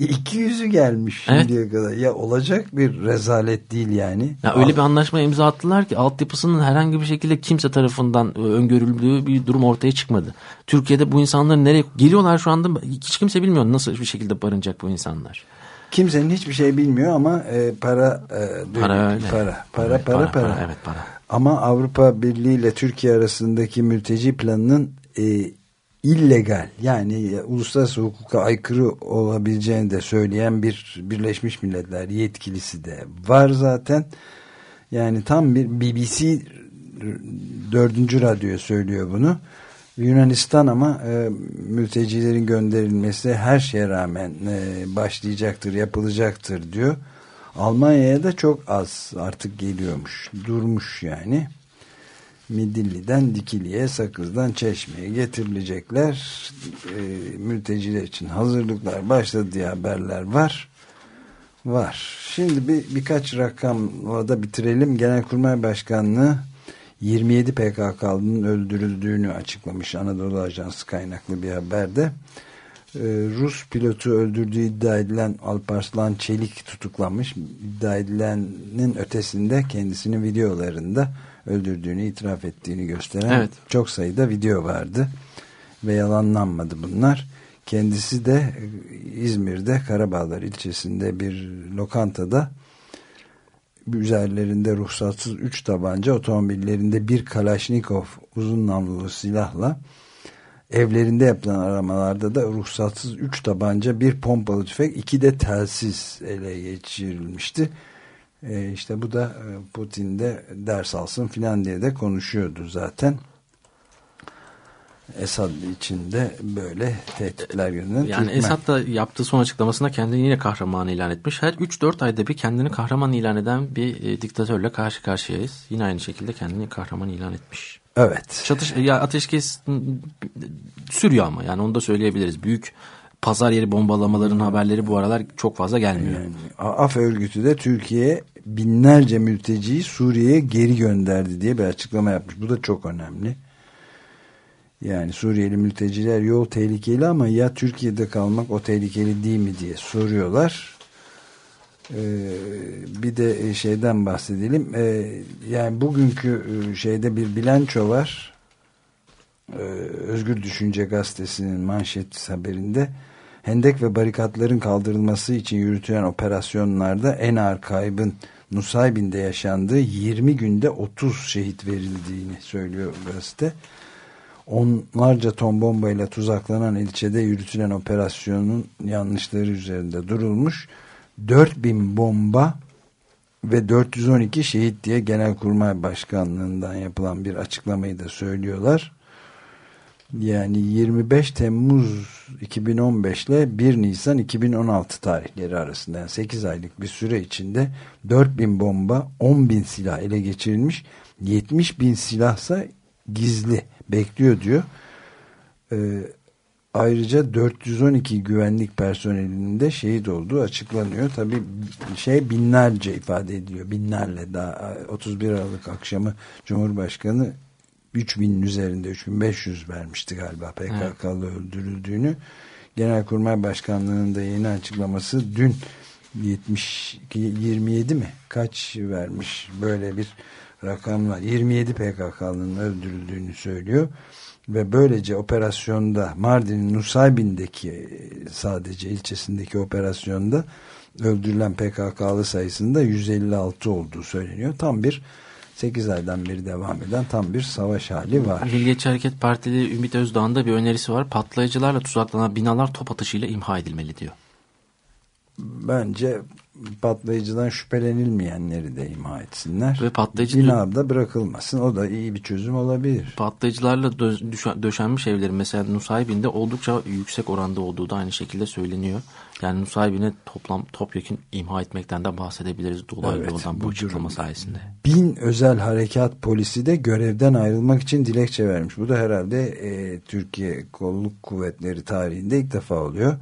200'ü gelmiş şimdiye kadar. Ya olacak bir rezalet değil yani. Ya öyle bir anlaşma imza attılar ki altyapısının herhangi bir şekilde kimse tarafından e, öngörüldüğü bir durum ortaya çıkmadı. Türkiye'de bu insanlar nereye geliyorlar şu anda hiç kimse bilmiyor nasıl bir şekilde barınacak bu insanlar. Kimsenin hiçbir şey bilmiyor ama e, para e, Para öyle. para para Evet, para, para, para. para, evet, para. Ama Avrupa Birliği ile Türkiye arasındaki mülteci planının e, illegal yani e, uluslararası hukuka aykırı olabileceğini de söyleyen bir Birleşmiş Milletler yetkilisi de var zaten. Yani tam bir BBC dördüncü radyo söylüyor bunu. Yunanistan ama e, mültecilerin gönderilmesi her şeye rağmen e, başlayacaktır, yapılacaktır diyor. Almanya'ya da çok az artık geliyormuş. Durmuş yani. Midilli'den Dikili'ye, Sakız'dan Çeşme'ye getirilecekler. E, mülteciler için hazırlıklar başladı diye haberler var. Var. Şimdi bir birkaç rakamla da bitirelim. Genelkurmay Başkanlığı 27 PKK'lının öldürüldüğünü açıklamış Anadolu Ajansı kaynaklı bir haberde. Ee, Rus pilotu öldürdüğü iddia edilen Alparslan Çelik tutuklanmış. İddia edilenin ötesinde kendisinin videolarında öldürdüğünü itiraf ettiğini gösteren Evet. çok sayıda video vardı. Ve yalanlanmadı bunlar. Kendisi de e, İzmir'de Karabağlar ilçesinde bir lokantada üzerlerinde ruhsatsız 3 tabanca otomobillerinde bir Kalaşnikov uzun namlulu silahla evlerinde yapılan aramalarda da ruhsatsız 3 tabanca bir pompalı tüfek iki de telsiz ele geçirilmişti. E, işte bu da e, Putin de ders alsın filan diye de konuşuyordu zaten. Esad için de böyle tehditler yönünden Yani Türkmen. Esad da yaptığı son açıklamasında kendini yine kahraman ilan etmiş. Her 3-4 ayda bir kendini kahraman ilan eden bir e, diktatörle karşı karşıyayız. Yine aynı şekilde kendini kahraman ilan etmiş. Evet. Çatış ya ateşkes sürüyor ama yani onu da söyleyebiliriz. Büyük pazar yeri bombalamaların haberleri bu aralar çok fazla gelmiyor. Yani Af örgütü de Türkiye'ye binlerce mülteciyi Suriye'ye geri gönderdi diye bir açıklama yapmış. Bu da çok önemli. Yani Suriyeli mülteciler yol tehlikeli ama ya Türkiye'de kalmak o tehlikeli değil mi diye soruyorlar. Ee, bir de şeyden bahsedelim. Ee, yani bugünkü e, şeyde bir bilanço var. Ee, Özgür Düşünce Gazetesi'nin manşet haberinde hendek ve barikatların kaldırılması için yürütülen operasyonlarda en ağır kaybın Nusaybin'de yaşandığı 20 günde 30 şehit verildiğini söylüyor gazete. Onlarca ton bombayla tuzaklanan ilçede yürütülen operasyonun yanlışları üzerinde durulmuş. 4000 bomba ve 412 şehit diye Genelkurmay Başkanlığından yapılan bir açıklamayı da söylüyorlar. Yani 25 Temmuz 2015 ile 1 Nisan 2016 tarihleri arasında yani 8 aylık bir süre içinde 4000 bomba 10 bin silah ele geçirilmiş 70 bin silahsa gizli bekliyor diyor. Ee, ayrıca 412 güvenlik personelinin de şehit olduğu açıklanıyor. Tabi şey binlerce ifade ediliyor. Binlerle daha 31 Aralık akşamı Cumhurbaşkanı 3000'in üzerinde 3500 vermişti galiba PKK'lı öldürüldüğünü. Genelkurmay Başkanlığı'nın da yeni açıklaması dün 70 27 mi? Kaç vermiş böyle bir rakam var. 27 PKK'nın öldürüldüğünü söylüyor. Ve böylece operasyonda Mardin'in Nusaybin'deki sadece ilçesindeki operasyonda öldürülen PKK'lı sayısında 156 olduğu söyleniyor. Tam bir 8 aydan beri devam eden tam bir savaş hali var. Milliyetçi Hareket Partili Ümit Özdağ'ın da bir önerisi var. Patlayıcılarla tuzaklanan binalar top atışıyla imha edilmeli diyor. Bence patlayıcıdan şüphelenilmeyenleri de imha etsinler. Ve patlayıcı Binada bırakılmasın. O da iyi bir çözüm olabilir. Patlayıcılarla döşenmiş evlerin mesela Nusaybin'de oldukça yüksek oranda olduğu da aynı şekilde söyleniyor. Yani Nusaybin'i toplam topyekun imha etmekten de bahsedebiliriz dolaylı Evet, yoldan bu bu açıklama sayesinde. Bin özel harekat polisi de görevden ayrılmak için dilekçe vermiş. Bu da herhalde e, Türkiye Kolluk Kuvvetleri tarihinde ilk defa oluyor.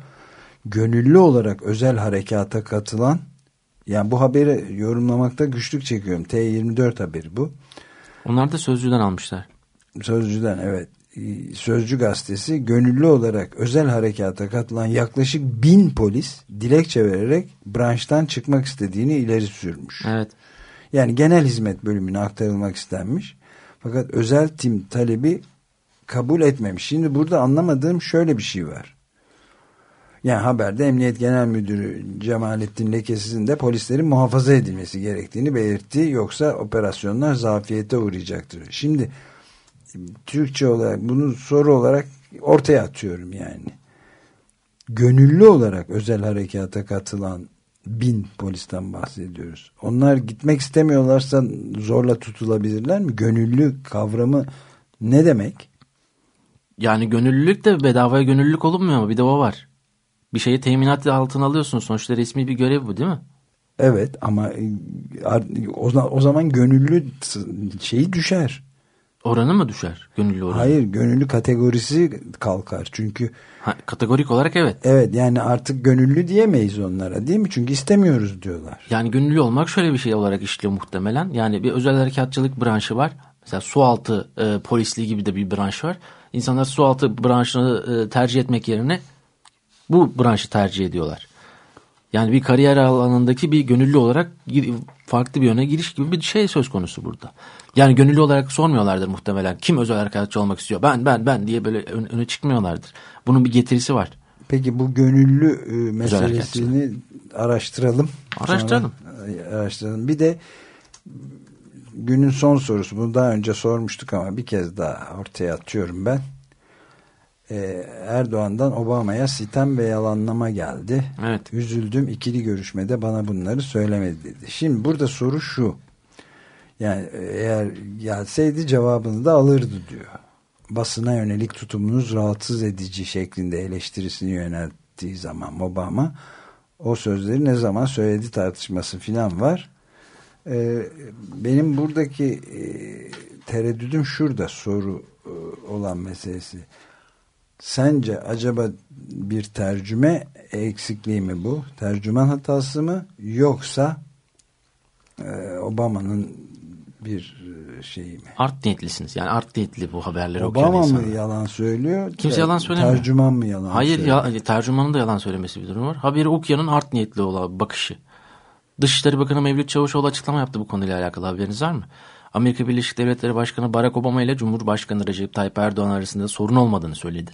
Gönüllü olarak özel harekata katılan yani bu haberi yorumlamakta güçlük çekiyorum. T24 haberi bu. Onlar da Sözcü'den almışlar. Sözcüden evet. e, Sözcü gazetesi gönüllü olarak özel harekata katılan yaklaşık bin polis dilekçe vererek branştan çıkmak istediğini ileri sürmüş. Evet. Yani genel hizmet bölümüne aktarılmak istenmiş. Fakat özel tim talebi kabul etmemiş. Şimdi burada anlamadığım şöyle bir şey var. Yani haberde Emniyet Genel Müdürü Cemalettin Lekesiz'in de polislerin muhafaza edilmesi gerektiğini belirtti. Yoksa operasyonlar zafiyete uğrayacaktır. Şimdi Türkçe olarak bunu soru olarak ortaya atıyorum yani. Gönüllü olarak özel harekata katılan bin polisten bahsediyoruz. Onlar gitmek istemiyorlarsa zorla tutulabilirler mi? Gönüllü kavramı ne demek? Yani gönüllülük de bedavaya gönüllülük olunmuyor mu? Bir de o var. Bir şeyi teminat altına alıyorsun. Sonuçta resmi bir görev bu değil mi? Evet ama e, o, o zaman gönüllü şeyi düşer. Oranı mı düşer? Gönüllü oranı. Hayır gönüllü kategorisi kalkar. Çünkü ha, kategorik olarak evet. Evet yani artık gönüllü diyemeyiz onlara değil mi? Çünkü istemiyoruz diyorlar. Yani gönüllü olmak şöyle bir şey olarak işliyor muhtemelen. Yani bir özel harekatçılık branşı var. Mesela sualtı e, polisliği gibi de bir branş var. İnsanlar sualtı branşını e, tercih etmek yerine bu branşı tercih ediyorlar. Yani bir kariyer alanındaki bir gönüllü olarak farklı bir yöne giriş gibi bir şey söz konusu burada. Yani gönüllü olarak sormuyorlardır muhtemelen. Kim özel harekatçı olmak istiyor? Ben, ben, ben diye böyle öne çıkmıyorlardır. Bunun bir getirisi var. Peki bu gönüllü e, meselesini araştıralım. Araştıralım. Sonra, araştıralım. Bir de günün son sorusu. Bunu daha önce sormuştuk ama bir kez daha ortaya atıyorum ben. Ee, Erdoğan'dan Obama'ya sitem ve yalanlama geldi. Evet. Üzüldüm ikili görüşmede bana bunları söylemedi dedi. Şimdi burada soru şu. Yani eğer gelseydi cevabını da alırdı diyor. Basına yönelik tutumunuz rahatsız edici şeklinde eleştirisini yönelttiği zaman Obama o sözleri ne zaman söyledi tartışması filan var. Ee, benim buradaki e, tereddüdüm şurada soru e, olan meselesi. Sence acaba bir tercüme eksikliği mi bu? Tercüman hatası mı? Yoksa e, Obama'nın bir şeyi mi? Art niyetlisiniz. Yani art niyetli bu haberleri Obama okuyan mı insanlar. yalan söylüyor? Kimse yalan söylemiyor. Tercüman mı yalan Hayır söylüyor? ya, tercümanın da yalan söylemesi bir durum var. Haberi okuyanın art niyetli olan bakışı. Dışişleri Bakanı Mevlüt Çavuşoğlu açıklama yaptı bu konuyla alakalı haberiniz var mı? Amerika Birleşik Devletleri Başkanı Barack Obama ile Cumhurbaşkanı Recep Tayyip Erdoğan arasında sorun olmadığını söyledi.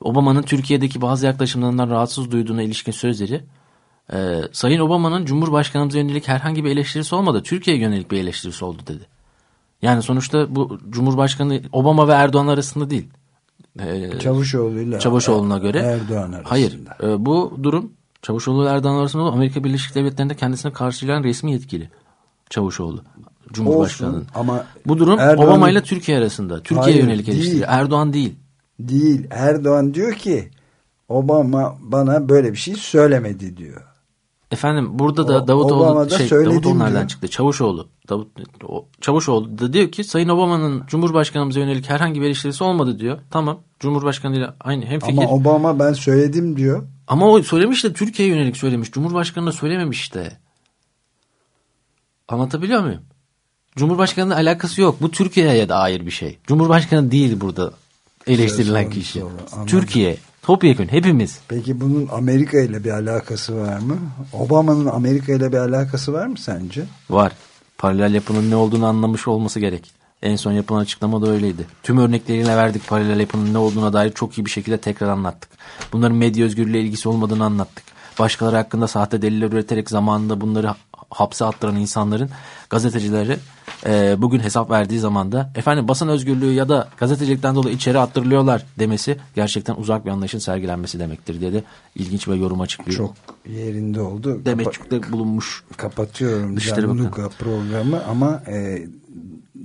Obama'nın Türkiye'deki bazı yaklaşımlarından rahatsız duyduğuna ilişkin sözleri e, Sayın Obama'nın Cumhurbaşkanımıza yönelik herhangi bir eleştirisi olmadı. Türkiye'ye yönelik bir eleştirisi oldu dedi. Yani sonuçta bu Cumhurbaşkanı Obama ve Erdoğan arasında değil. E, Çavuşoğlu ile Çavuşoğlu'na göre. Erdoğan arasında. Hayır. E, bu durum Çavuşoğlu ile Erdoğan arasında Amerika Birleşik Devletleri'nde kendisini karşılayan resmi yetkili. Çavuşoğlu. Cumhurbaşkanı'nın. Ama bu durum Erdoğan- Obama ile Türkiye arasında. Türkiye'ye Hayır, yönelik eleştiri. Erdoğan değil. Değil. Erdoğan diyor ki Obama bana böyle bir şey söylemedi diyor. Efendim burada da Davutoğlu Obama da şey Davutoğlu nereden diyor. çıktı? Çavuşoğlu. Davut, Çavuşoğlu da diyor ki Sayın Obama'nın Cumhurbaşkanımıza yönelik herhangi bir eleştirisi olmadı diyor. Tamam. Cumhurbaşkanı ile aynı hem fikir. Ama Obama ben söyledim diyor. Ama o söylemiş de Türkiye'ye yönelik söylemiş. Cumhurbaşkanına söylememiş işte. Anlatabiliyor muyum? Cumhurbaşkanının alakası yok. Bu Türkiye'ye dair bir şey. Cumhurbaşkanı değil burada eleştirilen Söz kişi. anladım. Türkiye. Topyekun hepimiz. Peki bunun Amerika ile bir alakası var mı? Obama'nın Amerika ile bir alakası var mı sence? Var. Paralel yapının ne olduğunu anlamış olması gerek. En son yapılan açıklama da öyleydi. Tüm örnekleriyle verdik paralel yapının ne olduğuna dair çok iyi bir şekilde tekrar anlattık. Bunların medya özgürlüğüyle ilgisi olmadığını anlattık. Başkaları hakkında sahte deliller üreterek zamanında bunları ha- hapse attıran insanların gazetecileri e, bugün hesap verdiği zaman da efendim basın özgürlüğü ya da gazetecilikten dolayı içeri attırılıyorlar demesi gerçekten uzak bir anlayışın sergilenmesi demektir diye de ilginç ve yorum açıklıyor. Çok yerinde oldu. Demeçlikte bulunmuş. Kapatıyorum Dışişleri Gianluca programı ama e,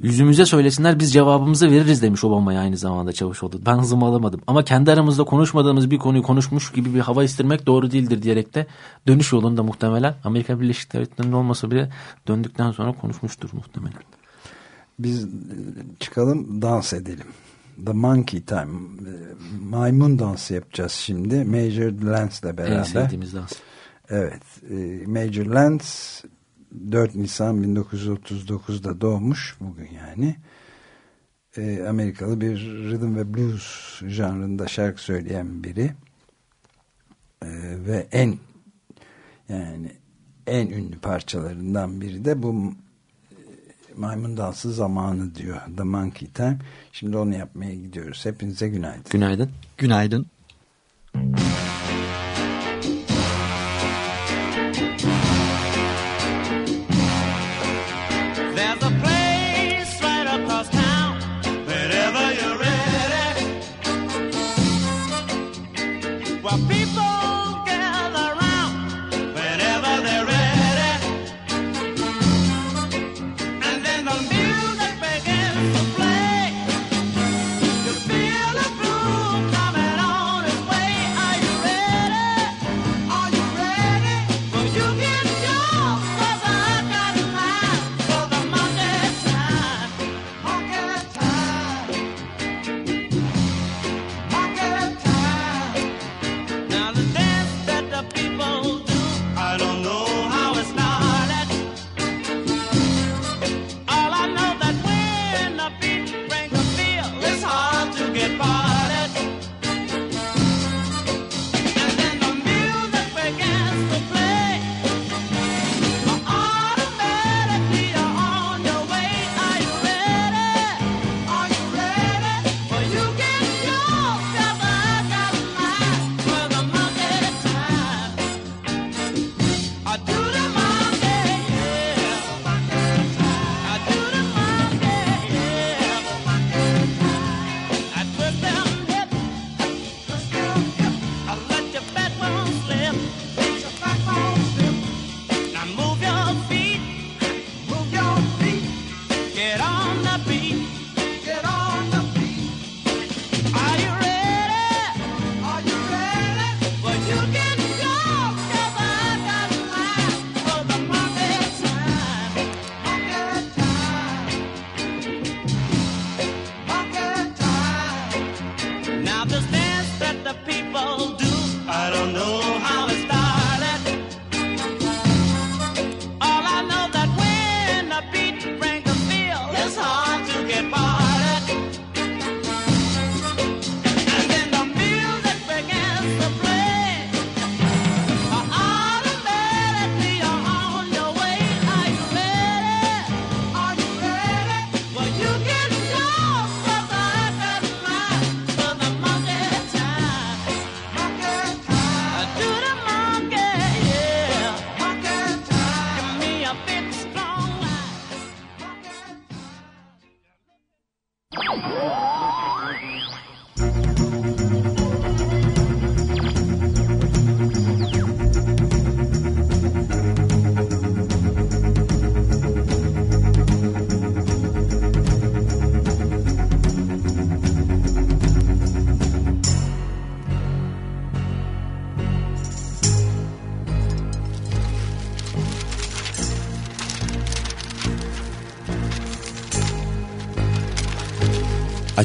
Yüzümüze söylesinler biz cevabımızı veririz demiş Obama'ya aynı zamanda Çavuşoğlu. Ben hızımı alamadım. Ama kendi aramızda konuşmadığımız bir konuyu konuşmuş gibi bir hava istirmek doğru değildir diyerek de dönüş yolunda muhtemelen Amerika Birleşik Devletleri'nde olmasa bile döndükten sonra konuşmuştur muhtemelen. biz çıkalım dans edelim. The Monkey Time. Maymun dansı yapacağız şimdi. Major Lance'le beraber. En sevdiğimiz dans. Evet. e, Major Lance 4 Nisan 1939'da doğmuş bugün yani e, Amerikalı bir rhythm ve blues janrında şarkı söyleyen biri e, ve en yani en ünlü parçalarından biri de bu e, Maymun Dansı Zamanı diyor The Monkey Time. Şimdi onu yapmaya gidiyoruz. Hepinize. Günaydın. Günaydın. günaydın.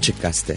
Açık Gazete.